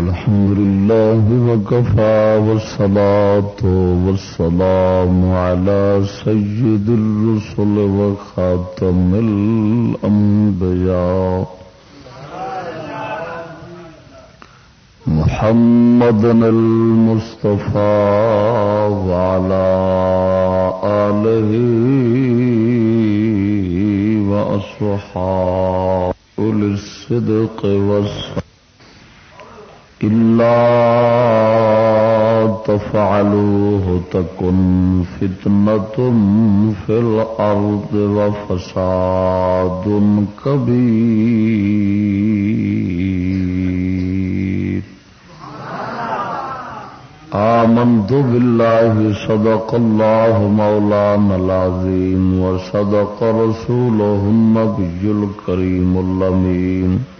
الحمد لله وكفى والصلاة والسلام على سيد الرسل وخاتم الأنبياء. محمد المصطفى وعلى آله وأصحابه للصدق والصدق إلا تفعلوه تكن فتنة في الأرض وفساد كبير. آمنت بالله، صدق الله مولانا العظيم، وصدق رسوله النبي الكريم اللمين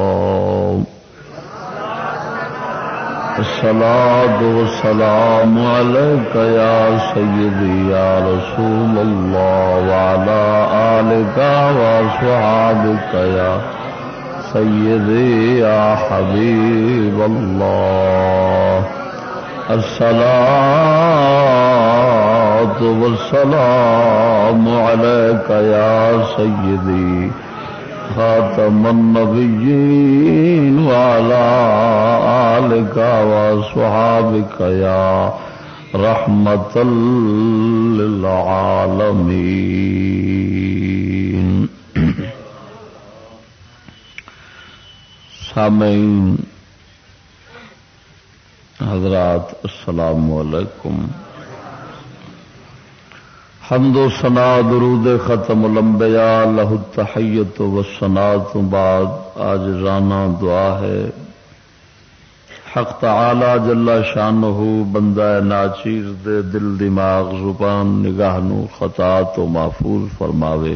الصلاة والسلام عليك يا سيدي يا رسول الله وعلى آلك وصحابك يا سيدي يا حبيب الله. الصلاة والسلام عليك يا سيدي خاتم النبيين وعلى آلك وصحابك يا رحمة للعالمين سامعين حضرات السلام علیکم۔ حمد و سنا درود ختم لمبیا لہ تحیت و سنا تو بعد آج رانا دعا ہے۔ حق تعالی جلا شان ہو بندہ ناچیر دے دل دماغ زبان نگاہ نو خطا تو محفوظ فرماوے۔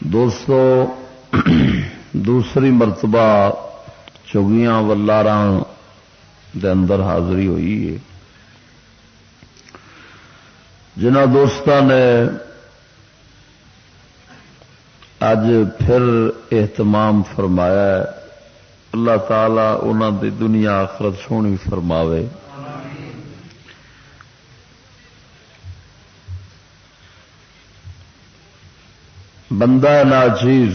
دوستو، دوسری مرتبہ چگیاں ولارا دے اندر حاضری ہوئی ہے۔ جنہ دوست نے اج پھر اہتمام فرمایا ہے، اللہ تعالی انہوں دی دنیا آخرت سونی فرماوے۔ بندہ ناچیز،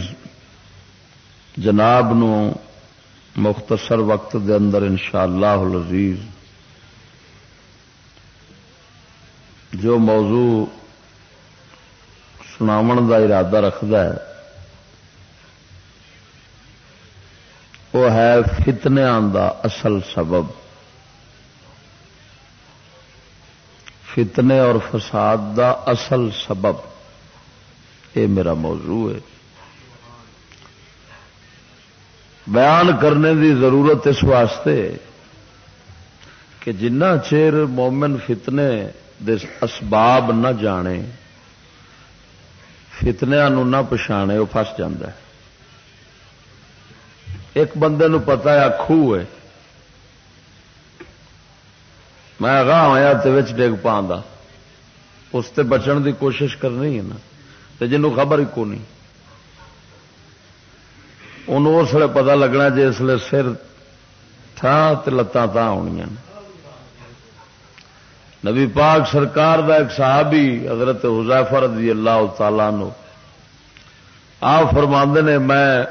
جناب نو مختصر وقت دے اندر انشاءاللہ العزیز جو موضوع سناو کا ارادہ رکھد ہے، وہ ہے فتنیا دا اصل سبب۔ فتنے اور فساد دا اصل سبب۔ یہ میرا موضوع ہے۔ بیان کرنے دی ضرورت اس واسطے کہ جنہ چیر مومن فتنے دے اسباب نہ جانے فتنیا نہ پچھانے وہ فس جا ایک بندے نو پتا ہے خوہ ہے۔ میں اگاہ ہوا تو ڈگ پا اس سے بچن دی کوشش کرنی ہے نا۔ تو جنوں خبر ہی کو نہیں انہوں اس لیے پتا لگنا جی اس لیے سر تھان لتان تھان ہونی نبی پاک سرکار دا ایک صحابی حضرت حضیفہ رضی اللہ تعالی نو آپ فرما نے، میں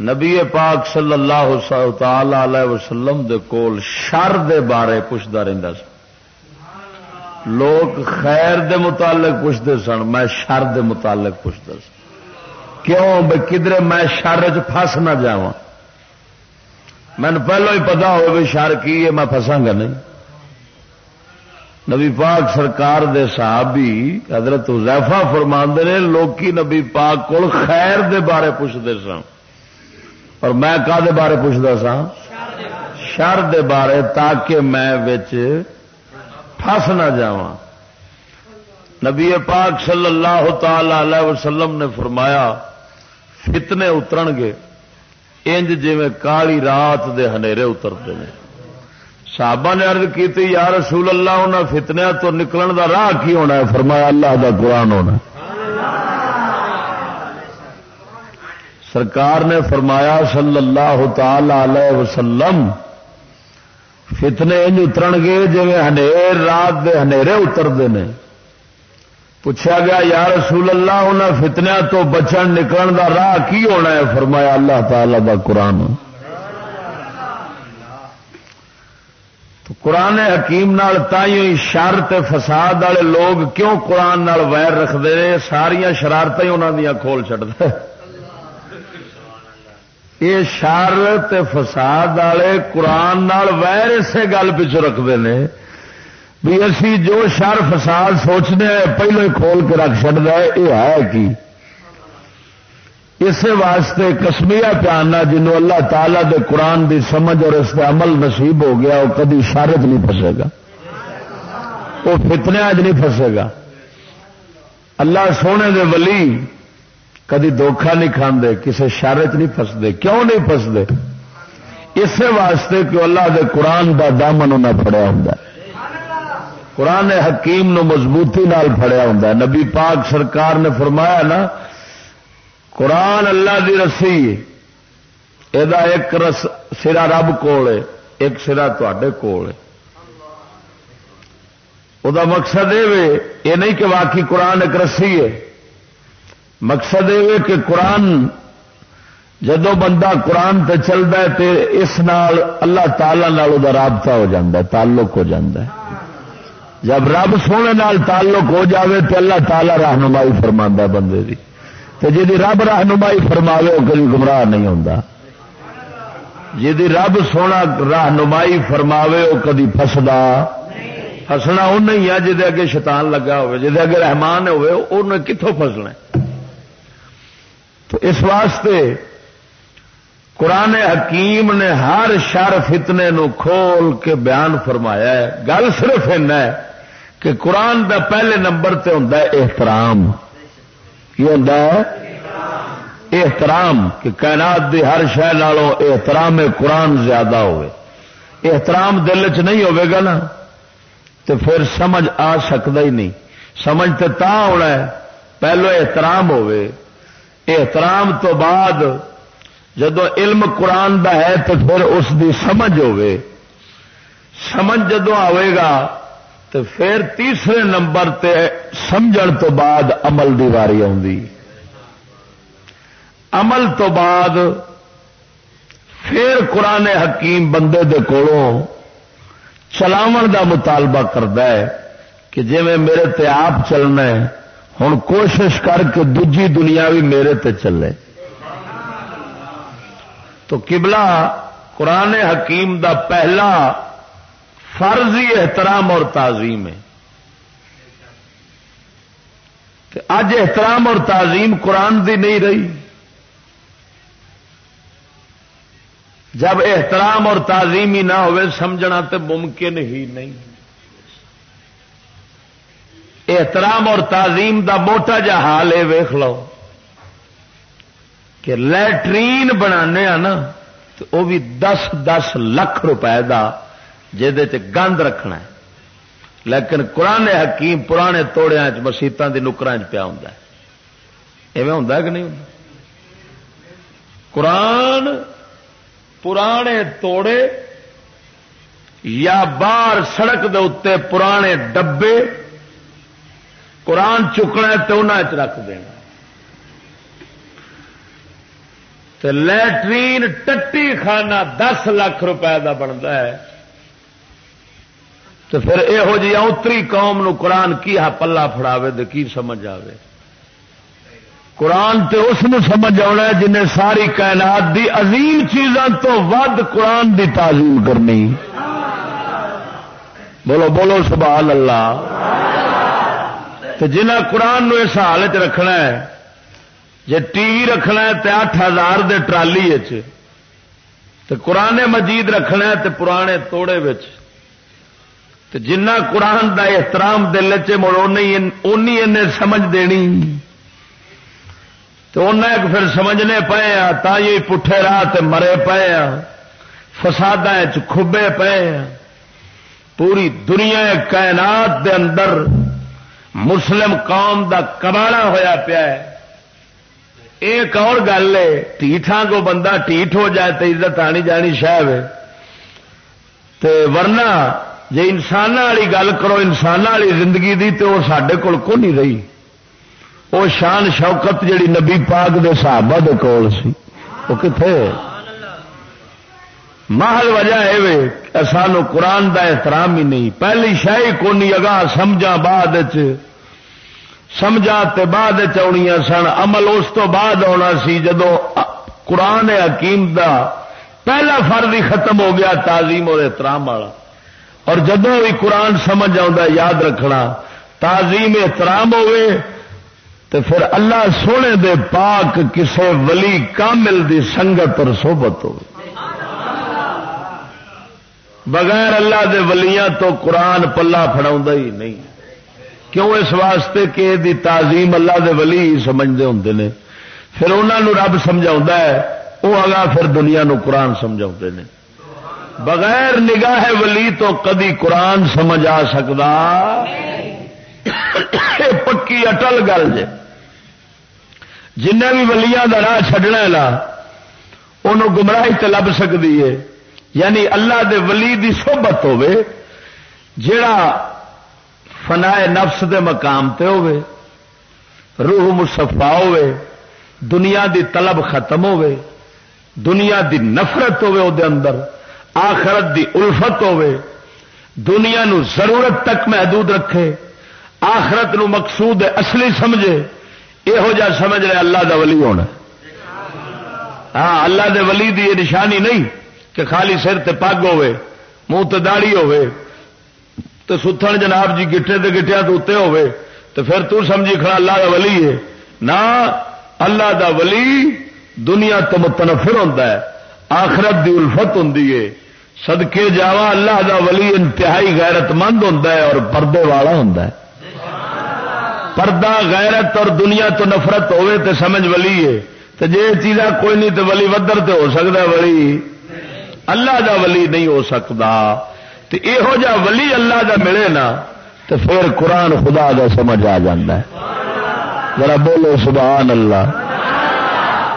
نبی پاک صلی اللہ تعالی علیہ وسلم دے کول شر دے بارے پوچھتا رہتا سا لوگ خیر دے متعلق پوچھتے سن، میں شر دے متعلق پوچھتا سا کیوں؟ بھائی کدھر میں شر چس نہ جا مین پہلو ہی پتا ہو شر کی ہے، میں فساں گا نہیں۔ نبی پاک سرکار دے صحابی حضرت حضیفہ فرماندے نے، لوکی نبی پاک کو خیر دے بارے پوچھتے سن۔ اور میں کا دے بارے پوچھتا سا شر دے بارے، تاکہ میں پھس نہ جا نبی پاک صلی اللہ تعالی علیہ وسلم نے فرمایا، فتنے اترن گے انج جی کالی رات دے ہنیرے اترتے ہیں۔ صحابہ نے عرض کی یا رسول اللہ انہوں فتنیا تو نکلن دا راہ کی ہونا ہے؟ فرمایا، اللہ دا قرآن ہونا سرکار نے فرمایا صلی اللہ تعالی علیہ وسلم، فتنے انج اتر گے جی ہنیر، رات دے ہنیرے اترتے ہیں پوچھا گیا، یا رسول اللہ انہیں فتنیا تو بچن، نکلن دا راہ کی ہونا ہے؟ فرمایا، اللہ تعالی دا قرآن تو قرآن حکیم نال تھی شر فساد والے لوگ کیوں قرآن نال ویر رکھتے ہیں؟ ساریا شرارت ہی انہوں دیا کھول چڑھتا یہ شر فساد والے قرآن نال ویر اسے گل پچھو رکھتے ہیں۔ بھی اسی جو شر فساد سوچنے پہلو ہی کھول کے رکھ چڑتا ہے، یہ ہے کہ اسی واسطے کسمیا پیانا جنہوں اللہ تعالی دے قرآن دی سمجھ اور اس کا عمل نصیب ہو گیا، وہ کدی شارت نہیں پسے گا۔ وہ فتنیا اج نہیں پسے گا۔ اللہ سونے دے ولی کدی دھوکھا نہیں کھانے کسی شارت نہیں فستے کیوں نہیں فستے اسی واسطے کہ اللہ دے قرآن دا دامن انہیں پڑیا ہوں قرآن حکیم نو مضبوطی نال فڑیا ہوں نبی پاک سرکار نے فرمایا نا قرآن اللہ دی رسی۔ یہ ایک رس سرا رب کول ایک سرا تے کول وہ مقصد یہ نہیں کہ واقعی قرآن ایک رسی ہے۔ مقصد یہ کہ قرآن جدو بندہ قرآن تے چلتا ہے تو اس نال اللہ تعالی نال رابطہ ہو جاتا ہے، تعلق ہو جاتا ہے۔ جب رب سونے نال تعلق ہو جاوے تو اللہ تعالی رہنمائی فرما بندے کی تو جی رب رہنمائی فرماوے وہ کبھی گمراہ نہیں ہوتا جی رب سونا رہنمائی فرماوے وہ کدی فسدا فسنا وہ نہیں ہے جی اگے شیطان لگا ہو جی اگے رحمان ہوے کتوں فسنا تو اس واسطے قرآن حکیم نے ہر شر فتنے نو کھول کے بیان فرمایا ہے۔ گل صرف ہے کہ قرآن دا پہلے نمبر تے ہوں احترام۔ کی ہوں احترام، کہ کائنات دی ہر شہ نالوں احترام قرآن زیادہ ہوئے۔ احترام دل چ نہیں ہوئے گا نا، تو پھر سمجھ آ سکتا ہی نہیں۔ سمجھ تو تا ہونا ہے، پہلو احترام ہوئے۔ احترام تو بعد جدو علم قرآن دا ہے، تو پھر اس دی سمجھ ہوئے۔ سمجھ جدو آئے گا تو پھر تیسرے نمبر تے سمجھن تو بعد عمل دی واری عمل تو بعد پھر قرآن حکیم بندے دے کولوں چلاو دا مطالبہ کرتا ہے کہ جی میں میرے تے آپ چلنا ہے ہوں کوشش کر کے دجی دنیا بھی میرے تے چلے۔ تو قبلہ قرآن حکیم دا پہلا فرضی احترام اور تعظیم ہے۔ اج احترام اور تعظیم قرآن دی نہیں رہی۔ جب احترام اور تعظیم ہی نہ ہوئے، سمجھنا تو ممکن ہی نہیں۔ احترام اور تعظیم دا موٹا جا حال ہے ویخ لو۔ کہ لٹرین بنا نا، تو وہ بھی دس دس لاکھ روپے کا گند رکھنا ہے۔ لیکن قرآن حکیم پرانے توڑیا مسیطان کی نکر پیا ہوں ایویں ہوں کہ نہیں ہوں قرآن پرانے توڑے یا باہر سڑک دے اتنے پرانے ڈبے قرآن چکنا تو انہیں چ رکھ دینا لٹرین ٹٹی خانہ دس لاکھ روپے کا بنتا ہے۔ تو پھر یہو جی اتری قوم نو قرآن کی ہا پلا فڑاوے تو کی سمجھ آئے قرآن تے اس نو سمجھ آنا جنہیں ساری کائنات دی عظیم چیزاں تو ود قرآن دی تعظیم کرنی۔ بولو بولو، سبحان اللہ۔ تو جنہ قرآن نو اس حالت رکھنا ہے جی ٹی وی رکھنا ہے تو اٹھ ہزار دے ٹرالی قرآن مجید رکھنا ہے تو پرانے توڑے جنہ قرآن دا احترام دل چنی سمجھ دینی۔ تو انہیں پھر سمجھنے پے آ تھی پٹھے راہ مرے پے آ فساد کھبے پے آ پوری دنیا کائنات دے اندر مسلم قوم دا کباڑا ہویا پیا ہے۔ ایک اور گل ہے ٹھیٹا کو بندہ ٹھیٹ ہو جائے تو عزت آنی جانی شاید ورنہ جی انسان والی گل کرو انسان والی زندگی دی تو وہ سڈے کول کو نہیں رہی؟ وہ شان شوکت جڑی نبی پاک دے صحابہ دے کول سی۔ وہ کتنے محل وجہ ہے سانو قرآن دا احترام ہی نہیں۔ پہلی شاہی کونی اگاں سمجھا بعد سمجھا تے بعد چنیا سن۔ عمل اس تو بعد آنا سی جدو قرآن حکیم دا پہلا فرد ہی ختم ہو گیا تعظیم اور احترام والا۔ اور جدو بھی قرآن سمجھ آ یاد رکھنا، تعظیم احترام ہوئے تو پھر اللہ سونے دے پاک کسے ولی کامل دی سنگت اور صحبت ہو بغیر اللہ دے ولیاں تو قرآن پلا فڑا ہی نہیں۔ کیوں اس واسطے کہ دی تعظیم اللہ دے ولی سمجھتے ہوں نے۔ پھر انہوں رب سمجھا ہے وہ اگا پھر دنیا نو قرآن سمجھا نے بغیر نگاہ ولی تو کدی قرآن سمجھ آ سکتا پکی اٹل گل جے۔ جن بھی ولییا کا راہ چڈنا لا انہوں گمراہی تے لب سکتی ہے۔ یعنی اللہ دے ولی دی صحبت ہوے جڑا فنا نفس دے مقام تے ہوے روح مصفا ہوے دنیا دی طلب ختم ہوے دنیا دی نفرت ہوے او دے اندر۔ آخرت دی الفت ہوے دنیا نو ضرورت تک محدود رکھے، آخرت نو مقصود اصلی سمجھے یہو جا سمجھ رہے اللہ دا ولی ہونا۔ ہاں اللہ دے ولی دی یہ نشانی نہیں کہ خالی سر تے پگ ہوے منہ تے داڑی ہوے تو ستھن جناب جی گٹے تے گٹیا تو اتنے ہوے تو پھر تو سمجھی کھڑا اللہ دا ولی ہے۔ نہ، اللہ دا ولی دنیا تو متنفر ہوتا ہے، آخرت دی الفت ہوں سدکے جاوا اللہ دا ولی انتہائی غیرت مند ہوں اور پردے والا ہوں پردہ غیرت اور دنیا تو نفرت ہوئے تے سمجھ ولی ہے۔ تو جی چیزاں کوئی نہیں تو ولی ودر تے ہو سکتا ولی۔ اللہ دا ولی نہیں ہو سکتا تو یہو جا ولی اللہ دا ملے نا تو پھر قرآن خدا دا سمجھ آ جا ذرا بولو سبحان اللہ۔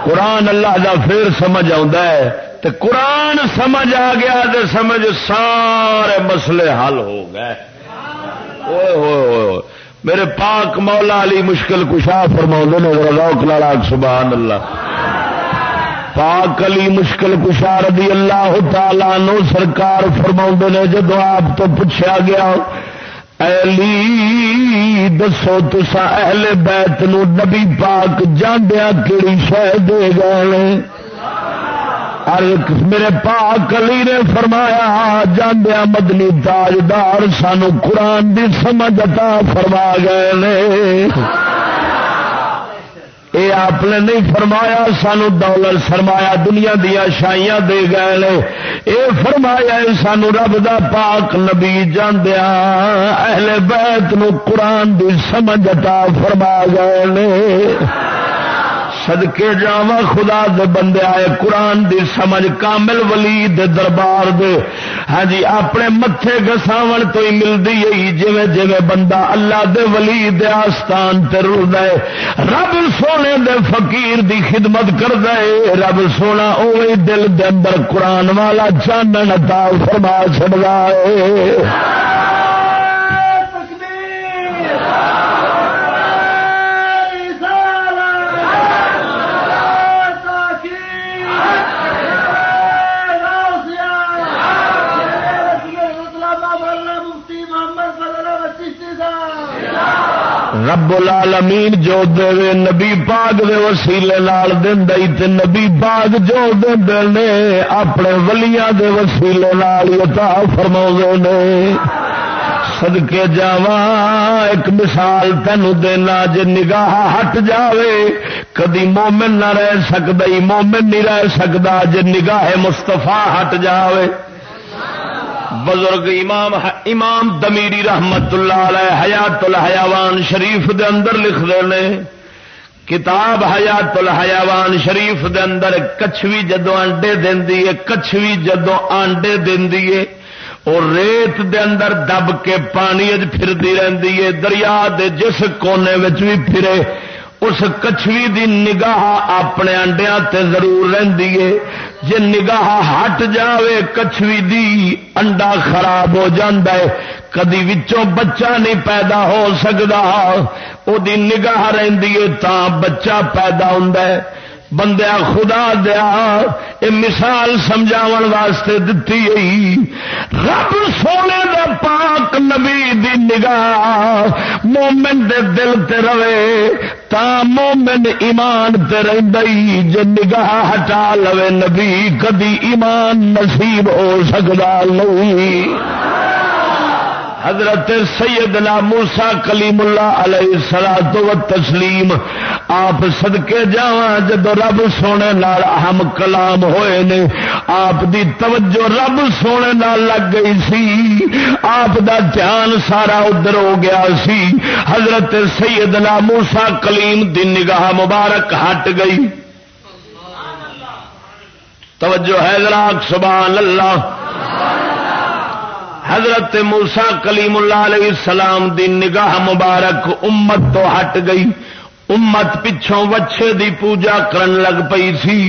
قرآن اللہ دا پھر سمجھ ہے۔ تو قرآن سمجھ آ گیا تو سمجھ سارے مسئلے حل ہو گئے۔ میرے پاک مولا علی مشکل کشا فرما نے روک لالا سبحان اللہ۔ پاک علی مشکل کشا رضی اللہ تعالی نو سرکار فرما نے جدو آپ تو پوچھا گیا ایلی دسو تسا اہل بیت نو نبی پاک جاندیا کیڑی شہ دے گئے میرے پاک علی نے فرمایا، جاندیا مدنی تاجدار سانو قرآن دی سمجھ عطا فرما گئے اے آپ نے نہیں فرمایا، سانو دولت سرمایا دنیا دیا شائیاں دے گئے اے فرمایا سانو رب دا پاک نبی جاندیا اہل بیت نو قرآن دی سمجھ عطا فرما گئے سدکے جا خدا دے بندے آئے قرآن دی سمجھ کامل ولی دے دربار دے۔ ہاں جی اپنے متے گساو تو ہی ملتی ہے جی جی بندہ اللہ دے ولی دے آستان تے دے رب سونے دے فقیر دی خدمت کر دے رب سونا اوے دل دے اندر قرآن والا چانن تا فرما چڑا ہے۔ رب العالمین جو دے نبی پاک دے وسیلے لال دئی تے نبی پاک جو دے نے اپنے ولیاں دے وسیلے لال عطا فرما نے۔ سدکے جاوا ایک مثال تینو دینا جے نگاہ ہٹ جاوے، کدی مومن نہ رہ سکتا مومن نہیں رہ سکتا جے نگاہ مستفا ہٹ جاوے۔ بزرگ امام امام دمیری رحمت اللہ علیہ حیات الحیوان شریف دے اندر لکھ دے کتاب حیات الحیوان شریف دے اندر کچھوی جدو آنڈے دینی ہے، کچھوی جدو آنڈے دینی ہے، اور ریت دے اندر دب کے پانی پھرتی رہتی ہے، دریا دے جس کونے بھی پھرے، اس کچھوی دی نگاہ اپنے انڈیا تے ضرور رہی ہے۔ جی نگاہ ہٹ جاوے، کچھوی دی انڈا خراب ہو ہے۔ کدی وچوں بچہ نہیں پیدا ہو سکتا وہ نگاہ رہی ہے تا بچہ پیدا ہوں بندیا خدا دیا یہ مثال سمجھا واسطے دتی گئی۔ رب سونے دا پاک نبی دی نگاہ مومن دے دل تے رہے، تا مومن ایمان تے رہی جے نگاہ ہٹا لوے نبی، کدی ایمان نصیب ہو سکتا نہیں۔ حضرت سیدنا موسا کلیم اللہ علیہ سلا تو تسلیم، آپ سدکے جا جب رب سونے نال اہم کلام ہوئے نے، آپ دی توجہ رب سونے نال لگ گئی سی، آپ دا دھیان سارا ادھر ہو گیا سی۔ حضرت سیدنا موسا کلیم دی نگاہ مبارک ہٹ گئی۔ توجہ ہے سبحان اللہ۔ حضرت موسا کلیم اللہ علیہ السلام دی نگاہ مبارک امت تو ہٹ گئی۔ امت پچھوں وچھے دی پوجا کرن لگ پئی سی۔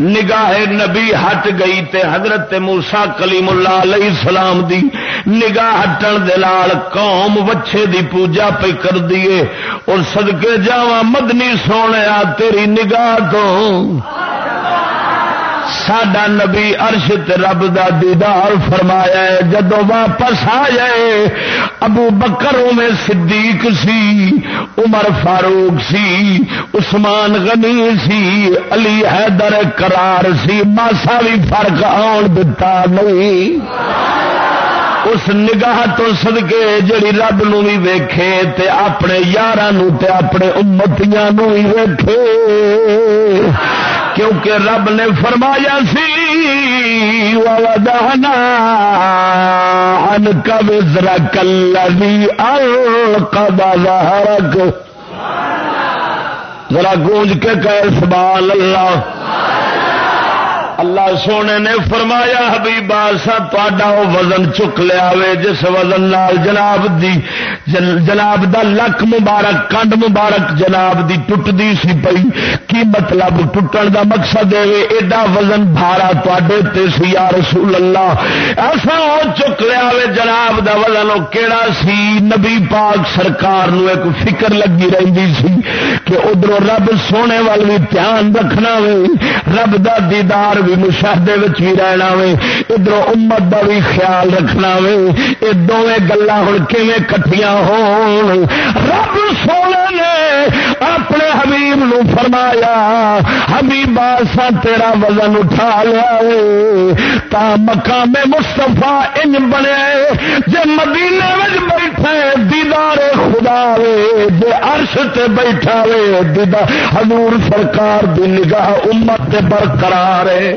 نگاہ نبی ہٹ گئی تے حضرت موسا کلیم اللہ علیہ السلام دی نگاہ ہٹن دلال قوم وچھے دی پوجا پہ کر دیے اور صدقے جاوا مدنی سونے تیری نگاہ تو سڈا نبی ارشد رب دا دیدار فرمایا ہے جدو واپس آ جائے، ابو بکر میں صدیق سی، عمر فاروق سی، عثمان غنی سی، علی حیدر کرار سی، ماسا بھی فرق آن دتا نہیں۔ اس نگاہ تو سدکے جڑی رب نو بھی ویکھے تے اپنے یار اپنے امتیاں نو بھی ویکھے۔ کیونکہ رب نے فرمایا سی ودانا ان کا وزرا کلوی القدارک ذرا گونج کے کہ سبحان اللہ۔ اللہ سونے نے فرمایا حبیبا سا تا وزن چک لیا وے جس وزن نال جناب دی جناب دا لک مبارک، کنڈ مبارک جناب دی ٹوٹ دی سی پئی۔ کی مطلب ٹوٹن دا مقصد ہے ایڈا وزن بھارا تے سی یا رسول اللہ۔ ایسا وہ چک لیا وے جناب دا وزن وہ کیڑا سی؟ نبی پاک سرکار نو ایک فکر لگی رہی سی کہ ادھر رب سونے وال بھی دھیان رکھنا وے رب دا دیدار بھی بھی مشاہدے بھی رہنا وے، ادھر امت کا بھی خیال رکھنا وے۔ یہ دونوں گلا ہوں کٹیاں ہو رب سونے نے اپنے حبیب نو فرمایا، حبیب سا تیرا وزن اٹھا لیا تا مقام مستفا ان بنے جے مدینے میں بیٹھے دیدار خدا وے۔ جے عرش تے بیٹھا وے، دیدار حضور سرکار دی نگاہ امت برقرار ہے۔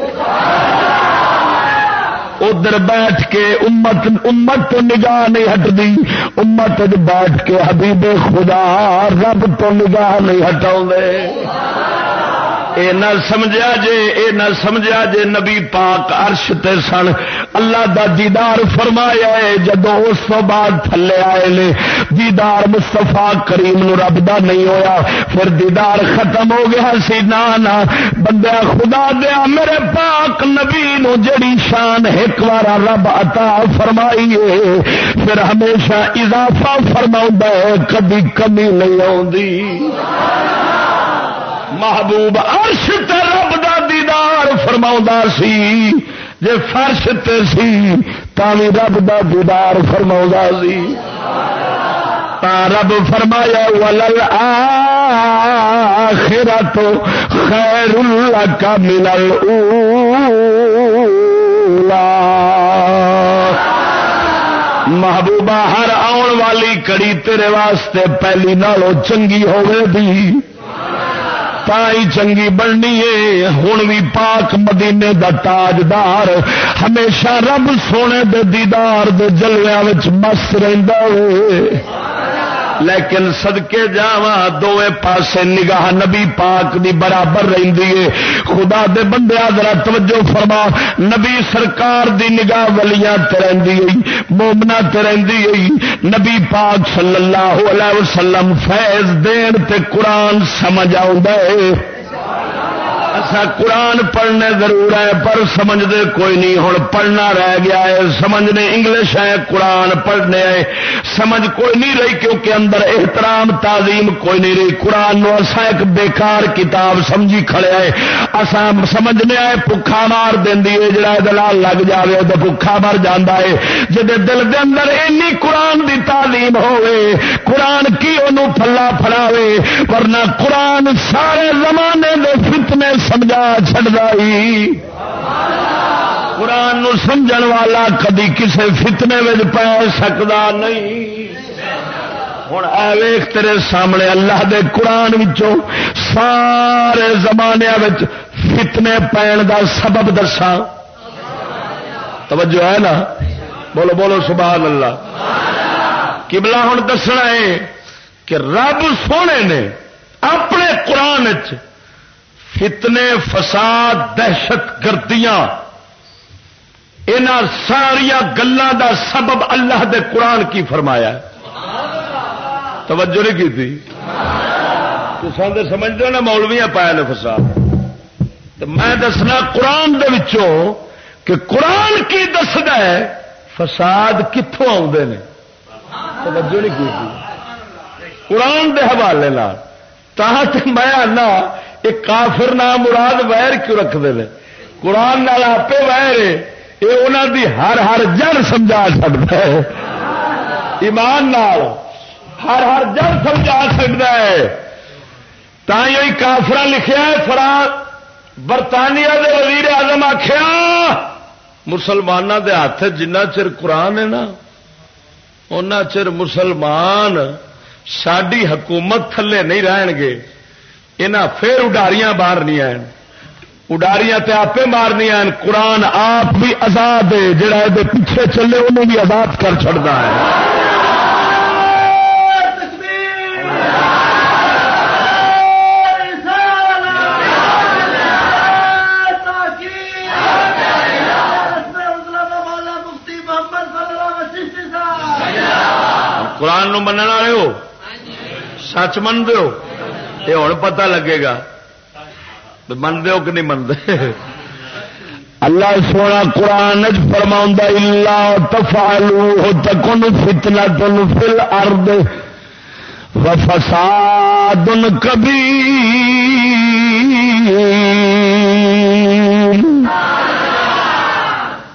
ادھر بیٹھ کے امت امت تو نگاہ نہیں ہٹتی، امت بیٹھ کے حبیب خدا رب تو نگاہ نہیں ہٹاؤ اے نہ سمجھا جے، اے نہ سمجھا جے، نبی پاک عرش تے سن۔ اللہ دا دیدار فرمایا ہے، جدو اس تو بعد تھلے آئے لے دیدار مصطفیٰ کریم نو رب دا نہیں ہویا۔ پھر دیدار ختم ہو گیا سی نانا بندہ خدا دیا، میرے پاک نبی نو جڑی شان ایک بار رب عطا فرمائیے۔ پھر ہمیشہ اضافہ فرماؤں کبھی کمی نہیں آؤں محبوب عرش تے رب دا دیدار فرما سی۔ جے فرش تے سی تھی رب دا دیدار فرما سی۔ رب فرمایا، ولل آخرت خیر اللہ کا ملل محبوبہ، ہر آن والی کڑی تیرے واسطے پہلی نالوں چنگی ہوگی تائی چنگی بننی ہے۔ ہوں بھی پاک مدینے دا تاجدار۔ ہمیشہ رب سونے دے دیدار دے جلویا مست رہتا لیکن سدکے جا دوویں پاسے نگاہ نبی پاک دی برابر رہندی ہے خدا دے بندے ذرا توجہ فرما۔ نبی سرکار دی نگاہ ولیاں ترندی ہوئی مومنا رہندی ہوئی نبی پاک صلی اللہ علیہ وسلم فیض دین تے قرآن سمجھ آ اصا قرآن پڑھنے ضرور ہے پر سمجھتے کوئی نہیں۔ ہوں پڑھنا رہ گیا ہے، سمجھنے انگلش ہے، قرآن پڑھنے ہے سمجھ کوئی نہیں رہی کیونکہ اندر احترام، تعظیم کوئی نہیں رہی۔ قرآن نو اصا ایک بیکار کتاب سمجھی کھڑے ہے اصا سمجھنے آئے بکھا مار دینی ہے۔ جڑا دلال لگ جائے تو بکھا مر جانا ہے۔ جی دل دے اندر اینی قرآن دی تعلیم ہوئے قرآن کی انہوں پھلا پھڑاوے ورنہ قرآن سارے زمانے دے فتنے سمجھا چڑھائی قرآن سمجھ والا کدی کسی فتنے میں پی سکتا نہیں۔ ہوں ایویخ تیرے سامنے اللہ دے قرآن وچوں سارے زمانے فتنے پین دا سبب دسا توجہ ہے نا؟ بولو بولو سبحان اللہ کبلا ہوں دسنا ہے کہ رب سونے نے اپنے قرآن چ فتنے فساد، دہشت گردیاں ان ساریا گلوں دا سبب اللہ دے قرآن کی فرمایا توجہ نہیں کی تھی؟ تو سمجھتے نا مولویا پایا نے فساد۔ تو میں دسنا قرآن دے وچوں کہ قرآن کی دسد ہے، فساد کتوں آتے ہیں توجہ نہیں کی تھی۔ قرآن دے حوالے تحت میں آنا یہ کافر نام مراد ویر کیوں رکھتے ہیں قرآن نال آپ ویر یہ انہوں دی ہر ہر جڑ سمجھا سکتا ہے۔ ایمان نال ہر ہر جڑ سمجھا سکتا ہے۔ تھی کافر لکھا ہے، فرا برطانیہ دے وزیر اعظم آخیا مسلمانوں دے ہاتھ جنہ چر قرآن ہے نا ان چر مسلمان ساری حکومت تھلے نہیں رہن گے یہاں پھر اڈاریاں مارنیا اڈاریاں تے آپ مارنیا قرآن آپ بھی آزاد ہے جڑا یہ پیچھے چلے انہوں بھی آزاد کر چڑتا ہے قرآن نو من والے ہو سچ من دو یہ ہوں پتا لگے گا منتے ہو کہ نہیں منتے اللہ سونا قرآن فرما اللہ تفالو تکن فتنا تن فل ارد و فساد کبھی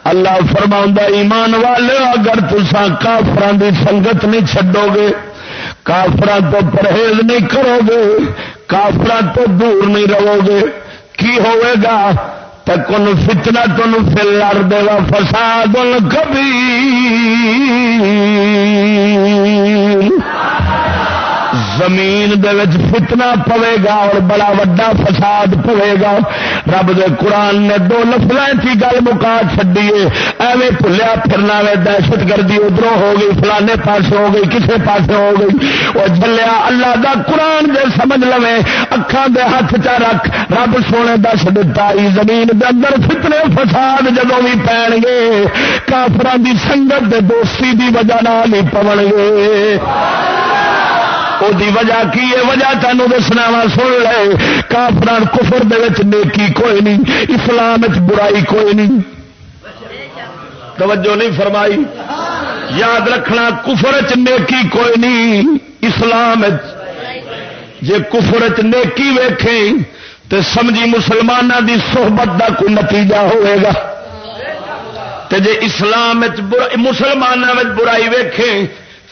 اللہ فرما ایمان والے اگر تسا کافران دی سنگت نہیں چڈو گے کافر تو پرہیز نہیں کرو گے کافر تو دور نہیں رہو گے۔ کی ہوئے گا؟ تکن فتنا تن فل لڑ دے گا، فساد کبھی۔ زمین فتنا پوے گا اور بڑا وڈا فساد پوے گا۔ رب دے قرآن نے دو لفظ کی گل مکا چڈیے ایویں پلیا پھرنا وے دہشت گردی ادھر ہو گئی، فلانے پاس ہو گئی، کسے پاس ہو گئی۔ وہ جلیا اللہ دا قرآن دے سمجھ لو اکھان دے ہاتھ چا رکھ۔ رب سونے دس دتا زمین دے اندر فتنے فساد جدو بھی پین گے۔ کافران دی سنگت دے دوستی دی وجہ نال ہی پون گے۔ دی وجہ کی ہے وجہ تینوں دسنا وا سن لے کافران کفر دے نیکی کوئی نہیں اسلام برائی کوئی نہیں توجہ نہیں فرمائی یاد رکھنا کفر چ نیکی کوئی نہیں اسلام جے کفر چ نیکی ویکھے تو سمجھی مسلمانوں دی صحبت دا کوئی نتیجہ ہوئے گا تے جے اسلام مسلمانوں برائی ویکھے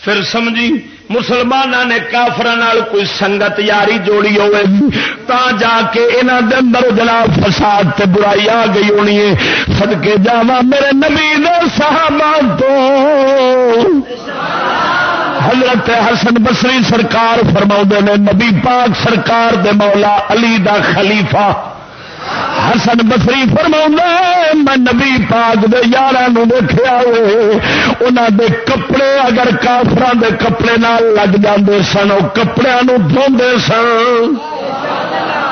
پھر سمجھی مسلمانوں نے کافر کوئی سنگت یاری جوڑی ہوئے، تا جا کے یہاں دے اندر جناب فساد تے برائی آ گئی ہونی ہے۔ سدکے جا میرے نبی صحابہ تو۔ حضرت حسن بسری سرکار فرما نے، نبی پاک سرکار دے مولا علی دا خلیفہ۔ حسن بسری فرما میں نبی پاک دے یار دیکھا انہوں دے کپڑے اگر کافران دے کپڑے نال لگ جاندے سن وہ کپڑے دھوندے سن۔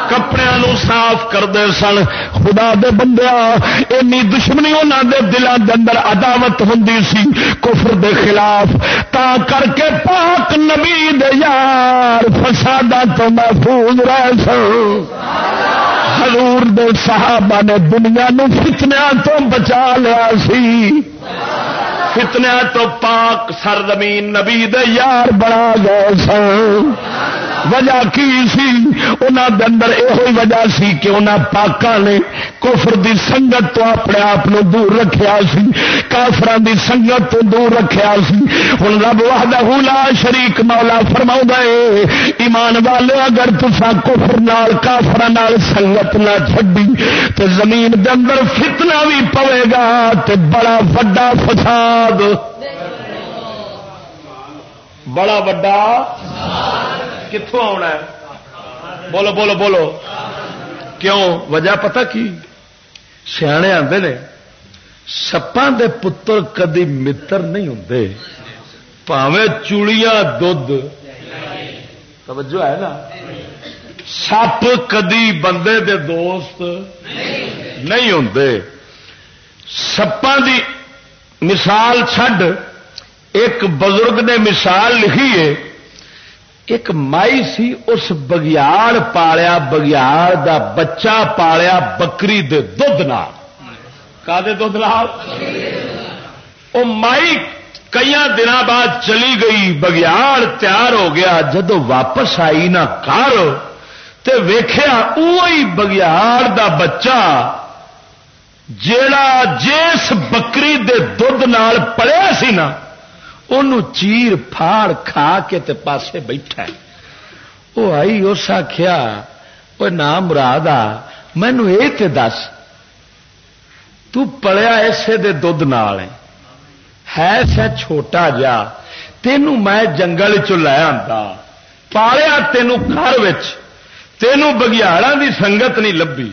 کپڑے صاف کرتے سن۔ خدا دے بندیا اینی دشمنی انہوں دے دلان دے اندر عداوت ہوں سی، کفر دے خلاف۔ تا کر کے پاک نبی دے یار فسادہ تو محفوظ رہ سن۔ حضور دے صحابہ نے دنیا نو فتنیا تو بچا لیا سی۔ فتنیا تو پاک سرزمین نبی دے یار بنا گئے سن۔ وجہ کی سی؟ انہوں اندر یہ وجہ سی کہ انہوں پاکا نے کفر دی سنگت تو اپنے آپ دور رکھیا سی۔ کافران دی سنگت تو دور رکھیا سی۔ ہوں رب وحدہ لا شریک مولا فرما ہے، ایمان والے اگر تسا کفر نال کافر نال سنگت نہ چڈی تو زمین دے اندر فتنہ بھی پوے گا تے بڑا وڈا فساد بڑا وڈا۔ کتوں آنا ہے؟ بولو بولو بولو۔ کیوں؟ وجہ پتہ کی؟ سیانے آتے نے سپان دے پتر کدی متر نہیں ہوں پاوے چوڑیاں دھد توجہ ہے نا؟ سپ کدی بندے دے دوست نہیں ہوں سپان دی مثال چھڈ، ایک بزرگ نے مثال لکھی ہے، ایک مائی سی اس بگیاڑ پالیا، بگیاڑ دا بچہ پالیا بکری دے دھد کا دھد مائی کئی دن بعد چلی گئی، بگیاڑ تیار ہو گیا جدو واپس آئی نہ کر ویخیا وہی بگیاڑ دا بچہ جیڑا جس بکری دے دھد پڑیا سی نا ان چیر پھاڑ کھا کے تے پاسے بیٹھا ہے۔ وہ آئی اس آخیا وہ نام مراد آ، مینو یہ دس تڑیا اسے دے دھد نال ہے۔ سا چھوٹا جا تینوں میں جنگل چ لے آتا پالیا تینوں گھر تینوں بگیاڑا دی سنگت نہیں لبھی۔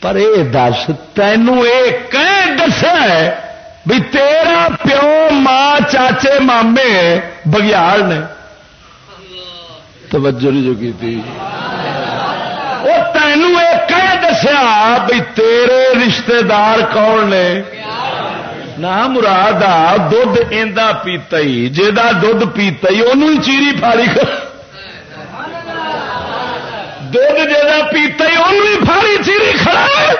پر یہ دس تینوں یہ کہ دسا بھی تیرا پیو ماں، چاچے، مامے بگیار نے۔ توجہ نہیں جو کی تھی وہ تینوں یہ دسیا بھی تیرے رشتے دار کون نے؟ نہ مراد دھد پیتا ہی جا دھد پیتا ہی انہوں چیری پھاڑی۔ کر دھد جا پیتا ہی چیری کھڑا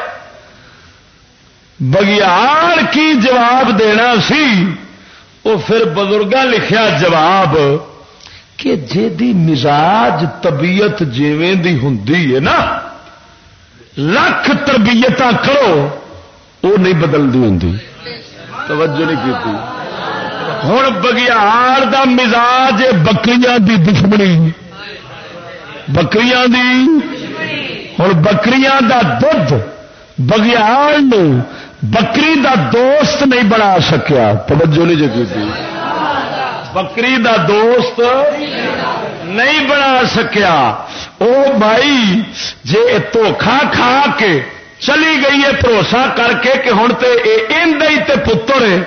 بگیار کی جواب دینا سی۔ وہ پھر بزرگ لکھیا جواب کہ جی مزاج طبیعت جیویں دی ہوں نا۔ لکھ تربیت کرو وہ نہیں بدلتی ہوں توجہ نہیں کی ہوں بگیار دا مزاج بکریاں دی دشمنی۔ بکریاں دی۔ ہوں بکریاں دا دھد بگیار بکری دا دوست نہیں بنا سکیا۔ توجہ نہیں جگی تھی بکری دا دوست نہیں بنا سکیا۔ او بھائی، جے دھوکھا کھا کے چلی گئی ہے، بھروسہ کر کے کہ ہوں تو یہ پتر ہے۔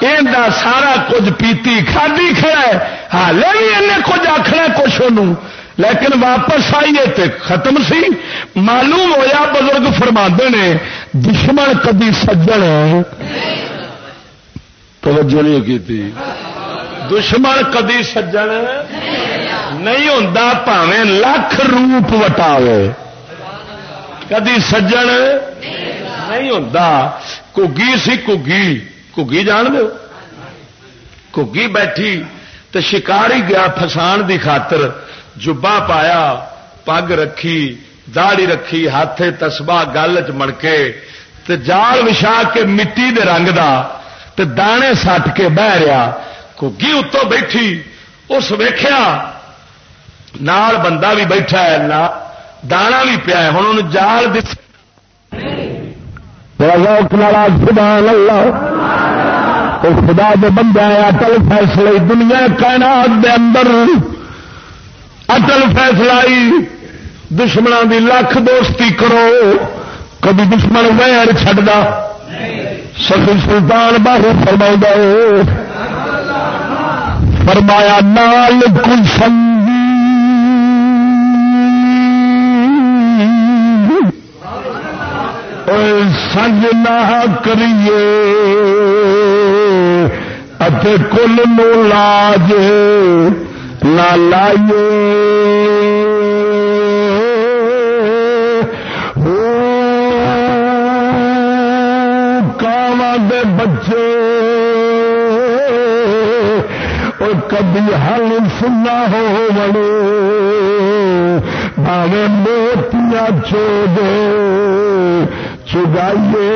یہ سارا کچھ پیتی کھادی کھڑا ہے۔ ہالے بھی انہیں کچھ آخنا کچھ انہوں۔ لیکن واپس آئیے تے ختم سی۔ معلوم ہویا بزرگ فرما نے، دشمن کدی سجن توجہ نہیں کی تھی دشمن کدی سجن نہیں ہوں پاوے لکھ روپ وٹاوے۔ کدی سجن نہیں ہوں کگی سی کگی کگی جان دو کگی بیٹھی تو شکاری گیا فسان دی خاطر۔ جبا پایا پگ رکھی داڑی رکھی ہاتھ تسبا گل چڑکے جال وچھا کے مٹی دے رنگ دا، تے دانے سٹ کے بہ رہا کگی اتوں بیٹھی، اس ویخیا نال بندہ بھی بیٹھا ہے دانا بھی پیا ہوں ان جال خدا دے بندہ اٹل فیصلے، دنیا کائنات دے اندر۔ اٹل فیصلہ دشمنوں کی لکھ دوستی کرو، کبھی دشمن ویر چڈا سخی سلطان باہو فرما فرمایا، نال کل سنگی۔ سنگ نہ کریے کل نو لاج نہ لائیے۔ بچے۔ اور کبھی حل سننا ہو بڑے باوے موتیاں چو دے چگائیے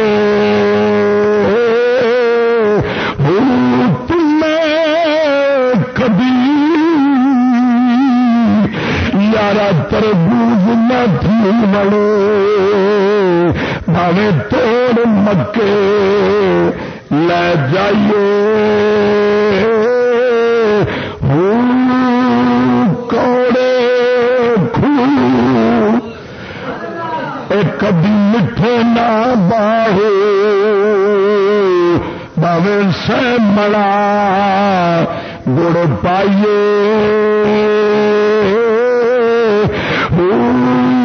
تم کبھی یارا تربوز نہ تھی مڑے باوے توڑ مکے، لے جائیے۔ کوڑے کبھی مٹھے نہ باہے باوے سے مڑا گڑ پائیے۔ خون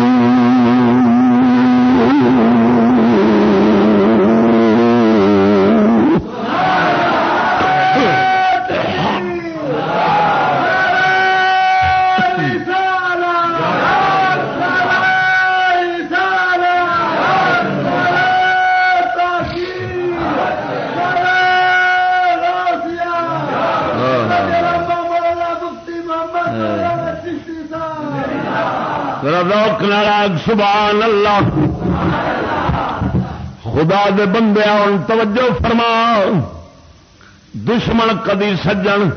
سبحان اللہ۔ خدا دے بندے آن توجہ فرما۔ دشمن کدی سجن۔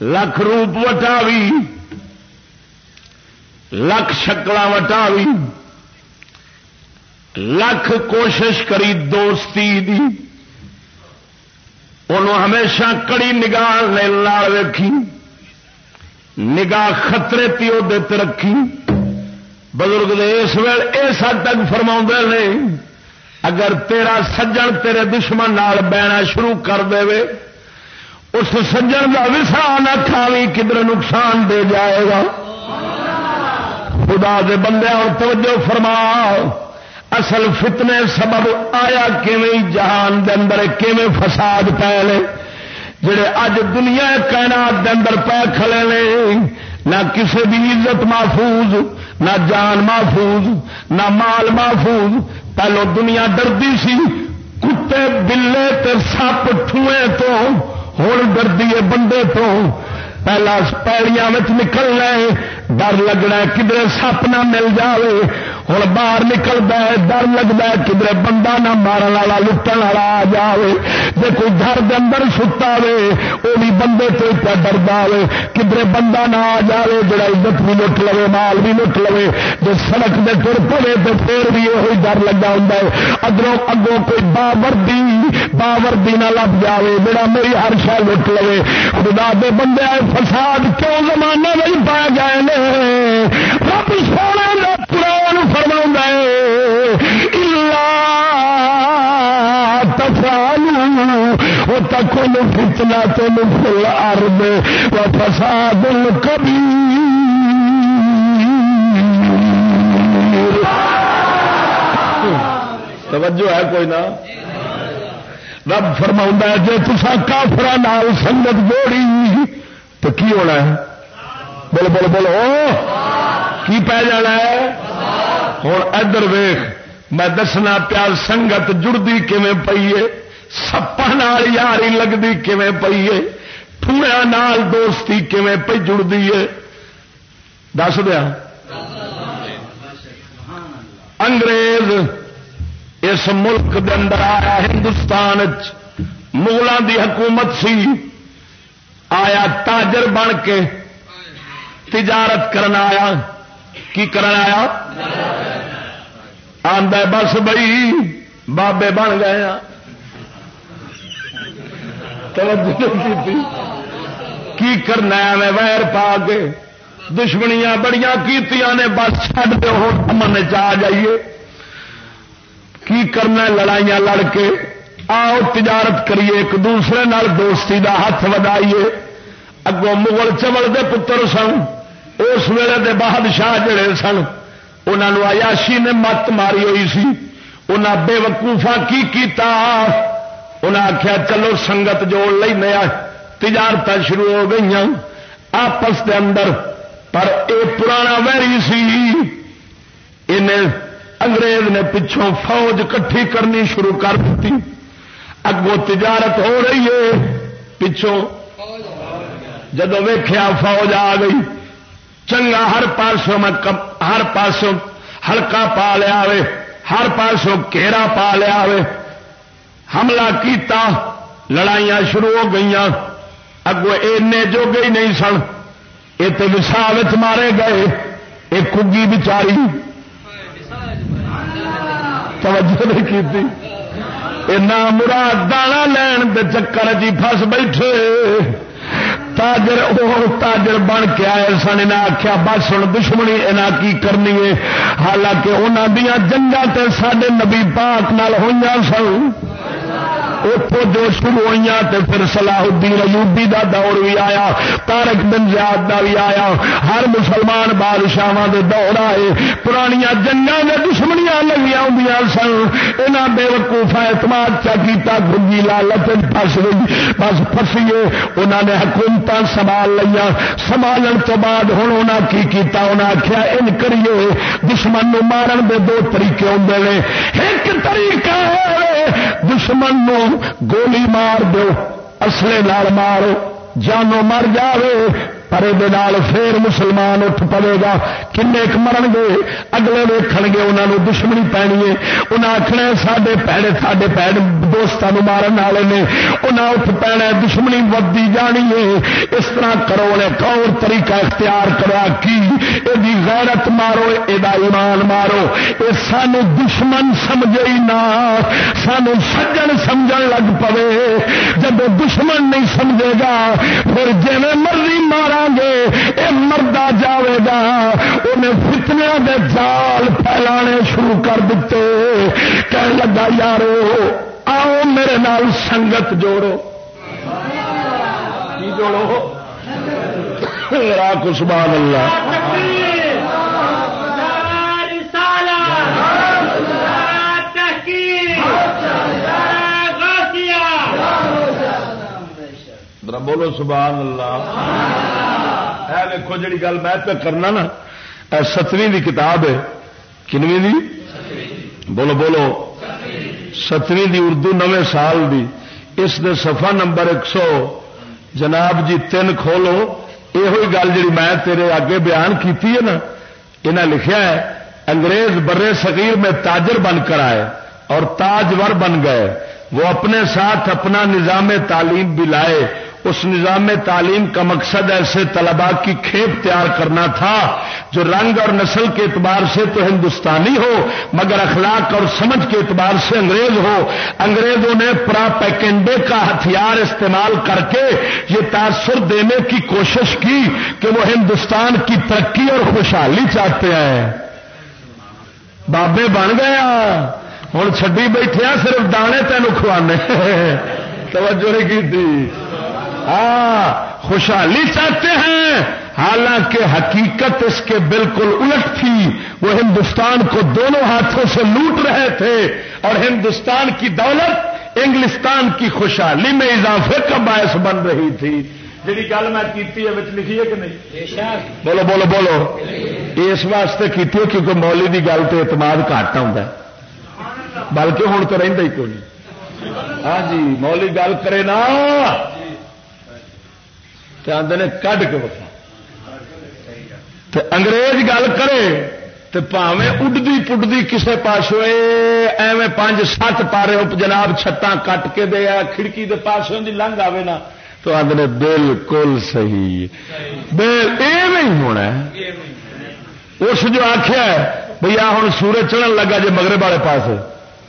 لکھ روپ وٹاوی۔ لکھ شکل وٹاوی۔ لکھ کوشش کری دوستی دی۔ انہوں ہمیشہ کڑی نگاہ لال ویکھی۔ نگاہ خطرے پیو دیتے رکھی۔ بزرگ نے اس ویل اس حد تک فرما نے، اگر تیرا سجن تیرے دشمن نال بہنا شروع کر دے، اس سجن کا وسا نہ کھاوی کدھر نقصان دے جائے گا۔ خدا دے بندے، اور توجہ فرما۔ اصل فتنے سبب آیا کیویں جہان دے اندر، کیویں فساد پے جڑے اج دنیا کائنات دے اندر پے کھلے نے نہ کسی بھی عزت محفوظ، نہ جان محفوظ، نہ مال محفوظ۔ پہلو دنیا ڈردی سی، کتے بلے تے سپ ٹوئے تو ہوں ڈردی ہے بندے تو۔ پہلا پیڑیاں نکلنا ڈر لگنا کدھر سپ نہ مل جائے ہوں باہر نکلتا ہے، ڈر لگتا ہے کدھر بندہ نہ مارن والا، لٹن والا آ جائے جی کوئی گھر کے اندر ستا وے وہ بھی بندے تو اتنا ڈردا ہوے کدھر بندہ نہ آ جائے جڑا عزت بھی لٹ لو مال بھی لٹ لو جی سڑک دے تر پڑے تو پھر بھی یہ ڈر لگا ہوں ادروں اگوں کوئی باوردی باوردی نہ لب جائے جڑا میری ہر شہ لٹ لو خدا دے بندے فساد کیوں زمانے میں پا گئے رب سونے قرآن فرما وہ تکن فتنا تین فل ارد و فساد کبھی توجہ ہے کوئی نہ؟ رب فرما جی تسا کافر نال سنگت جوڑی تو کی ہونا ہے؟ بولو بولو بولو کی پی جانا ہے؟ ہوں، ادھر ویخ میں دسنا پیار سنگت جڑتی کیون پیے سپا یاری لگتی کیون پیے ٹویا نال دوستی کیون پی جڑتی ہے؟ دس دیا۔ انگریز اس ملک دے اندر آیا ہندوستان مغلوں دی حکومت سی۔ آیا تاجر بن کے تجارت کرنا آیا؟ کی کرنا آیا؟ آدھا بس بئی بابے بن گئے کی کرنا میں؟ ویر پا کے۔ دشمنیاں بڑیاں کیتیاں نے، بس چڈ دو امن چ جائیے۔ کی کرنا لڑائیاں لڑ کے۔ آؤ تجارت کریے، ایک دوسرے نال دوستی دا ہاتھ ودائیے۔ اگوں مغل چمل دے پتر سن، اس ویلے دے بادشاہ جڑے سن انہوں آیاشی نے مت ماری ہوئی سی۔ انہیں بے وقوفا کی کیتا؟ انہیں آخیا چلو سنگت جوڑ لینا تجارت شروع ہو گئی آپس کے اندر، پر اے پرانا ویری سی۔ انگریز نے پچھوں فوج کٹھی کرنی شروع کر دیتی۔ اگوں تجارت ہو رہی ہے۔ پچھوں جب ویخیا فوج آ گئی، چنگا ہر پاسوں میں ہر پاسوں ہلکا پا لیا ہر پاسوں گھیرا پا لیا حملہ کیتا، لڑائیاں شروع ہو گئی اگو اینے جو گئی نہیں سن۔ یہ تو وسا مارے گئے۔ یہ کگی بچاری۔ توجہ نہیں کی مراد دانا لین دے چکر جی فس بیٹھے تاجر اور تاجر بن کے آئے سن انہیں آخیا بس ہوں دشمنی انہیں کی کرنی ہے حالانکہ انہوں دیا جنگا تے سڈے نبی پاک نال ہوئی سن اتوں جو شروع ہوئی تو پھر سلاح الدین ایوبی دا دور بھی آیا تارک بن زیاد دا بھی آیا، ہر مسلمان بادشاہ دے دور آئے پرانیا جنگا نے دشمنیاں لگیا ہوں سن۔ یہاں بے وقوفا اعتماد چا کیتا گنجی لالت پس گئی۔ بس فسیے انہوں نے حکومت سنبھال لیا سنبھالن تو بعد ہوں انہیں کی کیتا؟ انہیں آخیا ان کریے، دشمن نو مارن دے دو طریقے ہوں ایک طریقہ ہے، دشمن نو گولی مار دو اصلے لال مارو جانو مر جاوے پر پھر مسلمان اٹھ پڑے گا کن مرن گے اگلے ویکھ گے انہوں دشمنی پینی ہے انہیں آخنا سڈے پیڑے سڈے پیڑ دوستوں مارن والے نے انہیں اٹھ پینا دشمنی ودی جانی ہے اس طرح کرو نے کور طریقہ اختیار کرا کی یہ غیرت مارو یہ ایمان مارو یہ سان دشمن سمجھے ہی نہ سانو سجن سمجھ لگ پے جب دشمن نہیں سمجھے گا پھر جی مرضی مارا گے یہ مردہ جاوے گا۔ انہیں فتنیا دے جال پھیلانے شروع کر دیتے۔ کہنے لگا، یارو، آؤ میرے نال سنگت جوڑو۔ کی جوڑو؟ راک سبحان اللہ۔ بولو سبحان اللہ۔ دیکھو جی گل میں پہ کرنا نا ستویں کتاب ہے کنویں دی بولو بولو ستویں دی اردو نویں سال دی اس دے صفحہ نمبر ایک سو جناب جی تین کھولو یہ گل جی میں تیرے آگے بیان کیتی ہے نا انہیں لکھا ہے انگریز برے صغیر میں تاجر بن کر آئے اور تاجور بن گئے وہ اپنے ساتھ اپنا نظام تعلیم بھی لائے اس نظام تعلیم کا مقصد ایسے طلباء کی کھیپ تیار کرنا تھا جو رنگ اور نسل کے اعتبار سے تو ہندوستانی ہو، مگر اخلاق اور سمجھ کے اعتبار سے انگریز ہو۔ انگریزوں نے پرا پیکنڈے کا ہتھیار استعمال کر کے یہ تاثر دینے کی کوشش کی کہ وہ ہندوستان کی ترقی اور خوشحالی چاہتے ہیں۔ بابے بن گیا۔ ہوں چڈی بیٹھے صرف دانے تینوں کھوانے۔ توجہ نہیں کی تھی۔ ہاں خوشحالی چاہتے ہیں۔ حالانکہ حقیقت اس کے بالکل الٹ تھی۔ وہ ہندوستان کو دونوں ہاتھوں سے لوٹ رہے تھے اور ہندوستان کی دولت انگلستان کی خوشحالی میں اضافے کا باعث بن رہی تھی۔ جی گل میں کیتی ہے لکھی ہے کہ نہیں؟ بولو بولو بولو۔ اس واسطے کی کیونکہ مولی کی گل تو اعتماد گھٹ آتا بلکہ ہوں تو رہتا ہی کوئی ہاں جی مولی گل کرے نا۔ تو آدھے نے کھ کے وقت انگریز گل کرے تو پاوے اڈتی پڈتی کسے پاسوں ایویں پانچ سات پارے اپ جناب چھتاں کٹ کے دے کھڑکی دے پاسوں دی لنگ آئے نا۔ تو آدھے بالکل صحیح۔ بل ایویں ہونا اس جو آخیا بھئی آ ہوں سورج چڑھن لگا جی مغرب والے پاس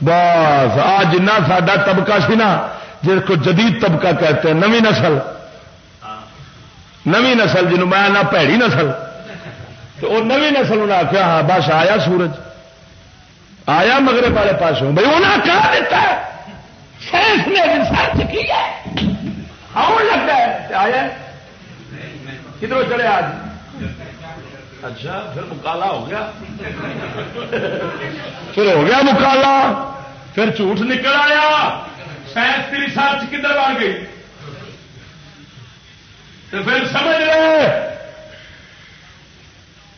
بس آ جنا سا طبقہ سی نا، جس کو جدید طبقہ کہتے ہیں، نوی نسل۔ نوی نسل جنوب میں نہ پیڑی نسل۔ تو وہ نوی نسل انہیں آخیا ہاں بس آیا سورج۔ آیا مغرب والے پاسوں۔ بھائی انہیں کہا دیتا ہے۔ سائنس نے ریسرچ کی ہے۔ آن لگا ہے۔ آیا کدھر چڑھے آج؟ اچھا پھر مکالا ہو گیا۔ پھر ہو گیا مکالا۔ پھر جھوٹ نکل آیا۔ سائنس کی ریسرچ کدھر آ گئی؟ تو پھر سمجھ رہے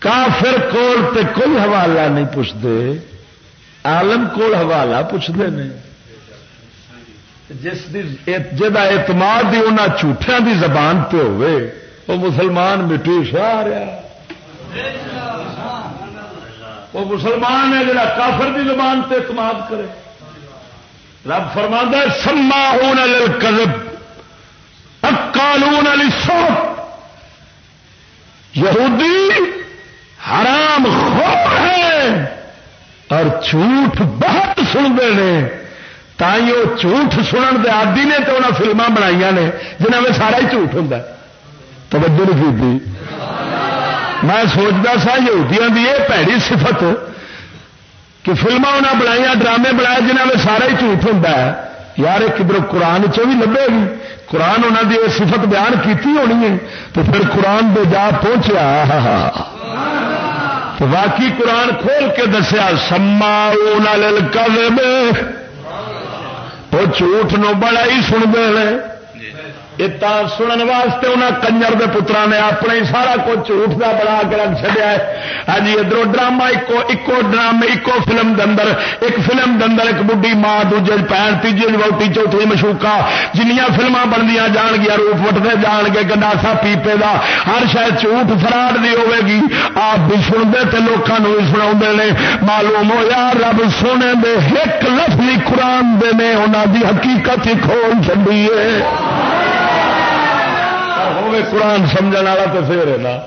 کافر کول تے کوئی حوالہ نہیں پوچھتے آلم کول حوالہ پوچھتے ہیں جس جا اعتماد ان جھوٹیا دی زبان پہ ہوئے وہ مسلمان مٹی شاہ رہا وہ مسلمان ہے جڑا کافر دی زبان پہ اعتماد کرے۔ رب فرما سما ہونا للکذب قانون علی سوپ یہودی حرام خور ہے اور جھوٹ بہت سنتے ہیں۔ تھی وہ جھوٹ سنن دے آدی نے تو انہیں فلما بنائی نے جنہیں میں سارا ہی جھوٹ ہوں توجہ نہیں کی میں سوچتا سا یہودیاں دی یہ پیڑی صفت کہ فلما انہیں بنائی ڈرامے بنائے جنہیں میں سارا ہی جھوٹ ہوں یار کدھر قرآن چ بھی لبے گی؟ قرآن انہوں نے صفت بیان کی ہونی ہے، تو پھر قرآن دے جا پہنچیا۔ تو باقی قرآن کھول کے دسیا سما وہ جھوٹ نو بڑا ہی سنتے ہیں۔ سنن واسطے انہوں کنجر کے پترا نے اپنے سارا کچھ جھوٹ کا بنا کے رکھ چڑیا ہے۔ ہاں جی ادھر ڈرامہ، ایکو ایکو ڈرامے، ایکو فلم دندر ایک فلم دندر ایک بڈی ماں، دوجے پین تیجے ووٹی چوتھی مشوکا جنیا فلما بنیا جان گیا، روپ وٹتے جان گے، گنڈاسا پیپے کا ہر شاید جھوٹ فراڈ نہیں ہوے گی آپ بھی سنتے تو لوگوں بھی سنا نے۔ معلوم ہو یار رب سونے دے ایک لفظ قرآن دے نے انہوں دی حقیقت ہی کھول چلی ہے۔ قرآن سمجھ والا تو پھر ہے نا۔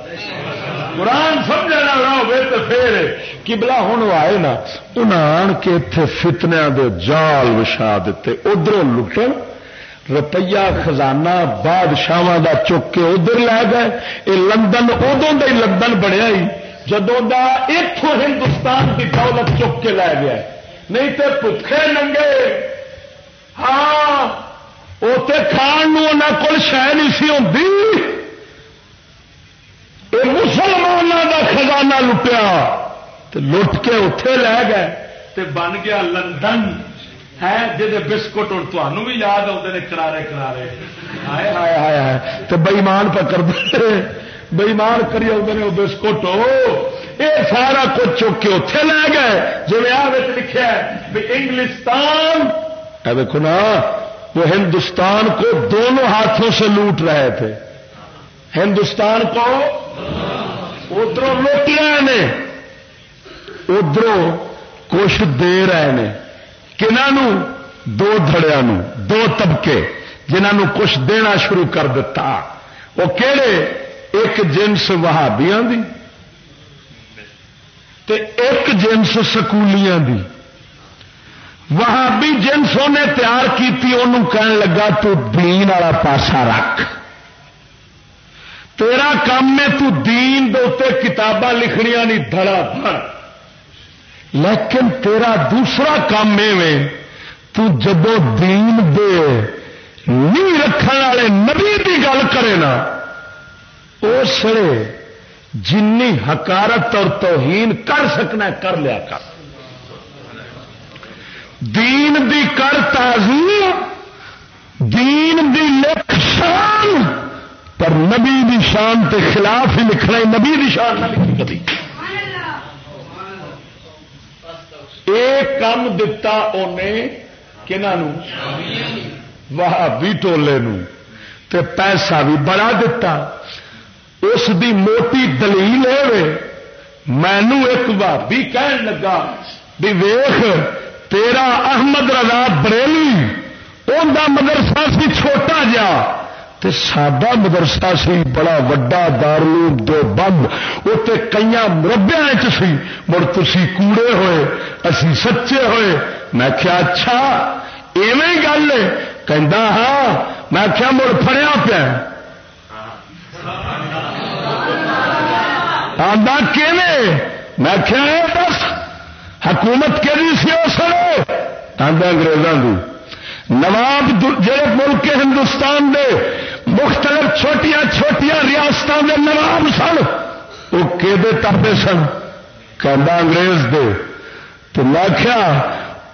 قرآن سمجھ والا ہوے تو پھر کبلا ہوں آئے نا انہیں آن کے اتے فتنیا دے جال وچھا دیتے ادھر لٹن، روپیہ خزانہ بادشاہ دا چک کے ادھر لے گئے۔ یہ لندن ادو کا ہی لندن بنیا ہی، جدوں کا اتوں ہندوستان کی دولت چک کے لے گیا۔ نہیں تو پتھے ننگے۔ ہاں۔ اتنے کھان کو شہ نہیں سی ہوتی مسلمانوں کا خزانہ لٹیا لٹ کے اتے لے گئے بن گیا لندن۔ ہے جی بسکٹ اور تمہوں بھی یاد آتے ہیں کرارے کرارے۔ ہائے ہائے ہائے ہائے۔ تو بئیمان پکڑ دے۔ بئیمان کری آتے ہیں وہ بسکٹ۔ یہ سارا کچھ چک کے اتے لے گئے۔ جی آ لکھا ہے انگلستان دیکھو نا وہ ہندوستان کو دونوں ہاتھوں سے لوٹ رہے تھے۔ ہندوستان کو ادھر لوٹ رہے ہیں ادھر کچھ دے رہے ہیں کنہوں دو دڑیا دو طبقے جنہوں کچھ دینا شروع کر دیتا۔ وہ کہڑے ایک جنس وہابیاں دی، تے ایک جنس سکولیاں دی۔ وہاں بھی جنس نے تیار کی کہن لگا، تو دین والا پاسا رکھ۔ تیرا کام ہے تو دین دے کتاباں لکھنیا نہیں دھڑا دھڑ لیکن تیرا دوسرا کام تو جدو دین دے نہیں رکھنے والے نبی کی گل کرے نا، اس جن حکارت اور توہین کر سکنا کر لیا کر۔ دین دی کر تعظیم، دین دی لکھ شان، پر نبی دی شان تے خلاف ہی لکھنا نبی دی شان نہ لکھی کبھی۔ ایک کام دتا انہیں کنہوں وہابی ٹولے تے پیسہ بھی بڑا دتا۔ اس دی موٹی دلیل ہے مینو ایک بھابی کہن لگا بھی ویخ تیرا احمد رضا بریلی ان مدرسہ سی چھوٹا جا۔ تے سڈا مدرسہ سی بڑا وڈا دارو دو بند۔ اتنے کئی مربیا سی۔ مڑ تھی کوڑے ہوئے، اسی سچے ہوئے۔ میں کیا اچھا ایویں گل ہے۔ کہ ہاں۔ میں کیا مڑ پڑیا پیا۔ آدھا کہ میں کیا بس حکومت کہ سی اس آدھا انگریزوں کی نواب جہے ملک ہندوستان دے مختلف چھوٹیاں چھوٹیاں ریاستوں کے نواب سن وہ کہ تابے سن؟ کہ انگریز دے۔ تو میں کیا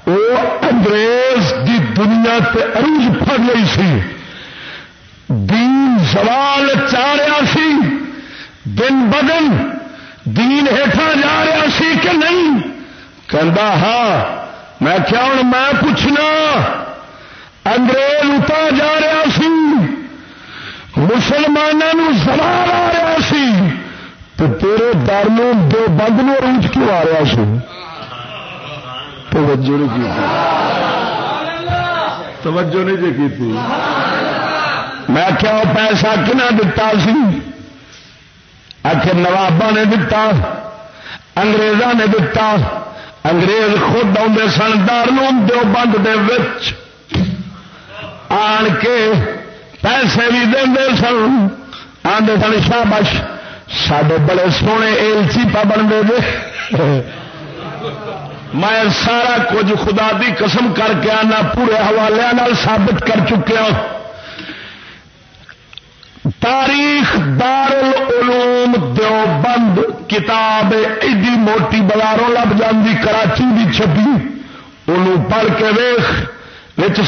وہ انگریز دی دنیا تے عروج پڑ رہی سی۔ دین سوال چاریا سی، دن بدن دین ہیٹھا جا رہا سی کہ نہیں؟ کہ ہاں میں کیا ہوں میں پوچھنا انگریز اتا جا رہا سی مسلمانوں سوال آ رہا سی تو تیرے در دو بند نو روج کیوں آ رہا سی توجہ نہیں کی توجہ نہیں جی کی میں کیا پیسہ کنا دتا سی آخر نوابا نے دتا انگریزا نے دتا انگریز خود آدھے سن دار دو بند دے وچ آن کے پیسے بھی دے سن۔ آدھے سن شابش سڈے بڑے سونے ایلچی پا بنتے دے میں سارا کچھ خدا دی قسم کر کے آنا، پورے حوالے ثابت کر چکیا تاریخ دار العلوم دیوبند کتاب ایڈی موٹی بازاروں لب جاندی، کراچی کی چھپی۔ ان پڑھ کے ویخ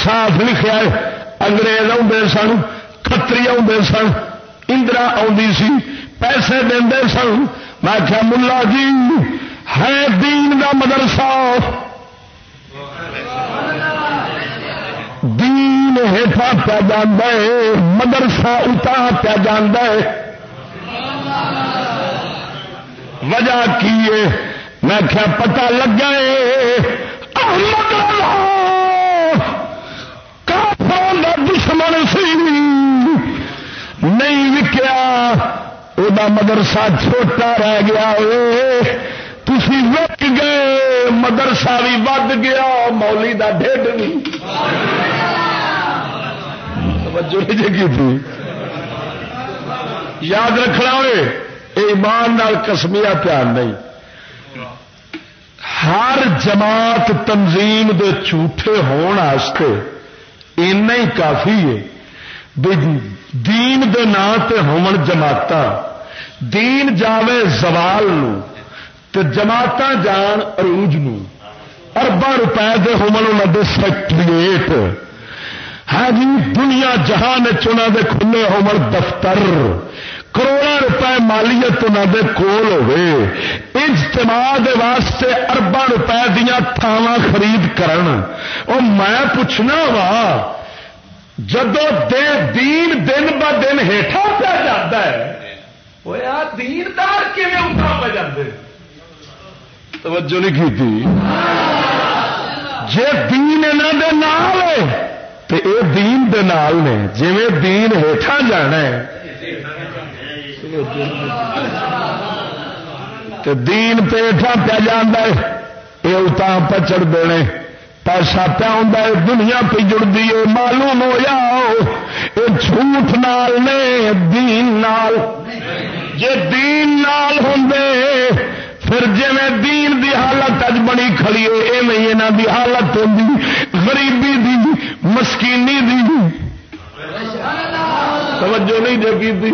صاف لکھا ہے، انگریز آدھے سن، کتری آدھے سن، اندرا سی، پیسے دے سن۔ میں کیا ملا جی ہے دین کا مدرسہ۔ دین ہیٹا پیا جانا ہے، مدرسہ اتا پیا جانا ہے۔ وجہ کی ہے؟ میں کیا پتا لگا کافر دشمن سی۔ نہیں وکیا وہ مدرسہ چھوٹا رہ گیا تھی وک گئے، مدرسہ بھی ود گیا مولی کا ڈیڈ بھی۔ توجہ جگی تھی۔ یاد رکھنا ہوئے ایمان نال کسمیا پیار نہیں۔ ہر جماعت تنظیم دے جھوٹے ہونے اینا ہی کافی ہے۔ دین دے نا تے ہون جماعت دین جاوے زوال نو، تے جماعت جان عروج نو۔ اربا روپے دے ہومن دے سیکٹریٹ ہاں جی دنیا جہان چنا دے کھلے ہومن دفتر۔ کروڑا روپے مالیت انہوں دے کول ہوئے۔ اجتماع دے واسطے اربا روپے دیا تھاواں خرید کرن۔ او میں پوچھنا وا جدو دے دین دن ب دن ہیٹھا پہ جاتا ہے وہ دیندار کیون اتنا پہ جاتے توجہ نہیں کی جی دین انہوں دے نال تو یہ دین دے نال نے جی دین ہیٹھا جانا ہے۔ دین پیٹا پہ جانا ہے یہ اتنا پچڑ دینے۔ پیسہ پیا ہوں دنیا پہ جڑتی ہے، معلوم ہو۔ جاؤ یہ جھوٹ نال نے، دین نال۔ جے دین نال ہوں پھر جی دین دی حالت اج بنی کھڑی ہے ایویں یہاں دی حالت ہوتی غریبی دی، مسکینی دی۔ توجہ نہیں جگی تھی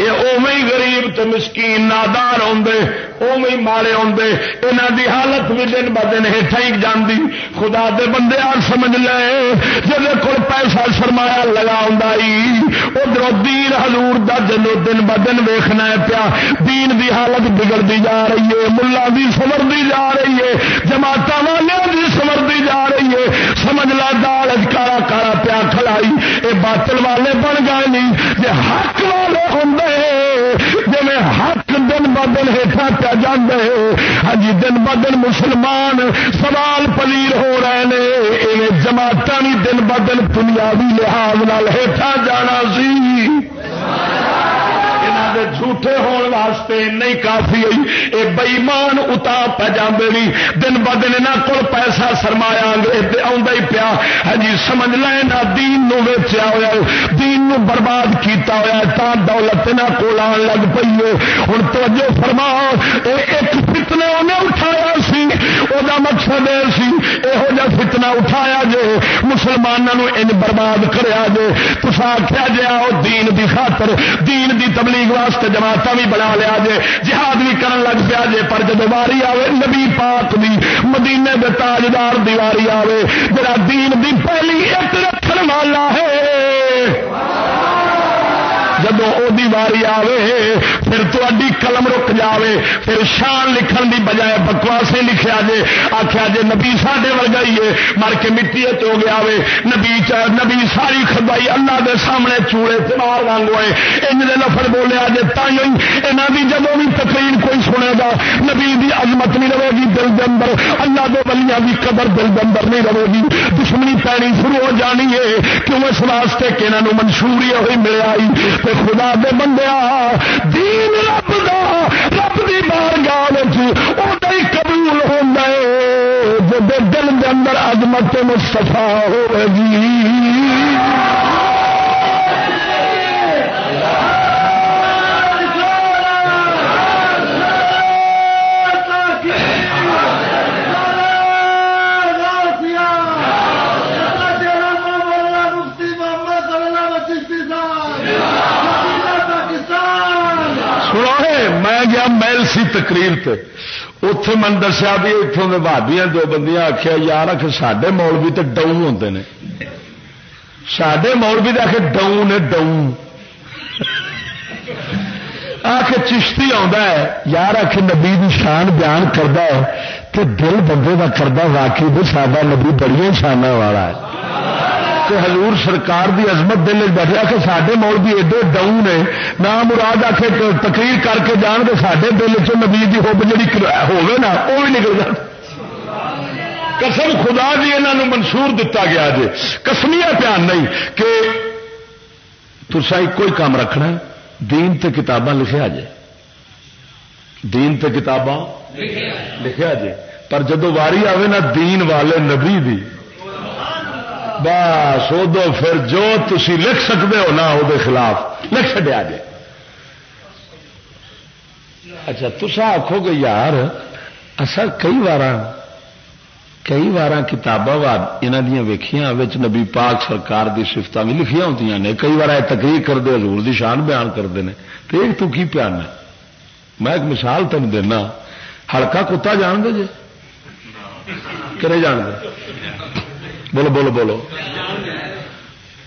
یہ اوے غریب تو مسکین نادار آدھے اوے مارے آدھے یہاں دی حالت بھی دن ب دن ہیٹا ہی جاندی۔ خدا دے بندے آ سمجھ لے جب کو پیسہ سرمایا لگا ادھر دین ہزور دا جنو دن ب دن ویخنا پیا۔ دین دی حالت بگڑتی جا رہی ہے، ملا بھی سمرتی جا رہی ہے جماعت والے بھی سمرتی جا رہی ہے۔ سمجھ لا، دال کارا کارا پیا کھلائی یہ باطل والے بن گئے نہیں جی حق والے ہوں جی حق دن ب دن ہیٹا پہ جانے ہاں جی دن ب دن مسلمان سوال پلیل ہو رہے ہیں جماعت بھی دن ب دن دنیاوی لحاظ ہیٹا جانا سی۔ واسطے نہیں کافی ہوئی۔ اے بئیمان اتا پہ جانے بھی دن ب دن یہاں کو پیسہ سرمایا ہی پیا۔ ہاں جی، سمجھ لینا دین نو ویچیا ہوا دین نو برباد کیتا ہوا تا دولت یہاں کول آن لگ پی ہے۔ ہوں توجہ فرما۔ ایک فتنے انہیں اٹھایا سی۔ وہ مقصد یہ سی۔ یہو جہ فتنا اٹھایا جے۔ مسلمانوں ان برباد کریا جے۔ تصا آخیا جی آؤ دین دی خاطر۔ دین دی تبلیغ واسطے جماعت بھی بنا لیا۔ جے، جہاد بھی کرن لگ پیا جے، پر جب واری آئے نبی پاک دی، مدینے دے تاجدار دیواری آئے جڑا دین دی پہلی ایک رکھن والا ہے۔ جب وہ واری آئے پھر تھی قلم رک جائے پھر شان لکھن دی بجائے بکواسے لکھا جے آخیا جے نبی ساڈے ورگا ہی ہے، مر کے مٹی ہو گیا وے، نبی نبی ساری خدائی اللہ دے سامنے چوڑے تمار وانگ ہوئے ان دے بولیا جے تھی یہاں کی جب بھی تقریر کوئی سنے گا، نبی دی عظمت نہیں رہے گی دل کے اندر، اللہ دے بلیاں کی قدر دل کے اندر نہیں رہے گی۔ دشمنی پینی شروع ہو جانی ہے، کیوں اس واسطے کہ انہوں منشوری ہوئی ملے آئی؟ تے خدا دے بندیا دین رب دا، رب دی بار گال ہی قبول ہوتا ہے جب دل دے اندر عظمت مصطفی ہوے گی۔ ہوگی محل سی تقریر تے۔ اتے من دسیا بھی اتوں کے بھابیا دو بندیاں آخیا یار آخر سڈے مولوی تو ڈاؤن ہوتے ہیں سڈے مولوی تو آخر ڈاؤن ہے ڈاؤن آخ چشتی ہے، یار آخ نبی شان بیان کرتا ہے کہ دل بندے کا کرتا واقعی بھی سارا نبی بڑی شانہ والا ہے۔ کہ حضور سرکار دی عظمت دل بیٹھا کہ سارے مول بھی ایڈے ڈاؤن نے، نہ مراد آ کے تقریر کر کے جان کے سارے دل چ نبی کی ہوب جی ہوگی نا وہ بھی نکل جائے قسم خدا جی یہاں منشور دتا گیا جی کسمیا پیان نہیں کہ تسا ایک کام رکھنا دین تے کتاباں لکھا جے۔ دین تے کتاباں لکھا جے۔ پر جدو واری آئے نا، دین والے نبی دی بس ادو پھر جو تھی لکھ سکتے ہو نا وہ خلاف، لکھ چڈیا جی اچھا تسا آخو گے یار اصا کئی بار کئی بار کتاباں یہاں دیا ویخیا نبی پاک سرکار دی سفت بھی لکھیا ہوتی نے۔ کئی بار تقریر کرتے حضور دی شان بیان کرتے ہیں تو ایک تو کی پیان میں؟ ایک مثال تین دینا۔ ہلکا کتا جان دے جی کرے جان دے۔ بولو بولو بولو۔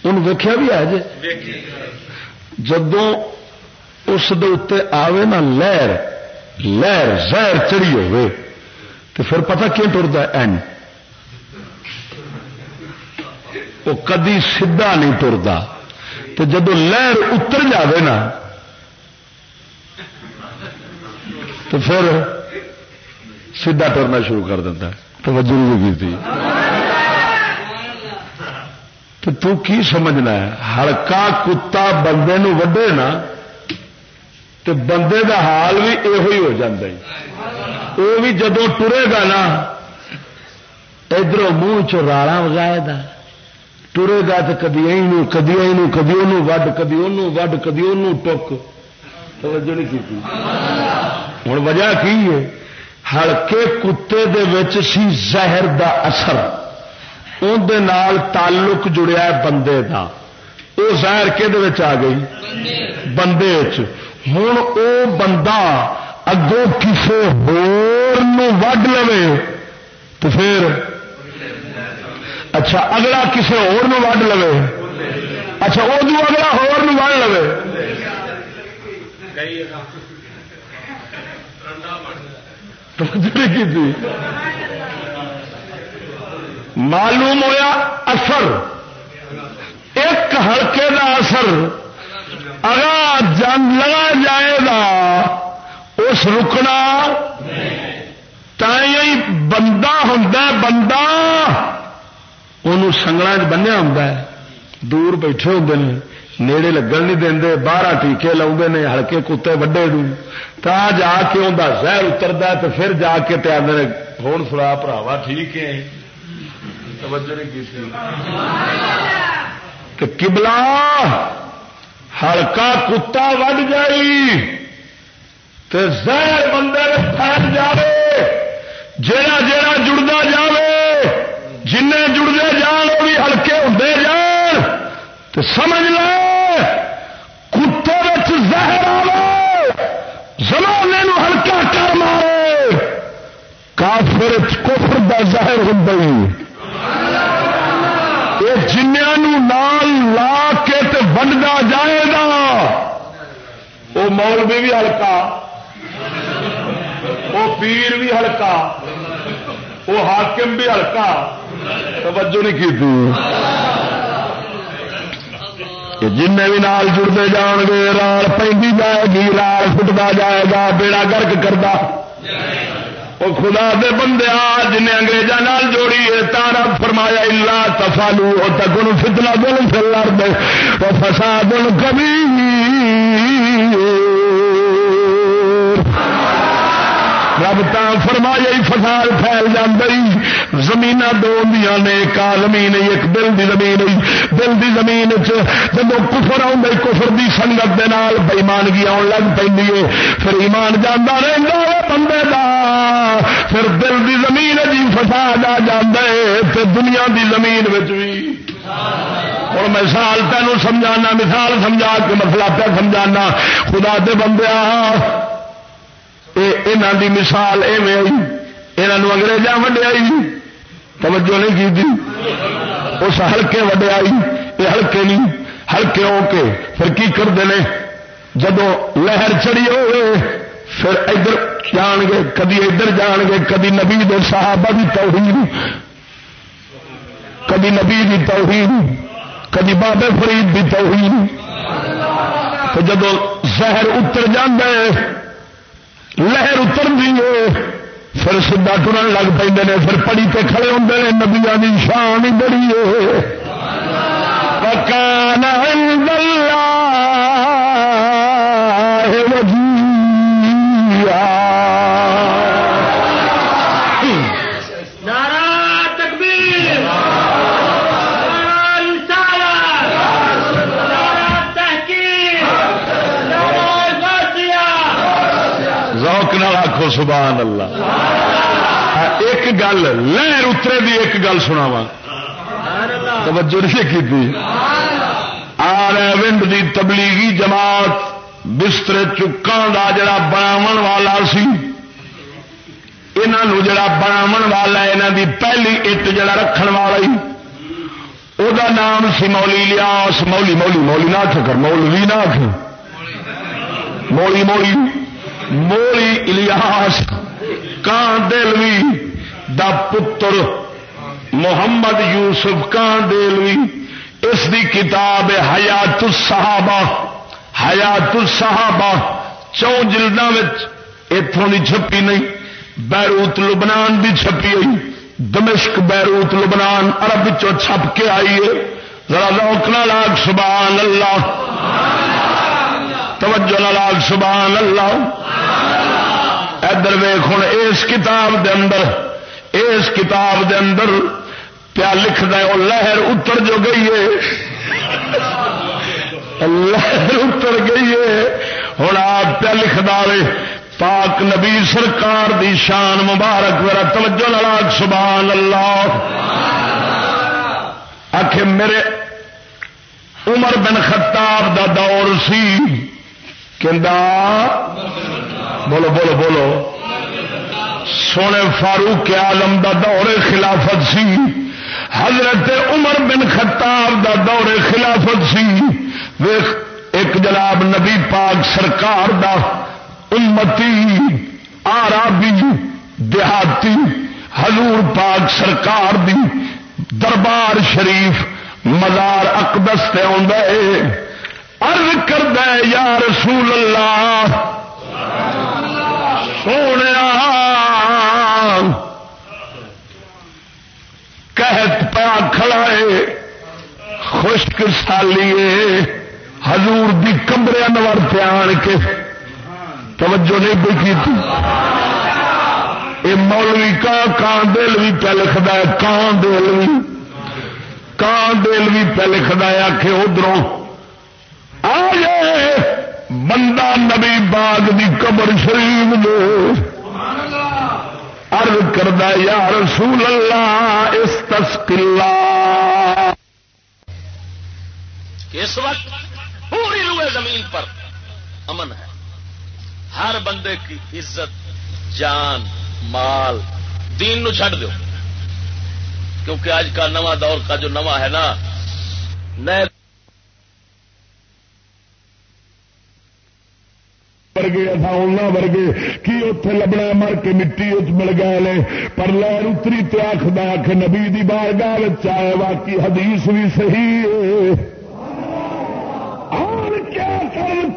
ان ویخیا بھی ہے جی۔ جدو اس آوے نا لہر لہر زہر چڑی ہوئے تو پھر پتا کیوں ٹرتا این؟ وہ کدی سیدھا نہیں ٹرتا تو جدو لہر اتر جاوے نا تو پھر سیدھا ٹرنا شروع کر دیتا ہے۔ تو نہیں کی تو تو کی سمجھنا ہے؟ ہلکا کتا بندے نو وڈے نا تو بندے دا حال بھی یہ ہو جاتا ہے۔ وہ بھی جدو ٹرے گا نا ادھر منہ چالا وگائے گا ٹرے گا تو کدی کدی کدی وڈ کدی وڈ، کدی وہ ٹک۔ توجہ نہیں کی ہوں وجہ کی ہے؟ ہلکے کتے دے سی زہر دا اثر۔ اندر تعلق جڑیا بندے کا وہ زہر کہ آ گئی؟ بندے ہوں وہ بندہ اگوں کسی وڈ لو تو پھر؟ اچھا اگلا کسی وڈ لو اچھا ادو اگلا ہو لو کی معلوم ہویا اثر۔ ایک ہلکے کا اثر۔ اگر جنگ لگا جائے گا، اس رکنا تھی بندہ ہوں بندہ ان سنگل چ بنیا ہوں دور بیٹھے ہوتے ہیں نیڑے لگن نہیں دے باہر ٹیکے لاؤ نے، ہلکے کتے وڈے تا جا کے انہیں زہر اترتا تو پھر جا کے آدھے ہوں سلا پراوا ٹھیک ہے توجہ نہیں کی کبلا ہلکا کتا وڈ جائی تو زہر بندے پھیل جائے جڑا جڑا جڑتا جائے جن جڑتے جان وہ بھی ہلکے ہوتے جان تو سمجھ لو کتے زہر آو زمانے ہلکا کر مارے۔ کافر کفر دا زہر ہوں یہ جنیا نال لا کے ونڈا جائے گا، وہ مول بھی ہلکا، وہ پیر بھی ہلکا، وہ حاکم بھی ہلکا۔ توجہ نہیں کی جن بھی نال جڑتے جان گے، رال پہ جائے گی، رال فٹتا جائے گا، بیڑا گرک کرتا۔ وہ خدا دے بندے جن اگریزاں جوڑی ہے تارا فرمایا، الا تفالو وہ تکن فتنا دل فلر دے وہ فساد کبھی رب تا فرمایا فساد پھیل جی زمین دو نے ایک زمین ایک دل دی زمین دل دی زمین جب کفر آ کفر دی سنگت دے نال بےمانگی آن لگ پہ پھر ایمان جانا رہتا بندے دا۔ پھر دل دی زمین جی فساد آ جائے دنیا دی زمین بھی اور مثال تینوں سمجھانا، مثال سمجھا کے مسئلہ پہ سمجھانا۔ خدا دے بندے یہاں دی مثال ایویں آئی یہاں اگریزاں وڈیائی توجہ نہیں کی اس ہلکے وڈیائی یہ ہلکے نہیں، ہلکے ہو کے پھر کی کرتے ہیں جدو لہر چڑی ہوئے، پھر ادھر جان گے، کدی ادھر جان گے، کدی نبی دے صحابہ کی توہین، کدی نبی کی توہین، کدی بابے فرید کی توہین۔ تو جدو زہر اتر جاندے لہر اتر دیے پھر سیدا ٹرن لگ پہ پھر پڑی تے کھڑے ہوتے ہیں نبیا کی شان ہی بڑی ہے۔ پکان سبحان اللہ۔ ایک گل، لہر اترے دی ایک گل سنا وا توجہ نہیں کی آر ونڈ دی تبلیغی جماعت بستر چکان دا جڑا بناو والا سی۔ انہوں جڑا بناو والا یہاں دی پہلی اٹ جڑا رکھن والا ہی۔ وہ نام سی مولی لیاس۔ مولی مولی مولی نہ کر، مولوی نہ مولی مولی۔ مولی الیاس کان دلوی دا پتر محمد یوسف کان دلوی اس دی کتاب حیات الصحابہ حیات الصحابہ چون جلدا اتوں کی چھپی نہیں بیروت لبنان دی چھپی ہوئی دمشق بیروت لبنان عرب چھپ کے آئی ہے ذرا روکنا لاگ سبحان اللہ توجہ لاگ سبحان اللہ۔ ادھر ویخ ہوں اس کتاب دے اندر، اس کتاب دے اندر پیا لکھتا ہے وہ لہر اتر جو گئی ہے۔ لہر اتر گئی ہے۔ ہوں آپ پیا لکھ دے پاک نبی سرکار دی شان مبارک۔ میرا توجہ لاگ سبحان اللہ۔ آخ میرے عمر بن خطاب دا دور سی۔ بولو بولو بولو۔ سونے فاروق آلم دا دور خلافت سی، حضرت عمر بن خطاب دا دور خلافت سی۔ ویخ ایک جناب نبی پاک سرکار دا امتی، آرابی، دیہاتی حضور پاک سرکار دی دربار شریف مزار اقدس تے آدھے ارد کر دے یا رسول اللہ، سونے کہت پیا کھڑائے خشک سالیے، حضور دی کمرے انور پہ آن کے۔ توجہ نہیں کوئی کی مولوی کا کان دل بھی پہ لکھتا ہے، کان دل بھی۔ کان دل بھی پہ لکھتا ہے آخ ادھر آ بندہ نبی باغ دی قبر شریف دے ارد کردہ یا رسول اللہ اس تسکلا اس وقت پوری روئے زمین پر امن ہے۔ ہر بندے کی عزت، جان، مال، دین نو چھڈ دو کیونکہ آج کا نواں دور کا جو نواں ہے نا، نئے ورگے اصا ورگے کی اتے لبنا مر کے مٹی مل گئے پر لہر اتری تو آخر کہ نبی دی بار گاہ چاہے باقی حدیث بھی صحیح ہے۔ اور کیا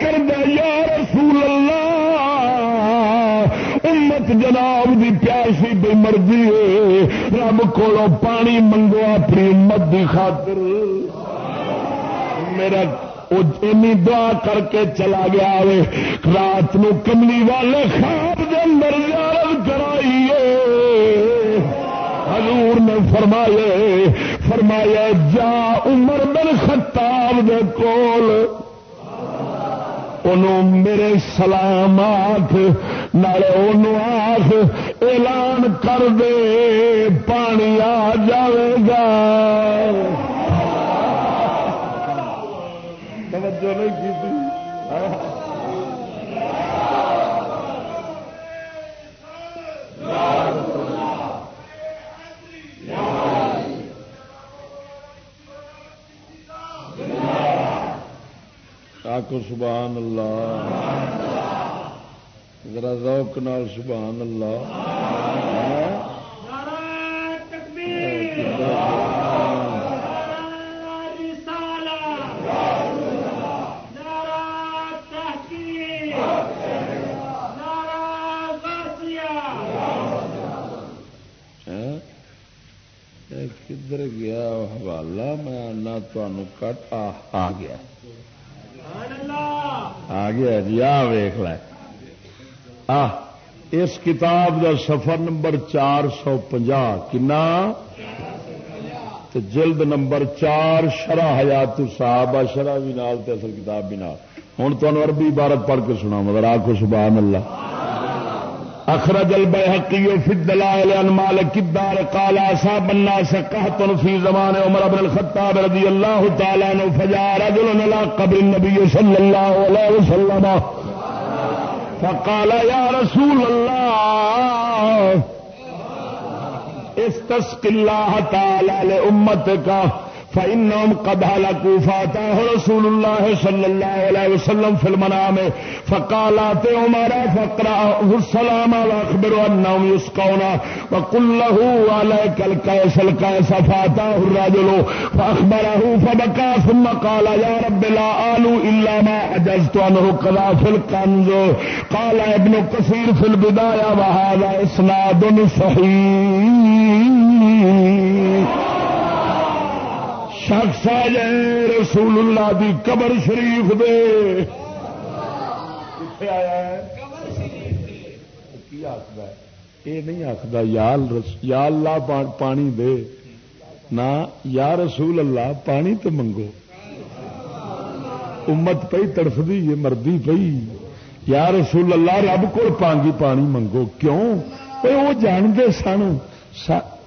کر یا رسول اللہ؟ امت جناب دی پیاسی بے مرضی ہے۔ رب کو پانی منگو اپنی امت دی خاطر۔ میرا دعا کر کے چلا گیا رات نو کملی والے خواب دے اندر زیارت کرائیے حضور نے فرمایا فرمایا، جا عمر بن خطاب دے کول۔ انہوں میرے سلام آخ نالے آخ اعلان کر دے، پانی آ جائے گا۔ توجہ نہیں کی تھی۔ آکو سبحان اللہ۔ ذرا ذوق نال سبحان اللہ۔ کدھر گیا حوالہ میں آنا کٹ آ گیا آ گیا جی آ ویخ اس کتاب دا سفر نمبر چار سو پنجا کنا جلد نمبر چار شرح حیات صاحب شرح بھی نال اصل کتاب بھی نال ہوں تمہیں عربی عبارت پڑھ کے سنا مگر آخو سبحان اللہ اخرج البيهقي في الدلائل عن مالك الدار قال اصاب الناس قحط في زمان عمر بن الخطاب رضي الله تعالى عنه فجاء رجل الى قبر النبي صلى الله عليه وسلم فقال يا رسول الله استسق الله تعالى لامتك فإنهم قد هلكوا فاتاه رسول الله صلى الله عليه وسلم في المنام فقال آت عمر فاقرأه السلام وأخبر أنهم يسقون وقل له عليك الكيس الكيس فاتاه الرجل فأخبره فبكى، ثم قال يا رب لا آل إلا ما حجزت عنه كذا في الكنز۔ قال ابن كثير في البداية وهذا إسناد صحيح۔ شخص آ جائے رسول اللہ دی قبر شریف دے۔ آیا یہ نہیں آخر یا اللہ پانی دے۔ نہ یا رسول اللہ، پانی تو منگو۔ امت پی تڑفتی ہے مردی پی یا رسول اللہ، رب کو پانگی پانی منگو۔ کیوں؟ وہ جانتے سن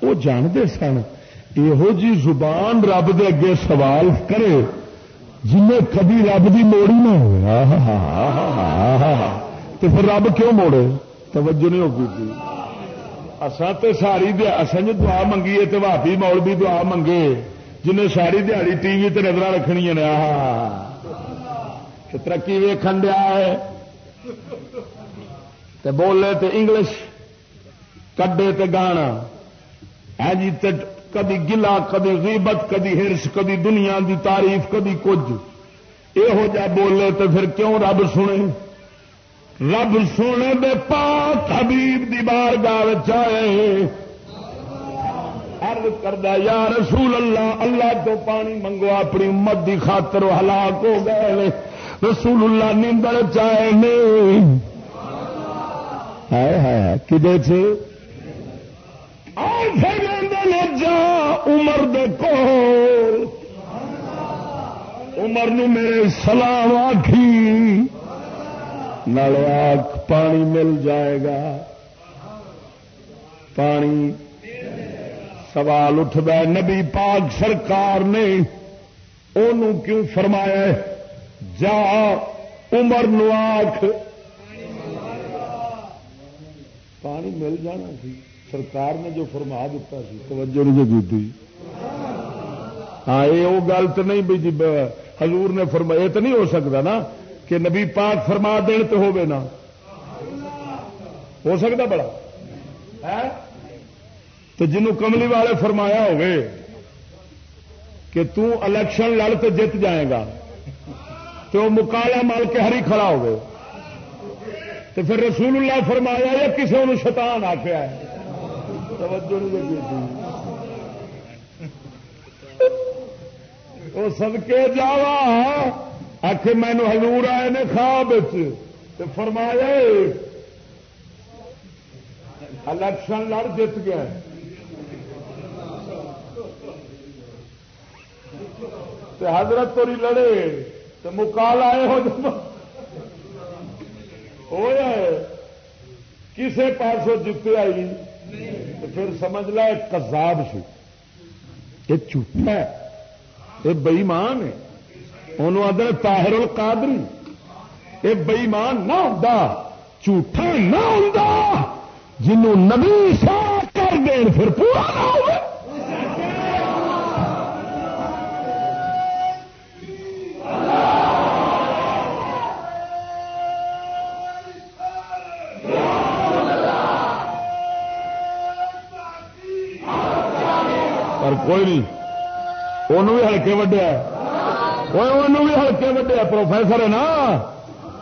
وہ جانتے سن یہو جی زبان رب دے اگے سوال کرے جن کبھی رب کی موڑی نہ ہو تو پھر رب کیوں موڑے؟ توجہ نہیں ہوگی جی۔ تھی اصا تو ساری اصل جو دعا منگیے تو بھابی مول بھی دعا منگے۔ جنہیں ساری دیہڑی ٹی وی تے نظر رکھنی نے ترقی ویکن دیا ہے۔ تے بولے تے انگلش، کڈے تے گانا۔ ہے جی کدی گلا کدی غیبت، کدی ہرس، کدی دنیا دی تعریف، کدی کچھ۔ یہو جا بولے تو پھر کیوں رب سنے؟ رب سونے دے پاک حبیب دی بار گاہ چاہے کردہ، یا رسول اللہ اللہ تو پانی منگو، اپنی امت دی خاطر ہلاک ہو گئے۔ رسول اللہ نیندر چائے نہیں کدے چ جا عمر دیکھو عمر نو میرے سلام آخی آخ پانی مل جائے گا۔ پانی سوال اٹھتا نبی پاک سرکار نے انہوں کیوں فرمایا جا عمر نو آخ پانی مل جانا سی۔ سرکار نے جو فرما دیتا سی، توجہ نہیں دی ہاں یہ وہ گل تو نہیں بھائی جی حضور نے فرمایا یہ تو نہیں ہو سکتا نا کہ نبی پاک فرما دین تو ہو نا۔ ہو سکتا بڑا۔ تو جنوں کملی والے فرمایا ہوگے کہ الیکشن لڑ تو جیت جائے گا تو وہ مکالا مال کے ہری کھڑا ہوگے تو پھر رسول اللہ فرمایا یا کسی نے شیطان آخیا توجہ نہیں وہ سدکے جاوا آخ مینو ہلور آئے نے خواب فرمایا الیکشن لڑ جیت گیا۔ حضرت تو لڑے تو مکال آئے ہو جب کسے پاسوں جیتے آئی۔ تو پھر سمجھ لا ایک کزاب سی۔ یہ جھوٹا ہے۔ یہ بئیمان ہے۔ انہوں آدھے تاہر القادری۔ یہ بئیمان نہ ہوں جھوٹا نہ ہوں جنوں نبی سا کر دین، پھر پورا نہ ہو کوئی نہیں انہوں بھی ہلکے وڈیا بھی ہلکے وڈیا پروفیسر ہے نا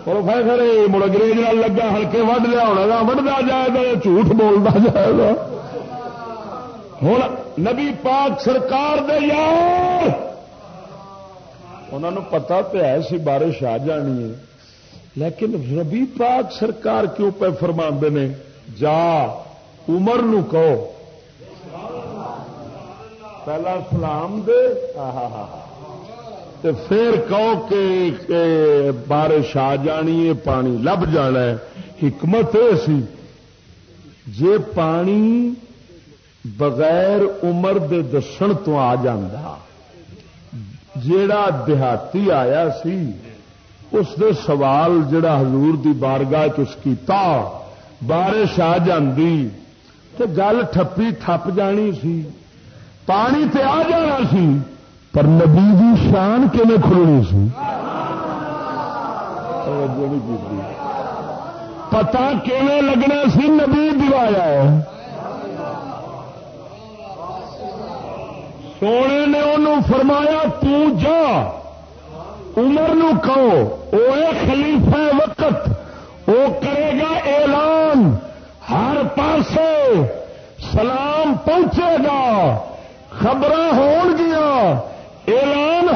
پروفیسر مڑ انگریز لگا ہلکے وڈ لیا ہونا وڈتا جائے گا جھوٹ بولتا جائے گا ہوں نبی پاک سرکار دے یار انہوں پتا تو ہے سی بارش آ جانی ہے لیکن ربی پاک سرکار کیوں پہ فرما نے جا عمر نو کہو پہلا سلام دے۔ پھر کہو کہ بارش آ جانی ہے، پانی لب جانا ہے۔ حکمت یہ سی۔ جے پانی بغیر عمر دے دسن تو آ جیڑا دیہاتی آیا سی، اس دے سوال جڑا حضور دی بارگاہ چس کیتا، بارش آ جاندی۔ تے گل ٹھپی تھپ جانی سی۔ پانی تے آ جانا سی، پر نبی دی شان کھلنی سی؟ پتا کیون لگنا سی نبی دوایا سونے نے انہوں فرمایا، تو جا، عمر نو کہو وہ خلیفہ وقت وہ کرے گا اعلان، ہر پاسے سلام پہنچے گا۔ خبر گیا، اعلان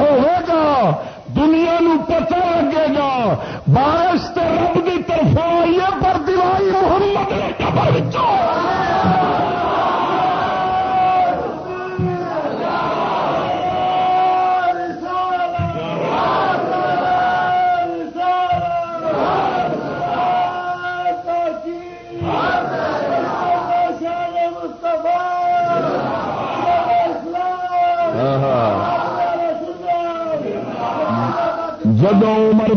گا، دنیا نو پتہ لگے گا۔ بارش تو رب کی طرف آئی ہے پر دیوائی محمد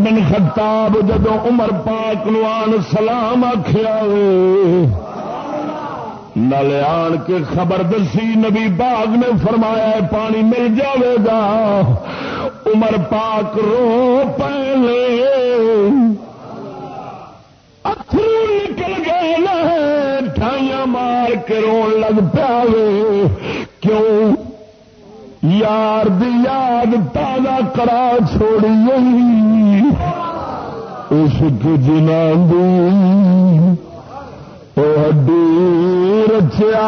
بن خطاب جدو عمر پاک نوان سلام آخیا نلے آن کے خبر دسی، نبی باغ نے فرمایا پانی مل جاوے گا۔ عمر پاک رو پہلے۔ اترو نکل گئے ٹھائیاں مار کے رو لگ پیا کیوں؟ یار دی یاد تازہ کرا چھوڑی عشق جنا دی۔ ہڈی رچیا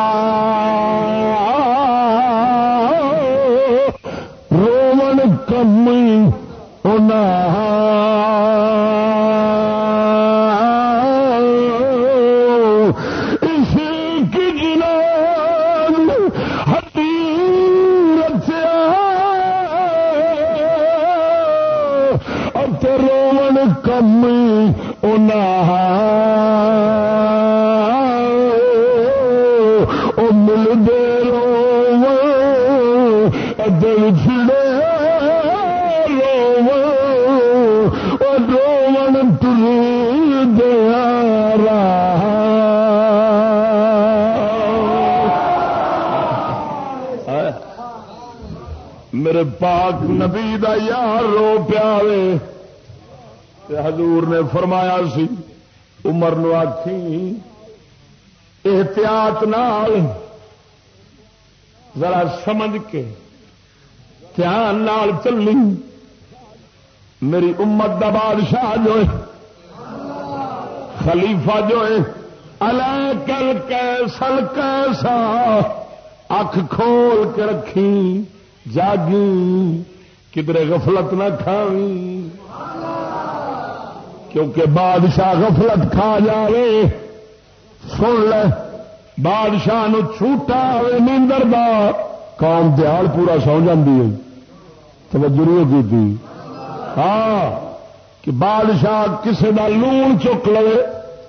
رومن کمی انہاں پاک نبی دا یار رو پیا حضور نے فرمایا سی، عمر نو آخی احتیاط نال ذرا سمجھ کے دھیان نال چلی۔ میری امت دا بادشاہ جو ہے، خلیفہ جو ہے الکل کیسل کیسا، اکھ کھول کے رکھی۔ جاگی کدھر غفلت نہ کھاوی۔ کیونکہ بادشاہ غفلت کھا جائے سن لے، بادشاہ نو چھوٹا ہوئے نیندر دا، قوم دیال پورا سو جاتی ہے۔ توجہ نہیں کی ہاں کہ بادشاہ کسی کا لون چک لو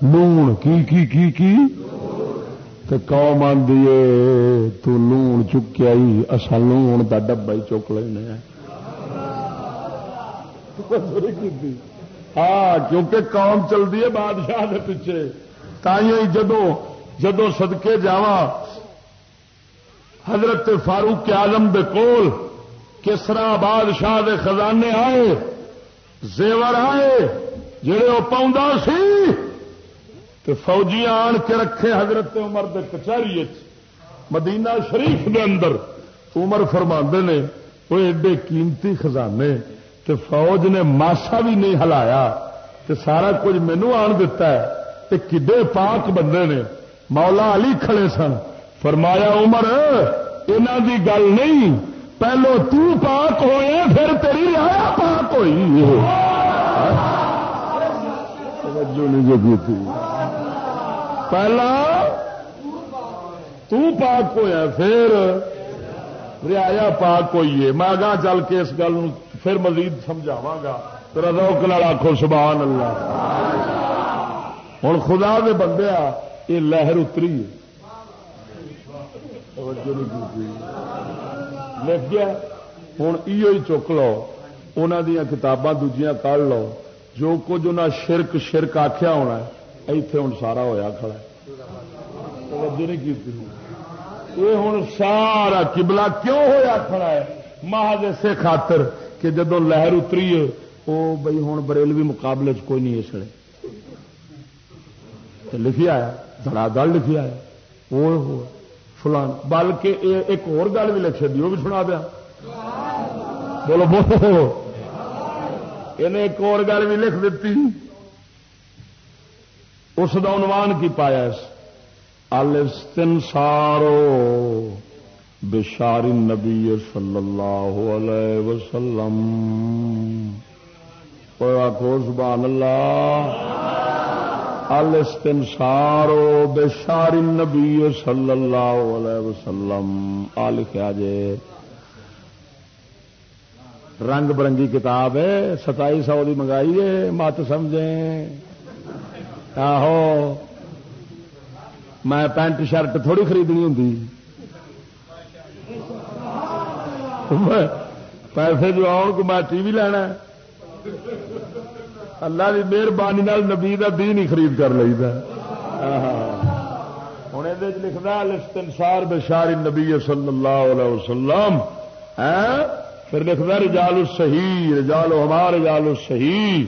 لون، کی کی کی کی؟ تو قوم آدھی تو لون چکیا ہی اصل لون کا ڈبا ہی چک لینا ہاں کیونکہ قوم چلتی ہے بادشاہ کے پیچھے۔ تھی جدو جدو سدکے جاوا حضرت فاروق آلم دے کول کسرا بادشاہ دے خزانے آئے، زیور آئے، جڑے وہ پاؤں سی تو فوجی آن کے رکھے حضرت عمر دے کچہری مدینہ شریف دے اندر۔ عمر فرما نے وہ ایڈے قیمتی خزانے تو فوج نے ماسا بھی نہیں ہلایا۔ تو سارا کچھ مینو آن دتا ہے۔ تے کڈے پاک بندے نے، مولا علی کھڑے سن۔ فرمایا، عمر انہوں دی گل نہیں۔ پہلو تو پاک ہوئے، پھر تیری ریا پاک ہوئی۔ نہیں تھی۔ پہلا تو پاک ہویا پھر ریا پاک ہوئی ہے۔ میں گاہ چل کے اس گل پھر مزید سمجھاوا گا۔ تیرا روک لا آخو سبحان اللہ۔ ہوں خدا دے بندے یہ لہر اتری ہے۔ لکھ گیا۔ ہوں یہ چک لو۔ ان کتاباں دوجیاں کڑ لو۔ جو کچھ انہیں شرک شرک آخیا ہونا اتے ہوں سارا ہوا کھڑا توجہ نہیں کی یہ ہوں سارا کبلا کیوں ہوا کھڑا ہے؟ مہاد اسے خاطر کہ جدو لہر اتری ہے وہ بھائی ہوں بریلوی مقابلے چ کوئی نہیں اس لکھی آیا دڑا دل لکھی آیا۔ وہ فلان، بلکہ ایک اور گل بھی لکھ دی وہ بھی سنا دیا۔ بولو بولو۔ انہیں ایک اور گل بھی لکھ دیتی اس کا عنوان کی پایا الستن سارو بشاری نبی صلی اللہ علیہ وسلم۔ سبحان اللہ۔ الستن سارو بے نبی صلی اللہ علیہ وسلم۔ آ لکھا جے۔ رنگ برنگی کتاب ہے، ستائی سو کی منگائی ہے، مت سمجھیں۔ آہو میں پینٹ شرٹ تھوڑی خریدنی ہوں پیسے جو آؤ کو میں ٹی وی لینا اللہ کی مہربانی نبی کا دین ہی خرید کر لی ہوں یہ لکھنا لستنسار بشار نبی صلی اللہ علیہ وسلم پھر لکھنا رجال صحیح رجال ہمار رجال صحیح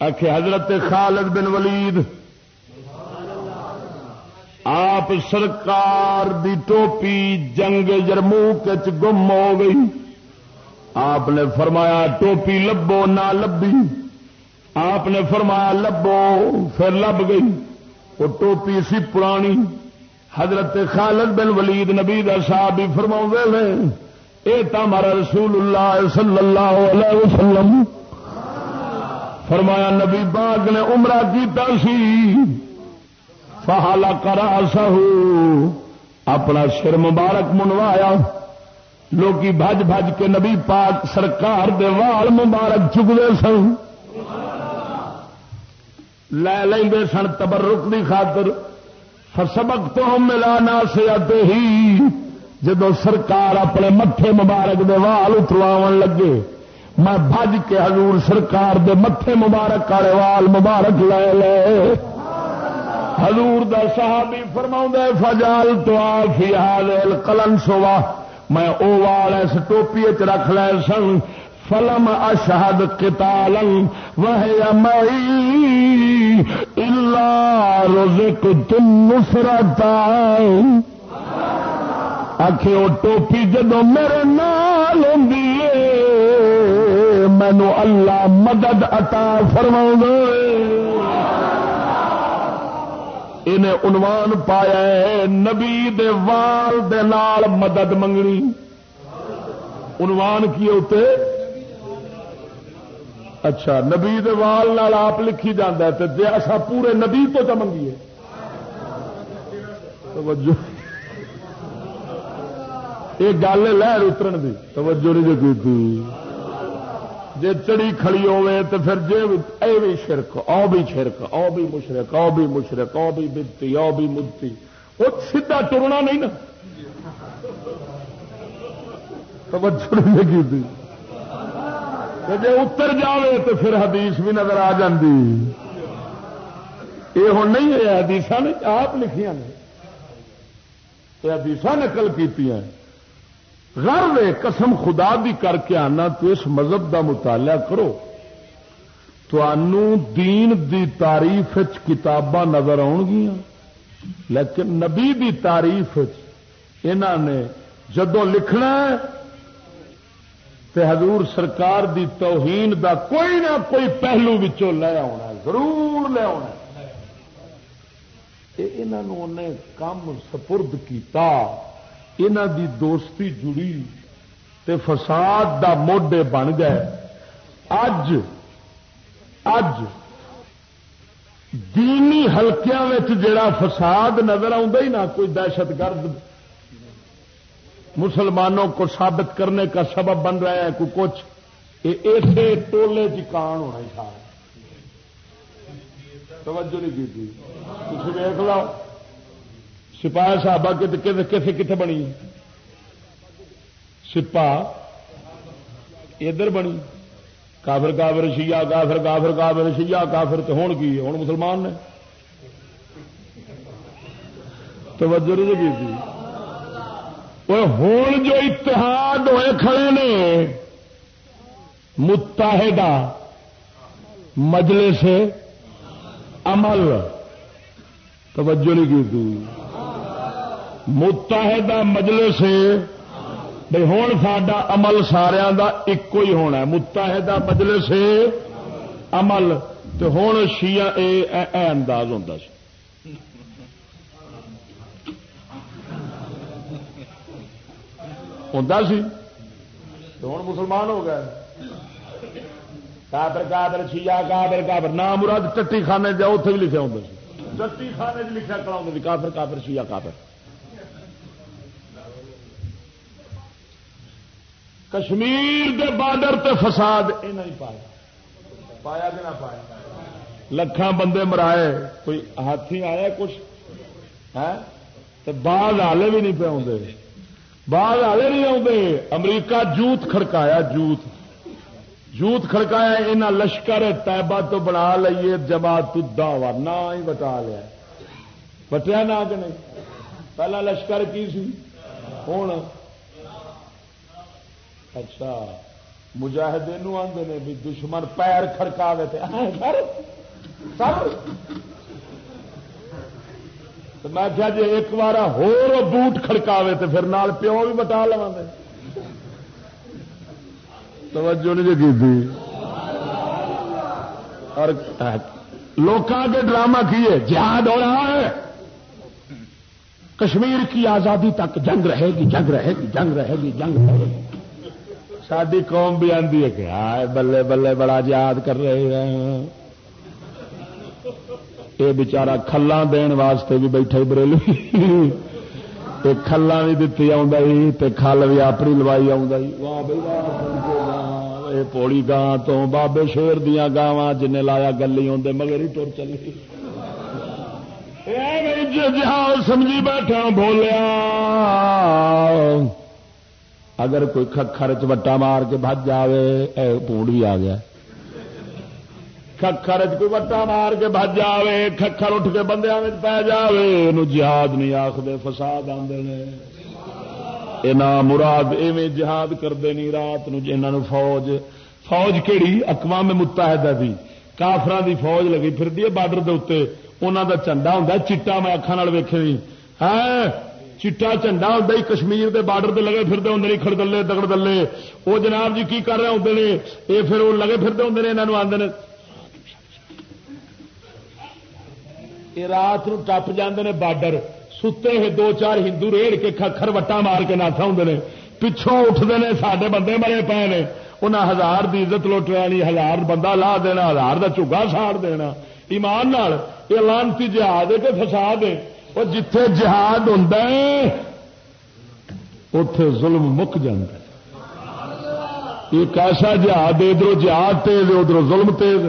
آخ حضرت خالد بن ولید، آپ سرکار دی ٹوپی جنگ جرموک گم ہو گئی۔ آپ نے فرمایا ٹوپی لبو نہ لبی۔ آپ نے فرمایا لبو پھر لب گئی۔ وہ ٹوپی سی پرانی۔ حضرت خالد بن ولید نبی صاحب بھی فرما نے اے تا ہمارا رسول اللہ صلی اللہ علیہ وسلم فرمایا نبی باغ نے عمرہ کیتا سی فہالا کرا سہو، اپنا سر مبارک منوایا۔ لوکی بج بج کے نبی پاک سرکار دے وال مبارک چکتے سن۔ لے لے سن تبرک دی خاطر۔ سبق تو ہم ملا نہ سے ہی، جدو سرکار اپنے متے مبارک دے وال اتروا لگے۔ میں بج کے حضور سرکار دے متے مبارک والے وال مبارک لے لے۔ حضور دا صحابی فرما فجال تو آ فی کلن سوا۔ میں او وال اس ٹوپی چ رکھ لے سن۔ فلم اشہد کتالن وہ مئی الا رزق تم نفرت وہ ٹوپی جدو میرے نال ہوں مینو اللہ مدد عطا فرما انہیں عنوان پایا ہے، نبی دے وال دے نال مدد منگنی۔ عنوان کی ہوتے اچھا نبی دے وال نال آپ لکھی جانا تو جی اصا پورے نبی تو چ منگیے توجہ۔ یہ گل لہر اترن دی۔ توجہ نہیں جو کی جی چڑی کھڑی ہوے تو پھر جی اے بھی شرک او بھی شرک او بھی مشرق او بھی مشرق او بھی بتی او بھی مدتی۔ وہ سیدھا ٹرنا نہیں نا۔ توجہ لگی تھی۔ جی اتر جاوے تو پھر حدیث بھی نظر آ جاندی۔ یہ ہوں نہیں ہے حدیث نے آپ لکھیاں نے۔ حدیث نقل کی غرض قسم خدا بھی کر کے آنا تو اس مذہب دا مطالعہ کرو۔ تو دین دی تعریف کتاباں نظر آن گیا لیکن نبی دی تعریف نے جدو لکھنا تے حضور سرکار دی توہین دا کوئی نہ کوئی پہلو بچوں لے آنا ضرور لے آنا انہیں کام سپرد کیتا۔ انہ دی دوستی جڑی تے فساد دا موڈے بن گئے۔ اج اج دینی ہلکیا جڑا فساد نظر آ کوئی دہشت گرد مسلمانوں کو ثابت کرنے کا سبب بن رہا ہے، کوئی کچھ۔ ایسے ٹولے چکان ہونا سارا۔ توجہ نہیں کی تھی۔ دیکھ لو۔ سپاہ صاحب کتنے کتنے بنی؟ سپا ادھر بنی۔ کافر کافر، شیعہ، کافر کافر کافر، شیعہ، کافر تو ہون کی؟ ہوں مسلمان نے۔ توجہ نہیں کی ہوں جو اتحاد ہوئے کھڑے نے، متحدہ مجلس عمل۔ توجہ نہیں کی متحدہ مجلس بھائی ہوں سڈا عمل سارا کا ایک ہی ہونا متحدہ مجلس عمل تو ہوں شیا انداز ہوتا سی۔ ہوں مسلمان ہو گئے۔ کابر کابر شیا کابر کابر نام مراد چٹی خانے جاؤ اتنے بھی لکھا ہوں چٹی خانے لکھا کرا کافر کافر شیا کافر۔ کشمیر دے بارڈر تے فساد یہ نہیں پایا۔ پایا کہ نہ پایا۔ لکھان بندے مرائے کوئی ہاتھی آیا کچھ؟ ہے بعد آلے بھی نہیں پہ آتے بعد آلے نہیں آتے امریکہ جوت کھڑکایا جوت جوت کھڑکایا یہاں لشکر تیبا تو بنا لیے جماعت وا نہ ہی بٹا لیا۔ بٹیا نہ کہ نہیں؟ پہلا لشکر کی سی؟ ہوں۔ اچھا مجاہدے آدھے نے بھی دشمن پیر کھڑکا میں کیا جی ایک بار بوٹ کھڑکاوے تو پھر نال پیو بھی بٹا لوا توجہ نہیں جی کی اور لوکاں کے ڈرامہ کیے جہاد ہو رہا ہے۔ کشمیر کی آزادی تک جنگ رہے گی، جنگ رہے گی، جنگ رہے گی، جنگ رہے گی۔ ساری قوم بھی آتی ہے کہ آئے بلے بلے بڑا یاد کر رہے ہیں۔ یہ بچارا کھلا دن واسطے بھی بیٹھے بریلی کھلا بھی دتی کھل بھی اپنی لوائی آئی جی پوڑی گاں تو بابے شیر دیا گاواں جن لایا گلی آدھے مگر ہی ٹر چلی۔ جہاں جی جی سمجھی بیٹھا بولیا۔ اگر کوئی ککھر چٹا مار کے بج جائے پونڈ بھی آ گیا۔ ککھر کوئی وٹا مار کے بج جائے ککھر اٹھ کے بندے پی جائے یہ جہاد نہیں آخر فساد آدھے مراد ایویں جہاد کرتے نہیں رات نو فوج فوج کہڑی اقوام متحدہ دی۔ کافران دی فوج لگی پھر دی بارڈر دے اتنے انہوں دا چنڈا ہوں چیٹا میں اکھان ویخے ہاں چٹا چنڈا ہوں کشمیر دے بارڈر دے لگے پھرتے ہوں کھڑ دلے دگڑ دلے۔ وہ جناب جی کی کر رہے ہوں نے؟ یہ پھر وہ لگے پھرتے ہوں یہاں آدھے یہ رات ٹپ جاندے بارڈر۔ ستے ہوئے دو چار ہندو ریڑ کے کھر وٹا مار کے ناسا ہوں نے۔ پچھوں اٹھتے ہیں سارے بندے مرے پے نے۔ انہیں ہزار کی عزت لوٹ لینی ہزار بندہ لا دینا، ہزار کا چوگا ساڑ دینا۔ ایمان نال یہ لانتی جہاد ہے کہ فساد ہے۔ وہ جتھے جہاد ہوں اتے ظلم مک ایک ایسا جہاد ادھر جہاد تیز ادھر ظلم تیز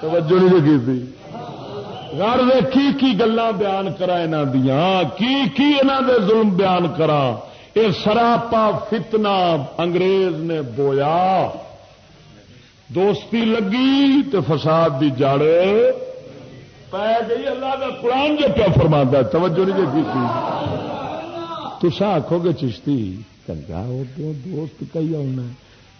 توجہ نہیں کی گھر کی کی گلا بیان کرا یہاں دیا کی کی دے ظلم بیان کرا۔ یہ سراپا فتنا انگریز نے بویا۔ دوستی لگی تو فساد دی جڑ پی جی، گئی اللہ کا قرآن جو پیا فرما توجہ نہیں جی، جی، کی تسا آخو گے چشتی کنگا ہو دوست کئی آنا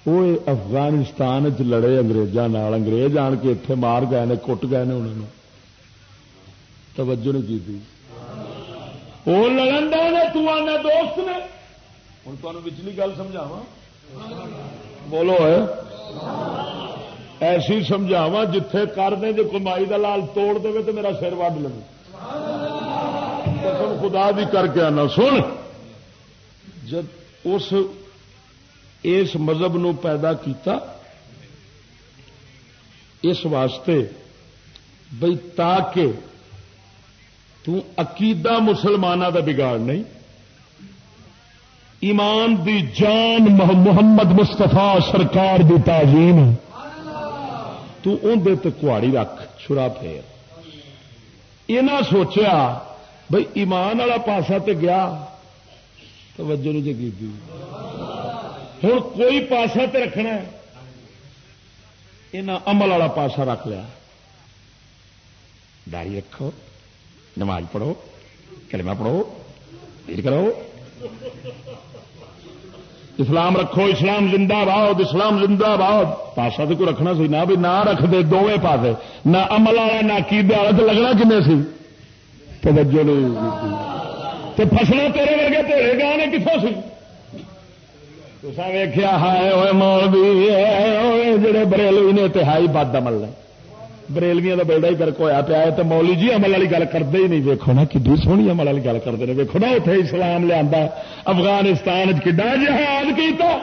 وہ افغانستان چ لڑے اگریزوں انگریز آن کے اتنے مار گئے نے، کٹ گئے نے انہوں نے توجہ نہیں کی وہ لڑن دے تو آنا دوست نے۔ ہوں تمہیں پچھلی گل سمجھاوا بولو ہے ایسی سمجھاوا جتھے کر دیں جو کمائی کا لال توڑ دے تو میرا سر وڈ لگے۔ قسم خدا بھی کر کے آنا، سن۔ جب اس اس مذہب نو پیدا کیتا، اس واسطے بھائی تاکہ عقیدہ مسلمانوں کا بگاڑ نہیں، ایمان دی جان محمد مستفا سرکار دی تعظیم تڑی رکھ چھڑا پھیر۔ یہ سوچیا بھائی ایمان والا پاسا تے گیا، توجہ نہیں جگی ہوں کوئی پاسا تے رکھنا یہ عمل والا پاسا رکھ لیا۔ داری رکھو، نماز پڑھو، کلمہ پڑھو پھر کرو۔ اسلام رکھو، اسلام زندہ باد، اسلام زندہ باد۔ پاسا تو کوئی رکھنا سی نہ بھی، نہ رکھ دے دونوں پاسے۔ نہ عمل والا، نہ کیدے والا تو لگنا کن سی؟ توجہ تو فصلیں تیرے ورگے، تیرے گا نے کتوں سی ویخیا ہائے مول بھی جڑے بریلوی نے تہائی بد عمل نے بریلویاں کا بیڑا ہی گرک ہوا پیا ہے، تو مولی جی عمل والی گل کرتے ہی نہیں۔ ویکو نا کھی سونی عمل والی گل کرتے ہیں۔ ویکو نا اتنے اسلام لیا افغانستان کڈا جہاد کیتا۔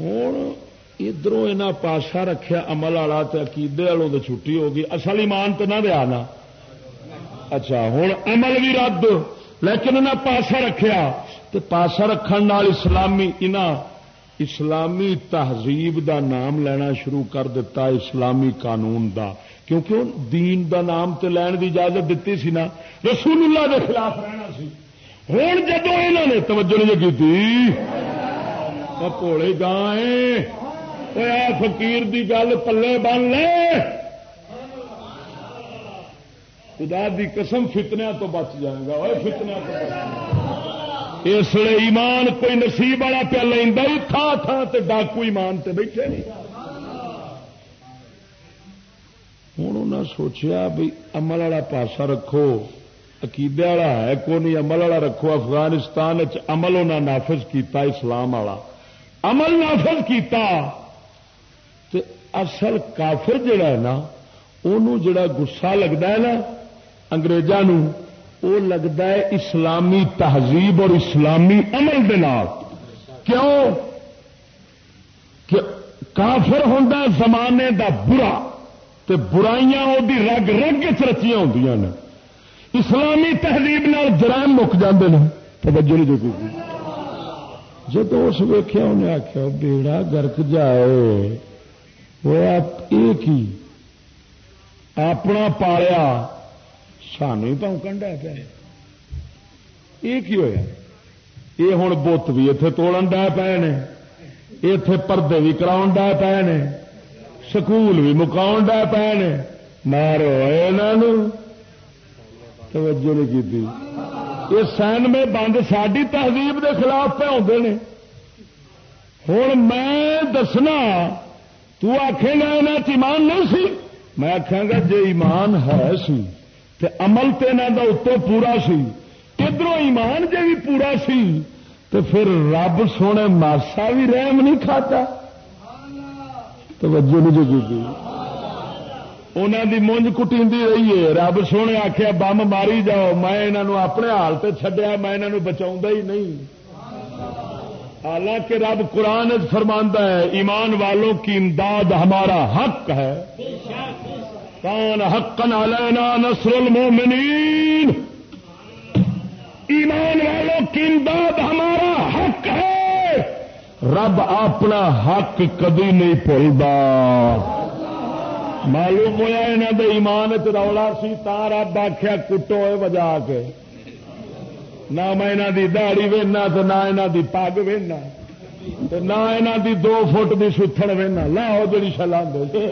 ہوں ادھر پاسا رکھیا عمل والا تو عقیدے والوں تو چھٹی ہو گئی۔ اصل ایمان تو نہ دیا نا۔ اچھا ہوں عمل بھی رد، لیکن انہیں پاسا رکھیا۔ تو پاسا رکھنے اسلامی انہاں اسلامی تہذیب دا نام لینا شروع کر دیتا اسلامی قانون دا۔ کیونکہ دین دا نام تے لین دی اجازت دیتی سی نا۔ رسول اللہ دے خلاف رہنا سی۔ ہوں جدو انہوں نے توجہ نہیں کی پوڑے گائے فقیر دی گل پلے بن لے۔ خدا دی قسم فتنیا تو بچ جائے گا۔ فتنیا تو بچ اس لیے ایمان کوئی نصیب والا پہ لینا تھا تھا تے ڈاکو ایمان تے بیٹھے نہیں۔ ہوں انہیں سوچیا بھی عمل والا پاسا رکھو، عقیدے والا ہے کو نہیں، عمل والا رکھو۔ افغانستان عمل انہیں نافذ کیتا، اسلام والا۔ عمل نافذ کیتا۔ تے اصل کافر جڑا ہے نا انہوں جڑا گسا لگتا ہے نا اگریزوں وہ لگتا ہے اسلامی تہذیب اور اسلامی عمل دے نال۔ کیوں؟ کہ کافر ہوں زمانے دا برا تے برائیاں وہ رگ رگ چ رچیاں ہوں نے۔ اسلامی تہذیب نال جرائم مک جاندے ہیں توجہ نہیں دیکھی جب اس ویخیا انہیں آخیا بیڑا گرک جائے، وہ آپ ایک ہی اپنا پالیا۔ سانو ہی پونکن ڈے پیا یہ کی ہوا یہ ہوں بت بھی اتے توڑن ڈے پے نے۔ اتے پردے بھی کرا ڈے پے نے۔ سکول بھی مکاؤ ڈے پے نے۔ مارو توجہ نہیں کی یہ سین میں بند ساری تہذیب کے خلاف پہ آتے ہیں ہوں میں دسنا تکھے گا یہاں ایمان نہیں سی؟ میں آخا گا جی ایمان ہے سی۔ تے عمل تو یہاں کا اتو پورا سی۔ ادھر ایمان جی بھی پورا سی تو پھر رب سونے ماسا بھی رحم نہیں کھاتا۔ توجہ نہیں جو جی, جی،, جی۔ انہوں دی مونج کٹی رہی ہے۔ رب سونے آخیا بم ماری جاؤ۔ میں انہوں اپنے حال سے چڈیا میں انہوں بچاؤں ہی نہیں۔ حالانکہ رب قرآن فرماندہ ہے، ایمان والوں کی امداد ہمارا حق ہے۔ کان حقن علینا نصر المومنین ایمان والوں کی امداد ہمارا حق ہے. رب اپنا حق کدی نہیں بھولتا. معلوم ہوا یہاں دے ایمان چ رولا سی تا رب آخیا کٹو بجا کے. نہ میں یہاں کی دہڑی وہنا تو نہ یہاں کی پگ وہنا نہ یہاں کی دو فٹ کی ستڑ وہنا لاؤ جی شلا دے.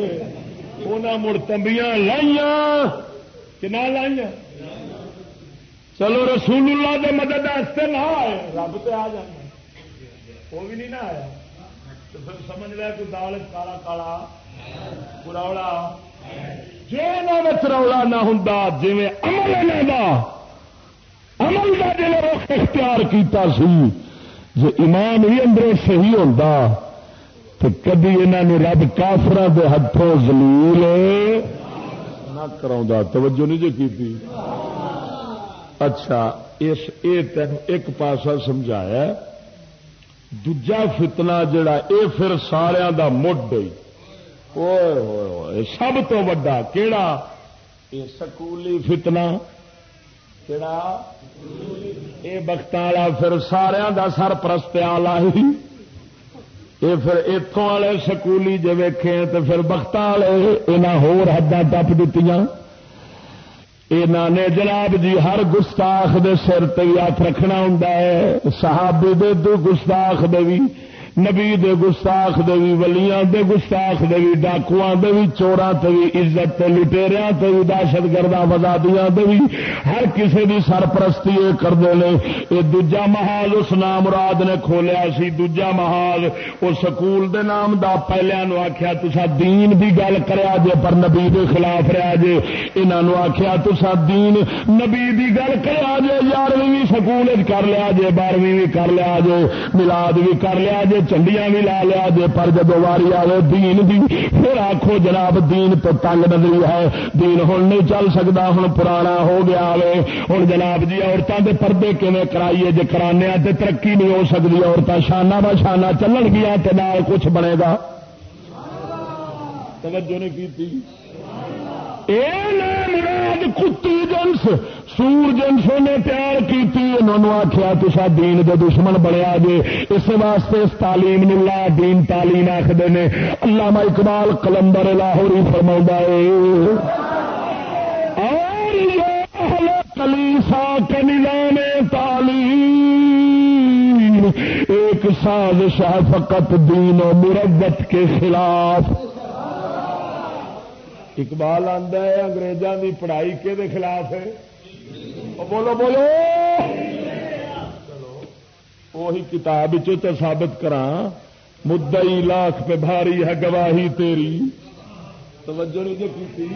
انہیں مڑ تمبیاں لائیا کہ نہ لائیا چلو رسول اللہ کے مدد واسطے نہ آئے، رب تو آ جائے وہ بھی نہیں نہ آیا۔ تو پھر سمجھ لیا کہ دال کالا کالا۔ پورولا جی رولا نہ ہوں جی عمل عمل کا جی رخ اختیار کیتا سی جو ایمان بھی اندر صحیح ہوتا تو کدی انہوں رب کافر دے ہاتھوں زلیل نہ کرا توجہ نہیں جی کی اچھا اس اے تین ایک پاسا سمجھایا دجا فتنا جڑا، اے پھر سارا دا مڈ سب تو وا کہڑا یہ سکولی فتنا کہڑا یہ بخت والا پھر سارا دا سر پرست آلہ ہی۔ یہ پھر اتوں والے سکولی جی ویکے تو پھر بخت والے یہاں ہودا ٹپ دیتی نے جناب جی ہر گستاخ دے سر ہاتھ رکھنا ہوں صحابی دے دو گستاخ دے بھی نبی دے گستاخ دے بھی ولیاں دے گستاخ دے بھی ڈاکواں دے بھی چوراں تے بھی عزت تے لٹیریاں تے بھی دہشت گرداں وزادیاں دے بھی ہر کسے دی سرپرستی اے کردے نے۔ اے دوجا محال اس نام مراد نے کھولیا سی۔ دوجا محال او سکول دے نام دا پہلیاں نو آکھیا تسا دین دی گل کریا جے، پر نبی دے خلاف رہیا جے۔ انہاں نو آکھیا تسا دین نبی دی گل کریا جے، یارویں بھی سکول وچ کر لیا جے، بارہویں بھی کر لیا جے، میلاد بھی کر لیا جے چنڈیاں بھی لا لیا جے پر جب واری آئے دین دی پھر آخو جناب دین تو تنگ نظری ہے دین ہوں نہیں چل سکتا ہوں پرانا ہو گیا وے ہوں جناب جی عورتوں کے پردے کیون کرائیے جی کرانے تے ترقی نہیں ہو سکتی عورتیں شانہ بشانہ چلن گیا کچھ بنے گا توجہ نہیں کی مراد کتی جنس سور جنسوں نے تیار کی انہوں آخیا تصا دین دے دشمن بنیا جے۔ اس واسطے اس تعلیم نلا دین تعلیم آخر نے۔ اللہ اقبال کلندر لاہوری فرما کلیسا کے نظام تعلیم، ایک سازش ہے فقط دین و مربت کے خلاف۔ اقبال آدھا ہے انگریزوں کی پڑھائی کے خلاف ہے؟ بولو بولو وہی کتاب تو ثابت کرا مدئی لاکھ پہ بھاری ہے گواہی تیری توجہ نہیں جو کی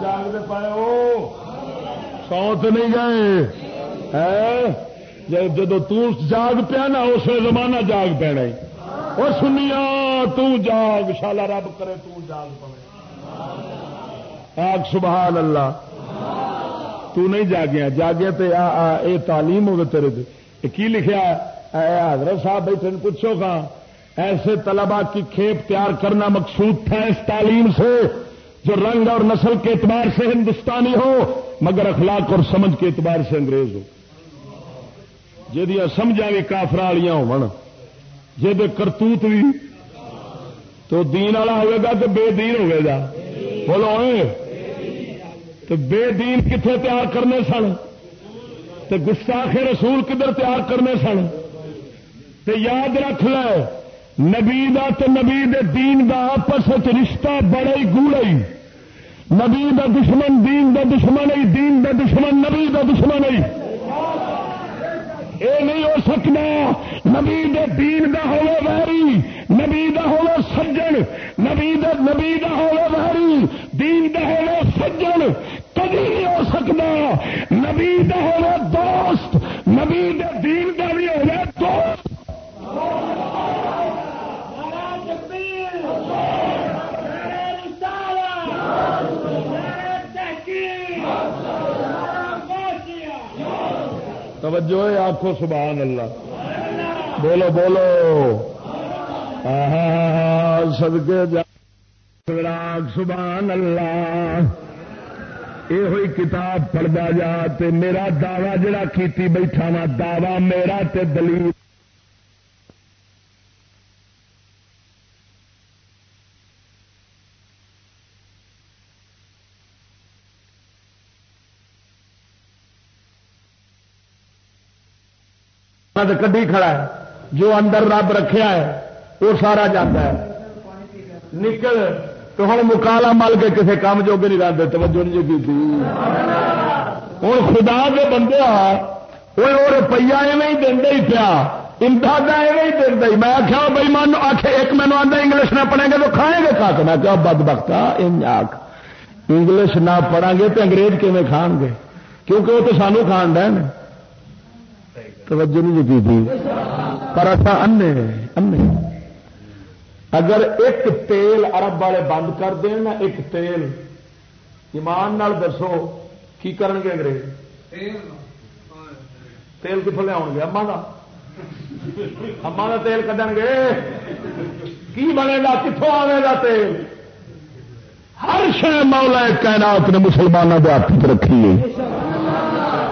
جاگ پائے وہ سو تو نہیں گئے جب تاگ پیا نا اس زمانہ جاگ پینا وہ سنیا تاگ شالا رب کرے تاگ پہ آگ سبحان اللہ تو نہیں جاگیا جاگیا تو یہ تعلیم ہوگی تیرے دے کی لکھا حضرت صاحب بھائی تین پوچھو گا ایسے طلبا کی کھیپ تیار کرنا مقصود تھا اس تعلیم سے، جو رنگ اور نسل کے اعتبار سے ہندوستانی ہو، مگر اخلاق اور سمجھ کے اعتبار سے انگریز ہو۔ جہاں سمجھا بھی کافر والیا ہو کرتوت بھی تو دین والا ہوئے گا تو بے دین ہوئے گا۔ بولو تو بے دین کتنے تیار کرنے سن؟ تو گستاخ رسول کدھر تیار کرنے سن؟ تو یاد رکھ لو، نبی دا تو نبی دے دین دا آپس رشتہ بڑا ہی گوڑا ہی۔ نبی دا دشمن دین دا دشمن ہی، دین دا دشمن نبی دا دشمن ہی۔ یہ نہیں ہو سکتا نبی دین دا ہوے ویری نبی دا ہوے سجن، نبی نبی دا ہوے ویری دین دا ہوے سجن۔ کبھی نہیں ہو سکتا نبی دا ہوے دوست، نبی دین دا بھی ہوے دوست۔ توجہ ہے آخو سبحان اللہ۔ بولو بولو۔ سدکے جا سبحان اللہ۔ یہ ہوئی کتاب پڑھتا جا تے میرا دعوی جڑا کیتی بیٹھا وا، دعوی میرا تے دلیل۔ کدی کھڑا ہے، جو اندر رب رکھا ہے، وہ سارا جاتا ہے۔ نکل، تو ہوں مکالا مل کے کسی کام جوگے نہیں رکھتے توجہ نہیں جی کی ہوں خدا کے بندے وہ روپیہ ایویں ہی دے ہی پیا، امداد ایویں ہی دے میں آخیا بھائی من آخ ایک مینو آتا انگلش نہ پڑھیں گے تو کھائیں گے کھا کے؟ میں کیا بد بخت آخ انگلش نہ پڑھیں گے تو انگریز کیون کھان گے کیونکہ وہ تو سانو کھان دین توجہ نہیں کی تھی۔ پر اچھا انے اگر ایک تیل ارب والے بند کر دیں نا، ایک تیل، ایمان نال دسو، کی کرن گے انگریز؟ تیل کتوں لیا گے؟ اما کا اما کا تیل کھن گے۔ کی بنے گا؟ کتوں آئے گا تیل؟ ہر شہ مولا کائنات نے مسلمانوں کے ہاتھ رکھی ہے۔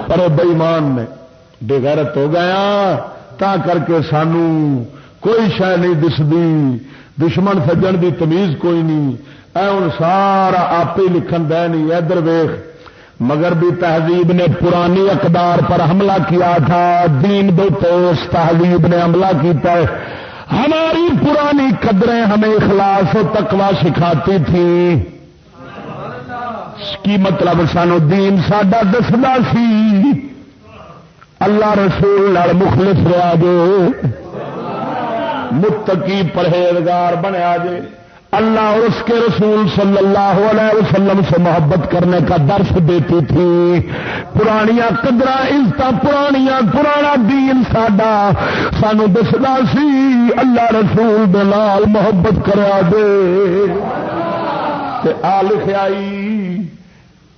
پر بئیمان نے۔ بےغیرت ہو گیا تا کر کے سانو کوئی شہ نہیں دستی دشمن سجن دی تمیز کوئی نہیں۔ اے ہوں سارا آپ ہی لکھن دے نہیں، ادھر ویخ مگر بھی تہذیب نے پرانی اقدار پر حملہ کیا تھا۔ دین دو اس تہذیب نے حملہ کیتا ہے۔ ہماری پرانی قدریں ہمیں اخلاص و تکوا سکھاتی تھی۔ کی مطلب سانو دین ساڈا دستا سی؟ اللہ رسول مخلص رہا جے۔ متقی پرہیزگار بنیا جے۔ اللہ اور اس کے رسول صلی اللہ علیہ وسلم سے محبت کرنے کا درس دیتی تھی۔ پرانیاں قدر عزت پرانیاں پرانا دین ساڈا۔ سانو دسدا سی، اللہ رسول دلال محبت کرا دے آ لکھائی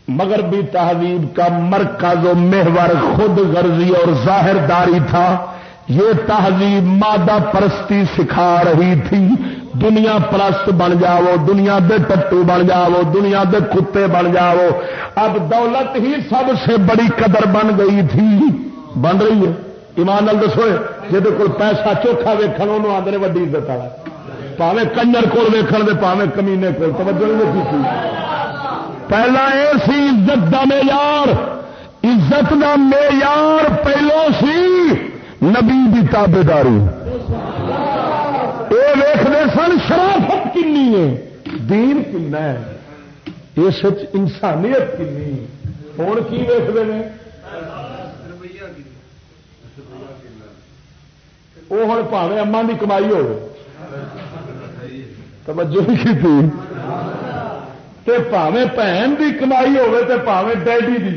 مگر بھی تہذیب کا مرکز و محور خود غرضی اور ظاہر داری تھا۔ یہ تہذیب مادہ پرستی سکھا رہی تھی۔ دنیا پرست بن جاؤ، دنیا دے ٹٹو بن جاؤ، دنیا دے کتے بن جاؤ۔ اب دولت ہی سب سے بڑی قدر بن گئی تھی۔ بن رہی ہے۔ ایمان نال دسو جہد کو پیسہ چوکھا ویکن وہ آدھے وڈی عزت والا۔ پاوے کنجر کول ویکن دے پاوے کمینے کول۔ توجہ نہیں کی پہلا یہ سی عزت کا معیار، عزت کا معیار پہلو سی نبی کی تابے داری یہ ویختے سن شرافت کنی ہے، دین کن ہے۔ اس انسانیت کنی ہوں کی ویختے ہیں وہ ہوں پاوے اما کی کمائی ہو توجہ کی تے پاوے بھن کی کمائی ہوے تے پاوے ڈیڈی دی۔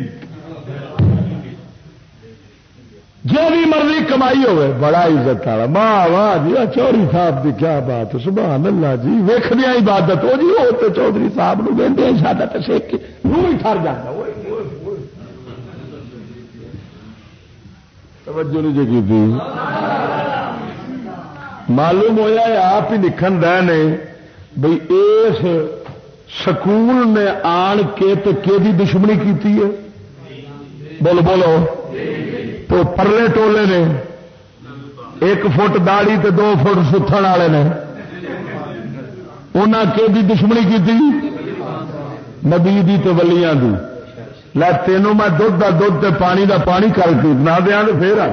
جو بھی مرضی کمائی ہوے بڑا عزت والا۔ ماں واہ جی چودھری صاحب کی کیا بات، سبحان اللہ جی ویخدیا عبادت ہو جی وہ تو چودھری صاحب نو کہ ساڈا تو سیک روح ہی تھر جانا توجہ نہیں جی کی معلوم ہوا آپ ہی لکھن دے نے بھائی اس سکول نے آن کے تو کہ دشمنی کی بولو بولو۔ تو پرلے ٹولے نے ایک فٹ داڑی تے دو فٹ ستھن والے نے انہیں کہ دشمنی کی نبی دی تے ولیاں دی۔ لا تینوں میں دھد کا دھد تے پانی دا پانی کر کے نہ دیا تو پھر آ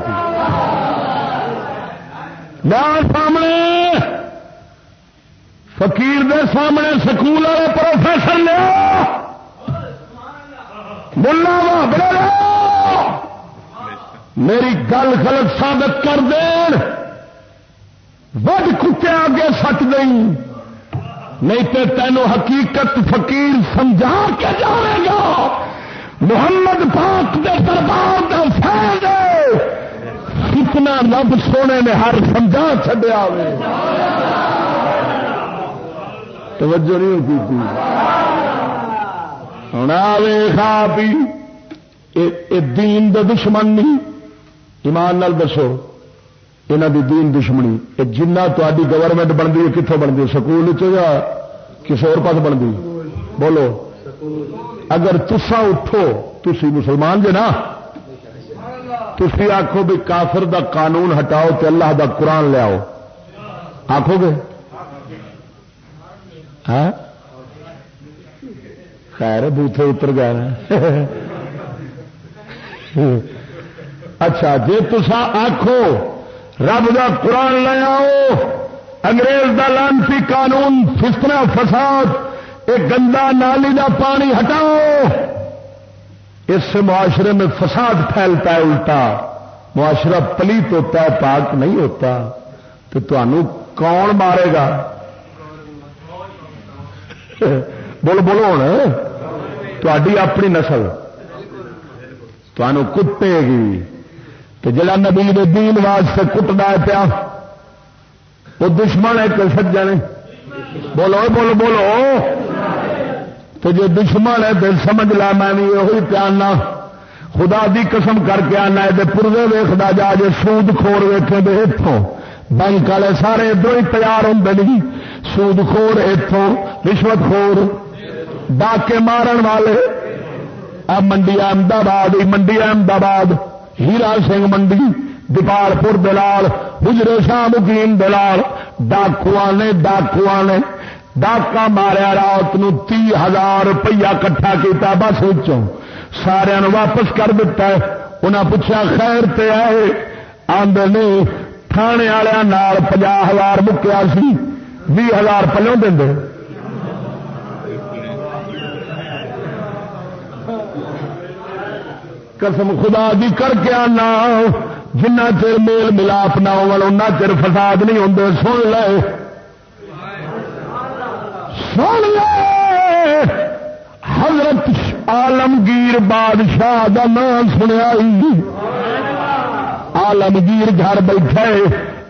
سامنے! فقیر دے سامنے سکول والے پروفیسر لیا ملا بڑے میری گل غلط ثابت کر دین۔ وڈ کتے آگے سٹ دیں نہیں تو تینوں حقیقت فقیر سمجھا کے جائے گا۔ محمد پاک دے دربار کا فیض کتنا رب سونے نے ہر سمجھا چڈیا توجہ نہیں ہوتی تھی۔ ہوں آئے کھا دین دا دشمن نہیں۔ ایمان نال دسو یہاں دی دین دشمنی۔ یہ جنہ تاری گورنمنٹ بنتی ہے کتوں بنتی سکول یا کسی اور پاس بنتی؟ بولو۔ اگر تسا اٹھو تھی مسلمان جے نا؟ تھی آخو بھی کافر دا قانون ہٹاؤ تے اللہ دا قرآن لیاؤ آخو گے؟ ہاں؟ خیر بوتھے اتر گئے اچھا جی تسا آخو رب دا قرآن لے آؤ۔ انگریز دا لانسی قانون فسنا فساد۔ ایک گندا نالی دا پانی ہٹاؤ۔ اس سے معاشرے میں فساد پھیلتا ہے الٹا۔ معاشرہ پلیت ہوتا ہے، پاک نہیں ہوتا۔ تو تمہوں کون مارے گا؟ بول بولو ہوں تھی اپنی نسل۔ تمہوں کٹے گی۔ تو جڑا نبی نے دین واسطے کٹنا پیا وہ دشمن ہے کہ سجن بولو بولو بولو۔ تو جی دشمن ہے تو سمجھ لا میں وہی پیانا خدا دی قسم کر کے آنا ہے۔ پورے ویختا جا، جے سود خور ویٹے دے اتوں بینک والے سارے ادھر ہی تیار ہوں نہیں۔ سود خور اتوں رشوت خور ڈاکے مارن والے۔ اب منڈی احمدآباد منڈی احمدآباد، ہیرا سنگھ منڈی دیپال پور دلال، گجرے شاہ مکیم دلال ڈاکو نے ڈاکو نے۔ ڈاکا ماریا، رات نو تی ہزار روپیہ کٹھا کیا بس سارا واپس کر دیتا ہے۔ انہیں پوچھا، خیر تے آئے؟ آدھے تھانے والوں پناہ ہزار مکیا سی۔ بھی ہزار پلوں دیں قسم خدا دی کر کے آنا، جنہ چر میل ملاپ نہ ہونا چر فساد نہیں ہوں سن لے۔ سن لے۔ حضرت آلمگیر بادشاہ کا نام سنیا آلمگیر گھر بیٹھے،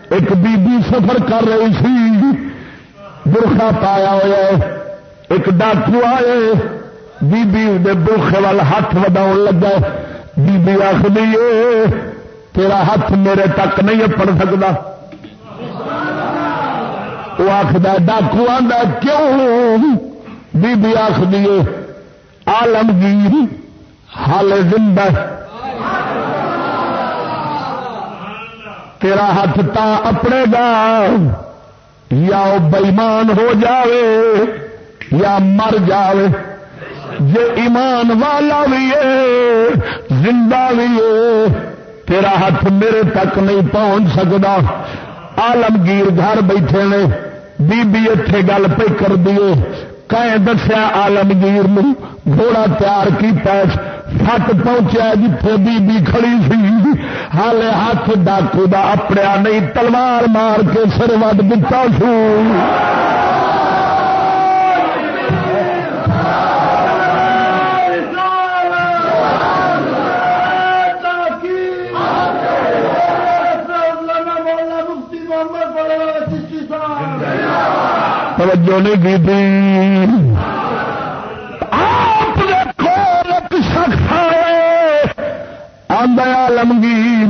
ایک بی بی سفر کر رہی سی۔ برخا پایا ہوا ایک ڈاکو آئے بی بی برخے وال ہاتھ ودا لگا بی بی آخری تیرا ہاتھ میرے تک نہیں پڑ سکتا وہ آخر ڈاکو آدھا کیوں؟ بی بی آخری آلمگیر حال زندہ تیرا ہاتھ تا اپنے گا۔ یا بئیمان ہو جاوے یا مر جاوے جے ایمان والا بھی ہے، زندہ بھی ہے، تیرا ہاتھ میرے تک نہیں پہنچ سکتا آلمگیر گھر بیٹھے نے بی بی اتے گل پہ کر دیے کہیں دسیا آلمگیر گھوڑا تیار کیا فٹ پہنچا جتھے جی، بی بی کھڑی سی۔ ہالے ہاتھ ڈاکو دا اپنے نہیں، تلوار مار کے سر وڈ دتا سو۔ توجہ نہیں کی تھی۔ آدھا لمگی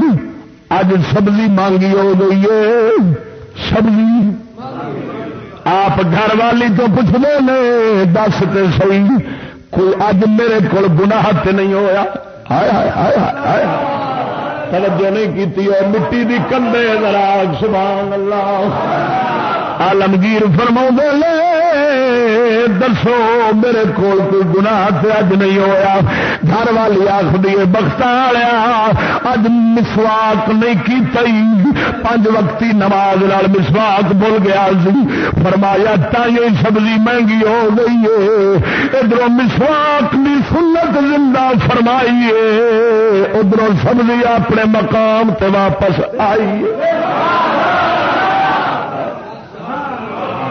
اج سبزی مانگی ہو گئی ہے۔ سبزی آپ گھر والی تو پوچھنے نے، دس کے سی کوئی اج میرے کو گناہ نہیں ہوا توجہ نہیں کی مٹی دی کندے ناراگ سبحان اللہ۔ آلمگیر فرما لے دسو، میرے کول کوئی گناہ تے اج نہیں ہویا۔ گھر والی آخری بخت اج مسواک نہیں کی پانچ وقتی نماز لال مسواک بول گیا فرمایا تھی سبزی مہنگی ہو گئی ہے۔ ادھر مسواک بھی سنت زندہ فرمائیے ادھر سبزی اپنے مقام تے واپس آئیے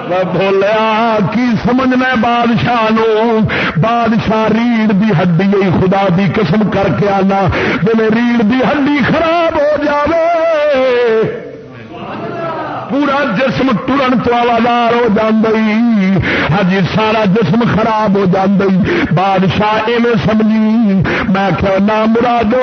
بولیا، کی سمجھنا بادشاہ نو؟ بادشاہ ریڑھ دی ہڈی خدا دی قسم کر کے آنا جی ریڑھ دی ہڈی خراب ہو جاوے۔ پورا جسم ٹرن تو آوازار ہو ہاں جی ہاں سارا جسم خراب ہو جی بادشاہ ایویں سمجھی۔ میں کہ نہ مرادو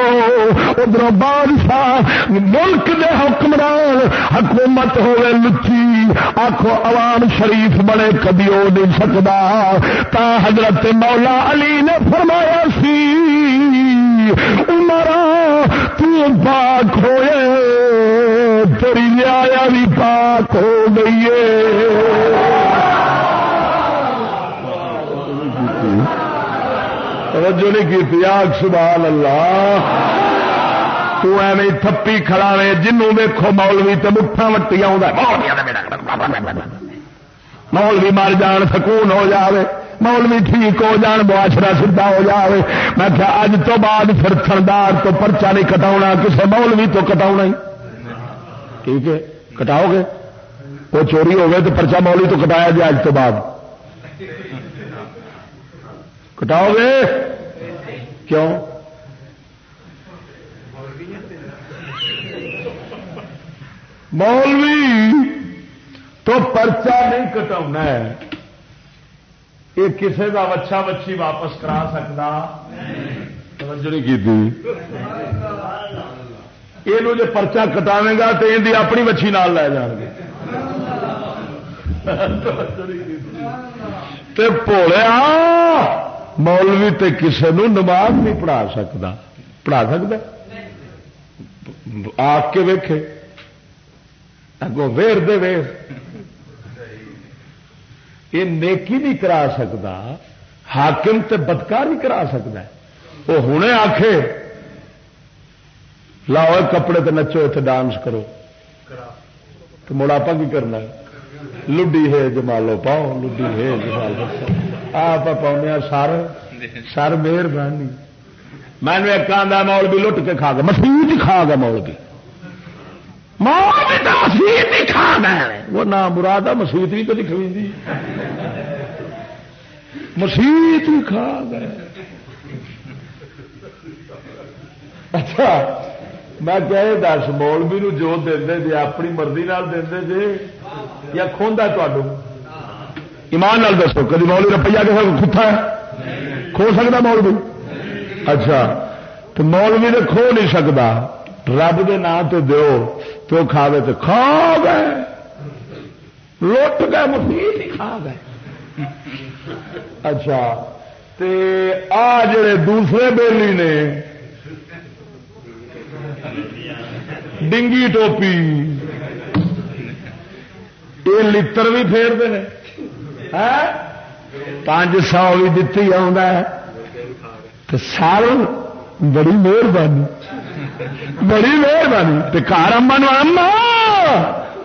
ادھر بادشاہ ملک دے حکمران، حکومت ہوئے لچی آخو عوام شریف بڑے کبھی ہو نہیں سکتا۔ تا حضرت مولا علی نے فرمایا سی، عمرہ، تو پاک ہوئے، تیری نیا بھی پاک ہو گئی توجہ نہیں کی آگ سبحان اللہ۔ تو ایویں تھپی کھڑا وے جنوں ویکھو مولوی تو مٹھا وٹی مولوی مر جان سکون ہو جاوے مولوی ٹھیک ہو جان معاشرہ سیدھا ہو جاوے میں کیا اج تو بعد پھر تھردار تو پرچا نہیں کٹاؤنا کسے مولوی تو کٹاؤنا ہی ٹھیک ہے کٹاؤ گے وہ چوری ہو گئے تو پرچا مولی تو کٹایا جائے اج تو بعد کٹاؤ گے کیوں مولوی، تو پرچا نہیں کٹا یہ کسی کا وچھا وچھی واپس کرا سکتا؟ توجہ نہیں کی یہ جو پرچا کٹاوے گا تو یہ اپنی مچھی نال لے جان گے۔ پوڑیا مولوی تے کسے نو نماز نہیں پڑھا سکتا۔ پڑھا سکتا؟ آ کے ویکھے۔ اگوں ویر دے ویر۔ یہ نیکی نہیں کرا سکتا حاکم تے بدکار نہیں کرا سکتا وہ ہوں آخے لاؤ کپڑے تے نچو اتنے ڈانس کرو۔ تو مڑ آپ کی کرنا لڈی ہے جمالو پاؤ، لڈی ہے جمالو آپ پاؤنے سر سر مہربانی۔ میں نے ایک آدھا مول بھی لٹ کے کھا گیا مسیح کھا گیا مول بھی مسیح کھا گیا وہ نہ مراد مسیح بھی کدی کھوی مسیح کھا گئے اچھا میں کہ دس مولوی نو جو دے جی اپنی مرضی دے جے، یا کھوندا تھوڑوں ایمان نال دسو، کدی مولوی روپیہ کسی کھتا ہے؟ کھو سکتا مولوی؟ اچھا تو مولوی نے کھو نہیں سکتا رب دے نام تو دو تو کھاوے تو کھا گئے لٹ گئے، مفید کھا گئے اچھا تے آ جڑے دوسرے بیلی نے ڈنگی ٹوپی یہ لڑ بھی پھیرتے ہیں۔ پانچ سو بھی دتی سال بڑی مہربانی۔ بڑی مہربانی کار اما اما،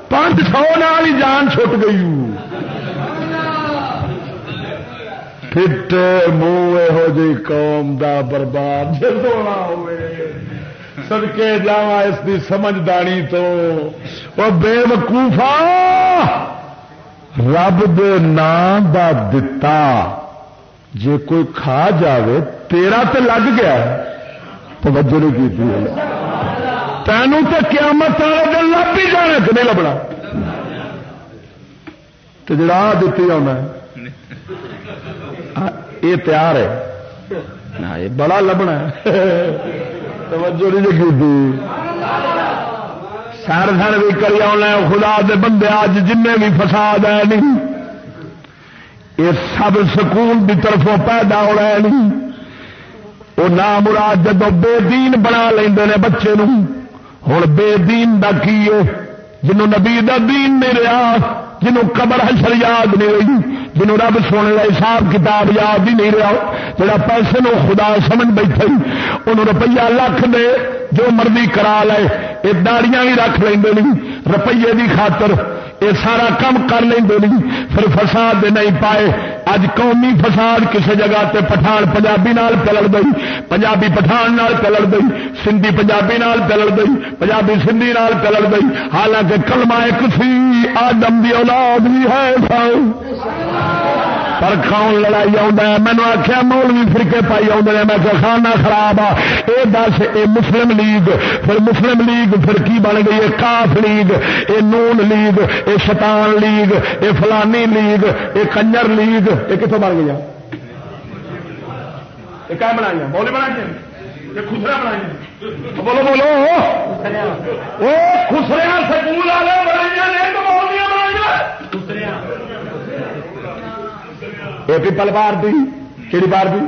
پانچ سو نال ہی جان چھٹ گئی فٹ منہ یہو جی قوم دا برباد جدونا ہوئے۔ جا اس کی سمجھداری تو۔ وہ بے وقوفا رب دے نام دا دتا۔ جے کوئی کھا جاوے، تیرا تے لگ گیا توجہ نہیں کی تینوں تو قیامت والے دن لب بھی جانا کہ نہیں لبنا۔ تو جڑا دیتی آنا یہ تیار ہے۔ یہ بڑا لبنا توجہ نہیں کی سر سر بھی کری آنا خدا دے بندے اج جن بھی فساد ہے نہیں۔ یہ سب سکون کی طرفوں پیدا ہو رہے نہیں۔ وہ نام مراد جب بے دین بنا لیں بچے نو۔ ہوں بے دین دا کی جنوں نبی دا دین نہیں رہا، جنوں قبر حشر یاد نہیں رہی جنہوں رب سونے کا حساب کتاب یاد ہی نہیں رہا۔ جڑا پیسے نو خدا سمجھ بیٹھے، انہوں روپیہ لکھ دے، جو مرضی کرا لے، یہ داڑیاں بھی رکھ لیں روپیے کی خاطر یہ سارا کام کر لیں پھر فساد نہیں پائے۔ اج قومی فساد کسی جگہ تے پٹھان پنجابی نال پلڑ گئی، پنجابی پٹھان نال پلڑ گئی، سندھی پنجابی نال پلڑ گئی، پنجابی سندھی نال پلڑ گئی۔ حالانکہ کلمہ ایک سی، آدم دی اولاد بھی ہے پر کھاؤ لڑائی مینو آخیا مولوی فرقے پائی آدھے میں کہ خانہ خراب آ۔ یہ دس یہ مسلم لیگ۔ پھر مسلم لیگ پھر کی بن گئی؟ ہے کاف لیگ۔ یہ نون لیگ۔ یہ شیطان لیگ۔ یہ فلانی لیگ۔ یہ کنجر لیگ۔ یہ کتوں بن گئی یہ کیا بنائی بنائی خسرا بنائی بولو بولو۔ وہ خسریا سکول والے بنائی یہ پیپل پارٹی کہڑی پارٹی؟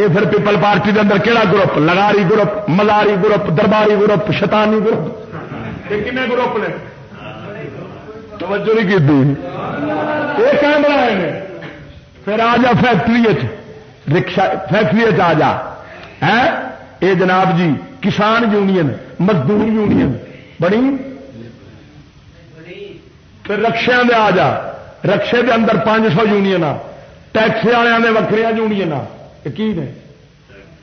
یہ پھر پیپل پارٹی کے اندر کہڑا group? لگاری group, Mazari group, Darbari group شتانی group? یہ کن گروپ نے؟ توجہ نہیں کی یہ کہاں بنائے پھر آ جا فیکٹری رکشا فیکٹری آ جا۔ اے جناب جی کسان یونین، مزدور یونین۔ بڑی؟ پھر رکشیا میں آ جا۔ رکشے دے اندر پانچ سو یونین ٹیکس والے وکری یونین کی نے؟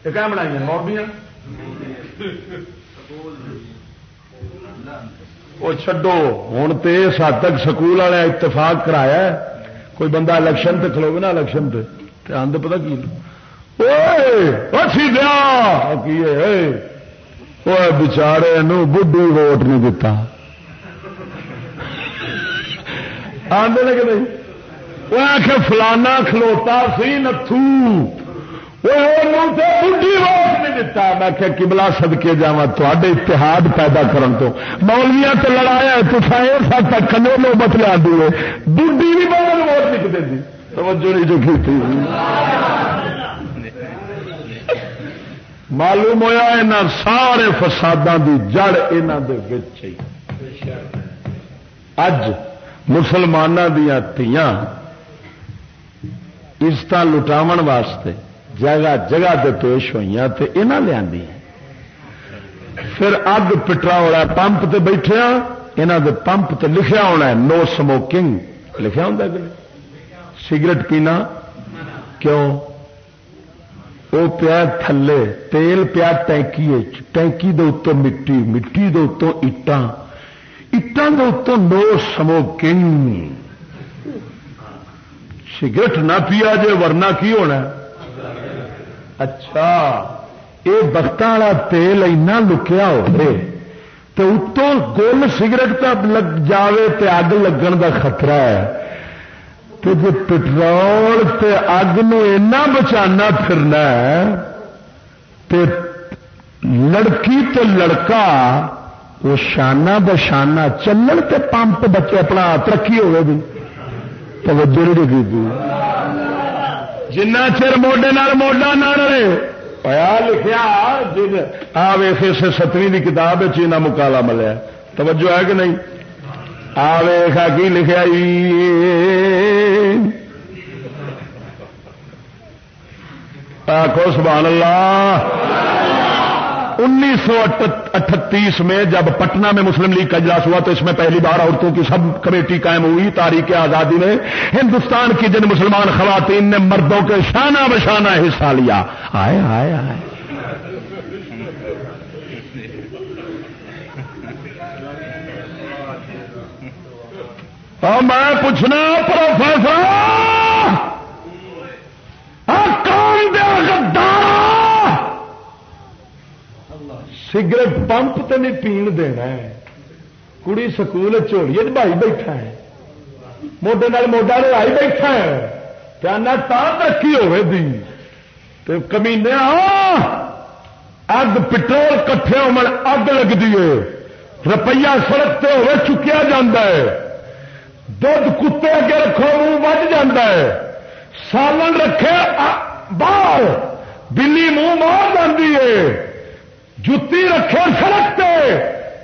یہ کیا بنائی موربیاں؟ وہ چڈو ہوں تو اس حد تک سکول والے اتفاق کرایا کوئی بندہ الیکشن تے کھلو نا الیکشن تے۔ آدھے پتا کی بچارے بڈو ووٹ نہیں دتا۔ آدھے کہ نہیں۔ وہ آخ فلانا کھلوتا سی نتھو بڑھی ووٹ نہیں دتا۔ میں کہ کبلا سدکے جا تے اتحاد پیدا کرن تو۔ مولویا تو لڑایا تو سائیں سات تک کلو لو بت لیا دیے بڑھی بھی بہت ووٹ نہیں دے توجہ نہیں جو کی معلوم ہوا یہاں سارے فسادوں کی جڑ یہاں اج مسلمانوں دیا تیاں عزت لٹاو واسطے جگہ جگہ تے پیش ہوئی تو یہاں لیا پھر اگ پٹرا پمپ تے بیٹھے یہاں دے پمپ تے لکھیا ہونا ہے نو سموکنگ لکھا ہوں کہ سگریٹ پینا؟ کیوں؟ وہ پیا تھلے، تیل پیا ٹینکی ٹینکی دے اتوں مٹی مٹی دے اتوں اٹان اٹان اتوں نو سموکنگ سگریٹ نہ پیا جے ورنہ کی ہونا؟ اچھا یہ بخت والا تیل اینا لکیا ہوئے تو اتوں گول سگریٹ کا لگ جاوے تے اگ لگن دا خطرہ ہے۔ تو جی پٹرول تے اگ نو اینا بچانا پھرنا ہے، تے لڑکی تے لڑکا وہ شانہ بشانہ چلن تے پمپ بچے اپنا ترقی ہوئے بھی توجہ نہیں کی جنا چر موڈے موڈا نہ رہے۔ پیا لکھا جن آ ویخ اسے ستویں کی کتاب چینا مکالا ملیا۔ توجہ ہے کہ نہیں؟ آ ویخا کی لکھا جی؟ آخو سبحان اللہ۔ انیس سو اٹھتیس میں جب پٹنہ میں مسلم لیگ کا اجلاس ہوا تو اس میں پہلی بار عورتوں کی سب کمیٹی قائم ہوئی، تاریخ آزادی میں۔ ہندوستان کی جن مسلمان خواتین نے مردوں کے شانہ بشانہ حصہ لیا۔ آئے آئے آئے۔ اور میں پوچھنا، پروفیسر! ہاں، کون دیا غدار سگریٹ پمپ تو نہیں پین دینا ہے کڑی سکول چوڑی بھائی بیٹھا ہے موڈے نال موڈا لڑائی بیٹھا ہے کہنا تا ترقی ہوے دی تو کمینے اگ پٹرول کٹھے ہو اگ لگتی ہے روپیہ سڑک سے ہوئے چکیا جا دھد کتے اگے رکھو منہ وج جا سالن رکھے باہر بلی منہ مار جاتی ہے جتی رکھے سڑک پہ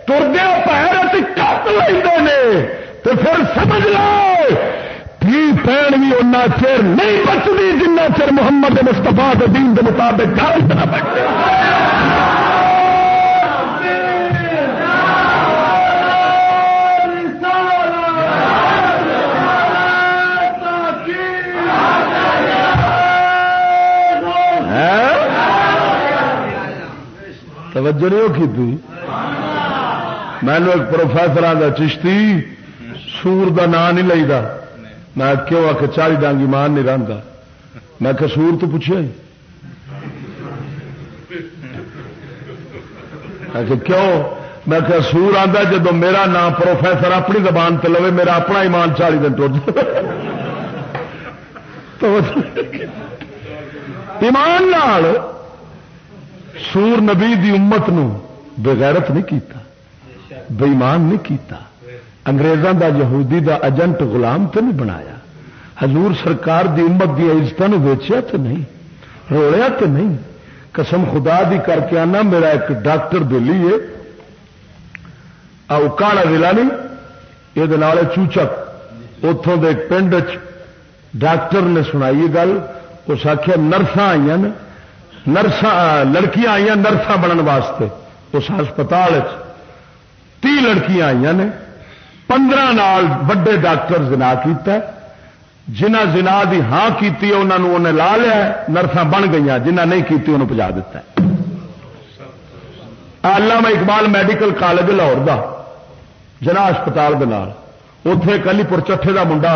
تردیا پیر کٹ لے تو پھر سمجھ لو پین بھی ان چر نہیں بچتی جنہ چر محمد مستفا دین کے مطابق گھر نہ بچے توجہ نہیں کی تھی میں ایک پروفیسر آتا چشتی، سور دا نام نہیں لئی دا میں کیوں آ کے چالی ڈانگی مان نہیں رہتا میں کہ سور تو پوچھے میں کیوں؟ میں کہ سور آتا جب میرا نام پروفیسر اپنی زبان تے لوے، میرا اپنا ایمان چالی دن ٹوٹ ایمان نال سور نبی دی امت نو بغیرت نہیں کیتا بےمان نہیں کیتا۔ انگریزوں دا، یہودی دا ایجنٹ غلام تو نہیں بنایا۔ حضور سرکار دی امت دی عزت ویچیا تو نہیں روڑیا تو نہیں۔ قسم خدا دی کر کے آنا، میرا ایک ڈاکٹر دلی ہے۔ کالا ضلع نہیں، یہ چوچک اتوں کے پنڈ ڈاکٹر نے سنائی گل، اس آخیا نرساں آئی نرساں لڑکیاں آئی نرساں بننے واسطے۔ اس ہسپتال تی لڑکیاں آئی نے۔ پندرہ نال وڈے ڈاکٹر زنا کیتا جنہ زنا دی ہاں کی انہوں لا لیا نرساں بن گئی جنہ نہیں کی انہوں پجا دیتا علامہ اقبال میڈیکل کالج لاہور دا جنا ہسپتال اتے کلی پور چٹھے دا منڈا،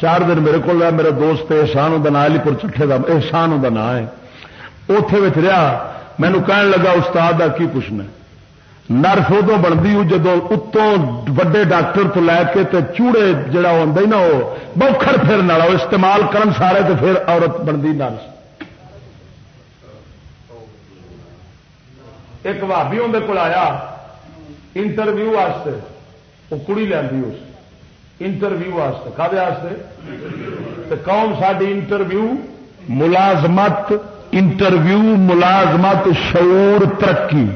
چار دن میرے کو میرے دوست احسان ہوں علی پور چٹھے دا، احسان ہوں نام ہے۔ اتے رہا مینو کہن لگا، استاد کا کی پوچھنا نرس ادو بنتی جدو اتوں وڈے ڈاکٹر تو لے کے تے چوڑے جڑا آتا نا وہ بوکھر پھرن والا استعمال کرن سارے تو پھر عورت بنتی نرس۔ ایک بھابی اندر کول آیا، انٹرویو واسطے وہ کڑی لینی اس، انٹرویو واسطے۔ کھے قوم ساری انٹرویو ملازمت انٹرویو ملازمت شعور ترقی۔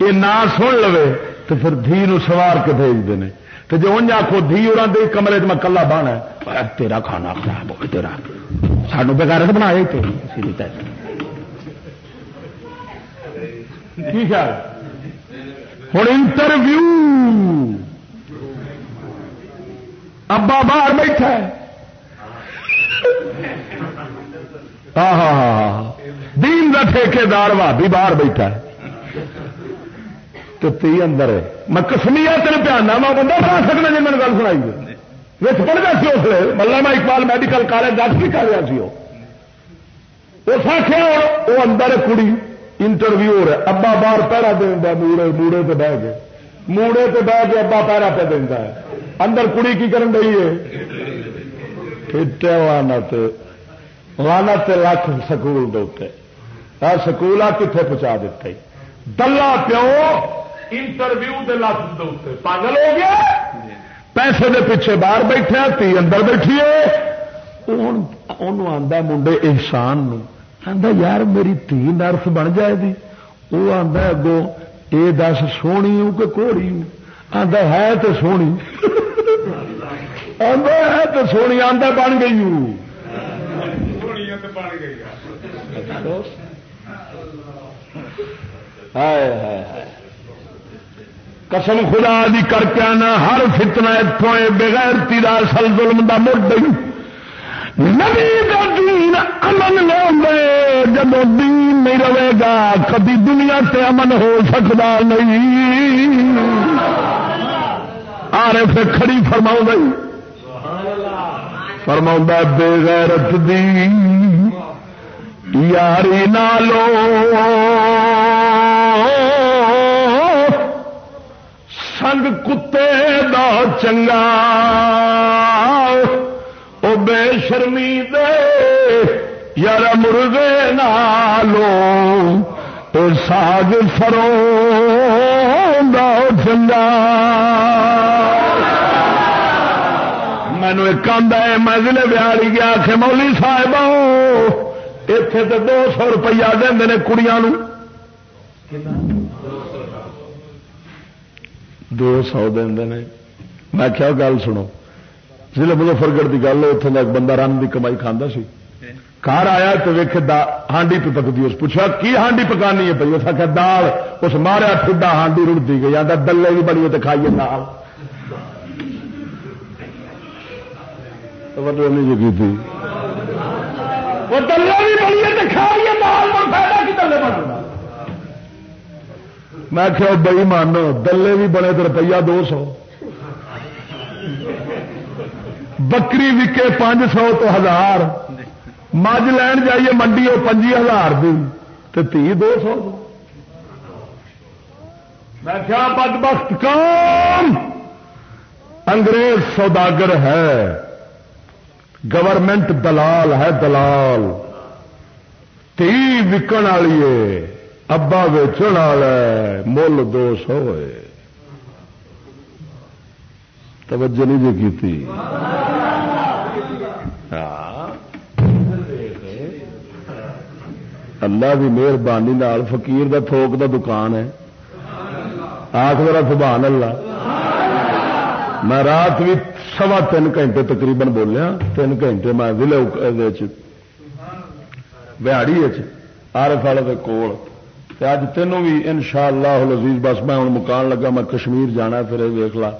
یہ نہ سن لو تو پھر دھی سوار کے بھیجتے ہیں تو جی ان آخو دھی اور کمرے میں کلا بہنا تیرا کھانا خراب ہو تیرا۔ سانو بغیر بنا ٹھیک ہے ہوں انٹرویو۔ ابا باہر بیٹھا ہاں ہاں ہاں دین کا ٹھیکار بھابی باہر بیٹھا ہے۔ تو تی اندر ہے۔ میں کسمیا تین پیانا میں بندہ بنا سکنا جی میں گل سنائی وچ پڑھتا سی اس لیے۔ ملا اقبال میڈیکل کالج ڈاکٹری کر رہا سی اس آخیا وہ اندر کڑی۔ انٹرویو ہو رہا ابا باہر پیرا دینا موڑے موڑے پہ بہ گئے۔ موڑے پہ بہ کے ابا پیرا پہ دینا ہے۔ اندر کڑی کی کرن رہی ہے؟ لانت لکھ سکول دے سکول آ کتنے پہنچا دیتے۔ دلہ پیو انٹرویو دے لکھ دے پاگل ہو گیا؟ پیسے دے پیچھے باہر بیٹھے تھی اندر بیٹھیے آدھا منڈے احسان آدھا یار میری تھی نرس بن جائے گی وہ آدھا اگوں یہ دس سونی ہوں کہ کوڑی ہوں؟ آدھا ہے تو سونی۔ آدھا ہے تو سونی آدھا بن گئی ہوں۔ قسم خدا دی کر کے آنا، ہر فتنا اتوں بغیر تیرا اصل ظلم دا مڈ نبی دین امن لے جب دین نہیں رہے گا، کبھی دنیا تے امن ہو سکتا نہیں۔ آ رہے پھر کھڑی فرما فرما بے غیرت دی یاری نالو سنگ کتے دا چنگا او بے شرمی دے یار مرغے نالو تو ساگ فرو دا چنگا مینو ایک آدھا ہے، میں ضلع بہاری گیا کہ مولی صاحب اتے تو دو سو روپیہ دے کڑیاں دو سو دے میں کیا گل سنو ضلع مظفرگڑھ کی گل اتوں کا ایک بندہ رن کی کمائی کھانا سی گھر آیا تو ویک ہانڈی پہ پکتی اس پوچھا کی ہانڈی پکانی ہے بھائی اس آخر دال اس ماریا ٹھڈا ہانڈی رڑتی گئی آتا دلے بھی بڑی تو کھائیے دال جی کی تھی میں کہ بئی مانو، دلے بھی بنے تو روپیہ دو سو۔ بکری وکے پانچ سو تو ہزار۔ مجھ لین جائیے منڈی وہ پنجی ہزار دی۔ تو دو سو۔ میں کیا بد بخت کام انگریز سوداگر ہے۔ گورنمنٹ دلال ہے دلال۔ تی وکن والی ہے، ابا ویچن والا مل دو سو ہے توجہ نہیں جی کی ہاں۔ اللہ کی مہربانی فقیر دا تھوک دا دکان ہے۔ آخ میرا سبحان اللہ۔ میں رات بھی سوا تین گھنٹے تقریباً بولیا، تین گھنٹے میں بہاڑی آر والے کول۔ اج تینوں بھی ان شاء اللہ لذیذ بس میں ہوں مکان لگا، میں کشمیر جانا پھر ویخ لا۔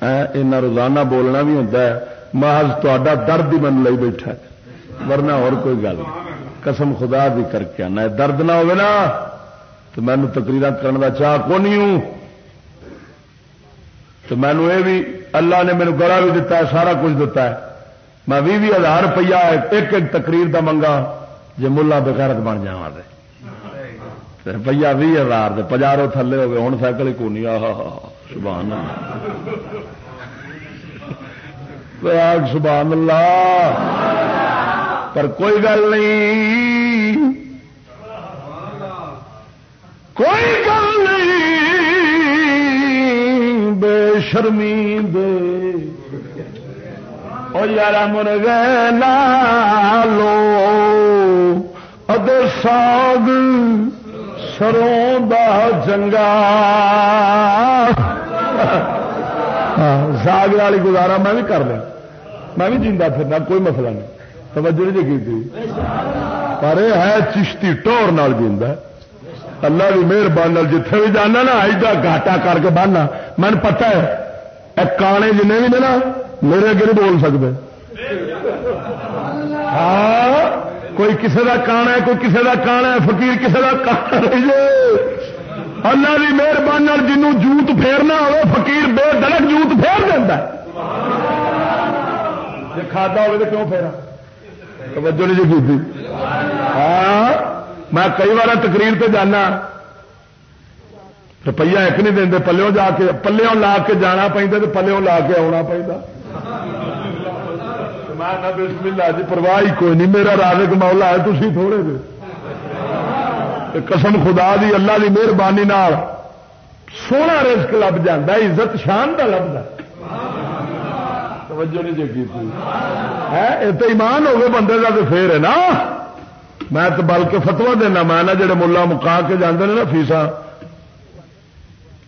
ایسا روزانہ بولنا بھی ہوتا ہے۔ محض تا درد ہی من لی بیٹھا ورنہ اور کوئی گل نہیں۔ قسم خدا بھی کر کے آنا درد نہ ہوگا نا تو مینو تقریر کرنے کا چاہ کو نہیں ہوں؟ تو مینو یہ بھی اللہ نے میرے گلا بھی دتا ہے، سارا کچھ دتا ہے۔ میں بھی بھی ہزار روپیہ ایک ایک تقریر دا منگا جی ملا بغیرت بن جا روپیہ بھی ہزار پجاروں تھلے ہو گئے ہوں سائیکل ہی کونی آ سبحان اللہ۔ سبحان اللہ۔ پر کوئی گل نہیں۔ کوئی گل نہیں۔ شرمی دے او یار مرغ لو ادے ساگ سروں دا جنگا۔ ہاں، ساگ والی گزارا میں بھی کر لیا میں بھی جیتا پھرنا کوئی مسئلہ نہیں۔ توجہ نہیں کی پر یہ ہے، چشتی ٹور نال جیتا اللہ کی مہربانی جتنے بھی جانا نا ایڈا گاٹا کر کے بننا من پتا ہے کانے جن بھی نا میرے اگے نہیں بول سکتے۔ ہاں کوئی کسی کا کانا ہے، کوئی کسی کا کانا ہے، فقیر کسی کا کانا اللہ کی مہربانی جنوں جوت پھیرنا ہو فقیر بے دلک جوت پھیر دینا جی کھادا ہوگا تو کیوں پھیرا؟ توجہ نہیں جی کی ہاں میں کئی بار تقریر پہ جانا۔ روپیہ ایک نہیں دے پلو جا کے پلو لا کے جانا پہنتا تو پلو لا کے آنا پہنتا بسم اللہ جی پرواہ کوئی نہیں میرا رازق مولا ہے تھی تھوڑے دے قسم خدا دی اللہ دی مہربانی سونا رسک لب جا عزت شان کا لبتا توجہ نہیں ہے تو ایمان ہوگے بندے کا تو پھر ہے نا میں تو بلکہ فتوا دینا میں نا جڑے ملا مکا کے جانے نا فیسا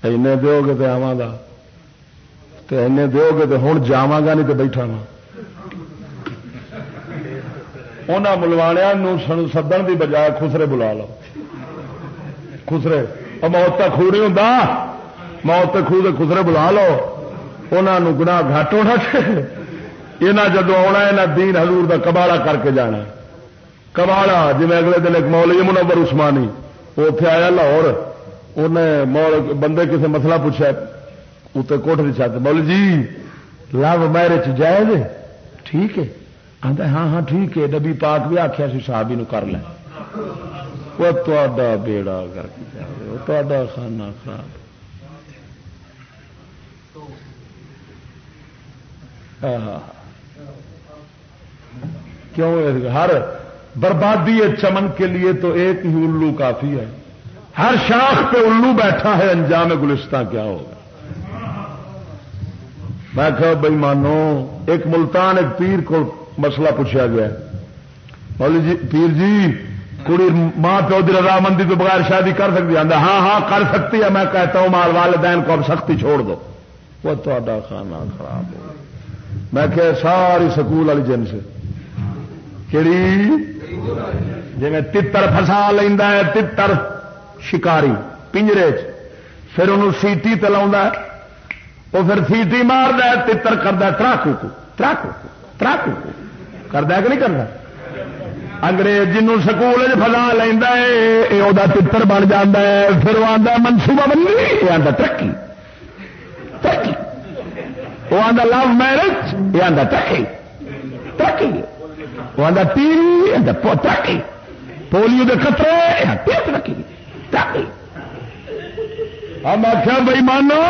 این دو گے تو آوا گا تو این دو گے تو ہوں جا گا نہیں تو بیٹھا وا ان ملوانیا سدن کی بجائے خسرے بلا لو خسرے موت تک خو نہیں ہوں موت تک خو خسرے بلا لو انہوں گنا گھٹ ہونا چاہیے یہاں جدو آنا یہاں دین حضور دا کباڑا کر کے جانا کباڑا جی اگلے دن ایک مول منور عثمانی وہ اتنے آیا لاہور انہیں مول بندے کسی مسئلہ پوچھا اتنے کوٹ کی چھت مول جی لو میرے جائز ٹھیک ہے آتا ہاں ہاں ٹھیک ہے ڈبی پاک بھی آخیا سی صاحب ہی کر لیں وہ تا بیڑا کر کے خانہ خراب کیوں ہر بربادی چمن کے لیے تو ایک ہی الو کافی ہے ہر شاخ پہ الو بیٹھا ہے، انجام گلستان کیا ہوگا؟ میں کہ بھائی مانو، ایک ملتان، ایک پیر کو مسئلہ پوچھا گیا۔ بولی جی پیر جی کڑی ماں پیو دی رضامندی تو بغیر شادی کر سکتی آدھا ہاں ہاں کر سکتی ہے۔ میں کہتا ہوں، مال والدین کو اب سختی چھوڑ دو۔ وہ تا کھانا خراب ہو میں کہ ساری سکول والی جنس کہڑی جی تر فسا لینا ہے تر شکاری، پنجرے چ۔ پھر انہوں سیٹی تلا وہ پھر سیٹی مار تر کرتا ٹراکو کو ٹراکو ٹراکو کرد کہ نہیں کرنا انگریز جنوں سکول فلا لینا ہے وہ پتر بن جا ہے۔ پھر وہ آتا منصوبہ بندی۔ یہ آتا ترقی۔ ترقی۔ وہ آتا لو میرج یہ آتا ترقی۔ ترقی۔ وہ آتا ٹی وی ترقی۔ پولیو کے خطرے ترقی۔ ہم آخیا بھائی مانو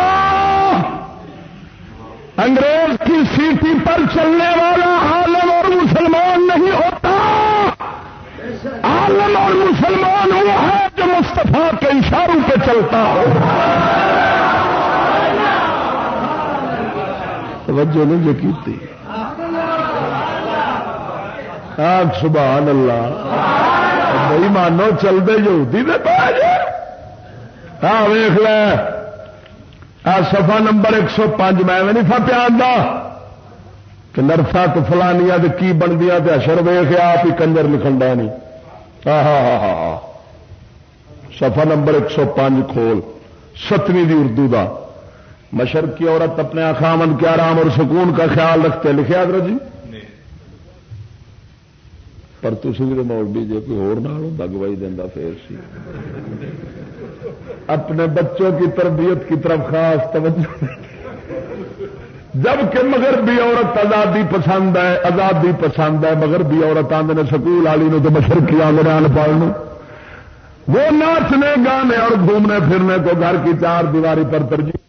انگریز کی سیٹی پر چلنے والا عالم اور مسلمان نہیں ہوتا۔ عالم اور مسلمان وہ ہے جو مستفا کے اشاروں پہ چلتا ہو۔ توجہ نہیں جو کی سبحان اللہ۔ بھائی مانو چلتے جو ہاں ویخ لے۔ سفا نمبر ایک سو پانچ میں نہیں فا کہ نرسا تو فلانیا کی بنتی اشر ویخ آپ ہی کنجر لکھن ڈا نہیں۔ ہاں ہاں ہاں ہاں سفا نمبر ایک سو پانچ کھول۔ ستویں دی اردو دا۔ مشرق کی عورت اپنے آخامن کے آرام اور سکون کا خیال رکھتے لکھے آدر جی؟ پر تھی بھی مولوی جی کوئی ہو گوائی دینا پھر سی اپنے بچوں کی تربیت کی طرف خاص توجہ جبکہ مگر بھی عورت آزادی پسند ہے آزادی پسند ہے مگر بھی عورت آدھے سکول والی نو تو مشرقی آدھے آن پالنے وہ ناچنے گانے اور گھومنے پھرنے کو گھر کی چار دیواری پر ترجیح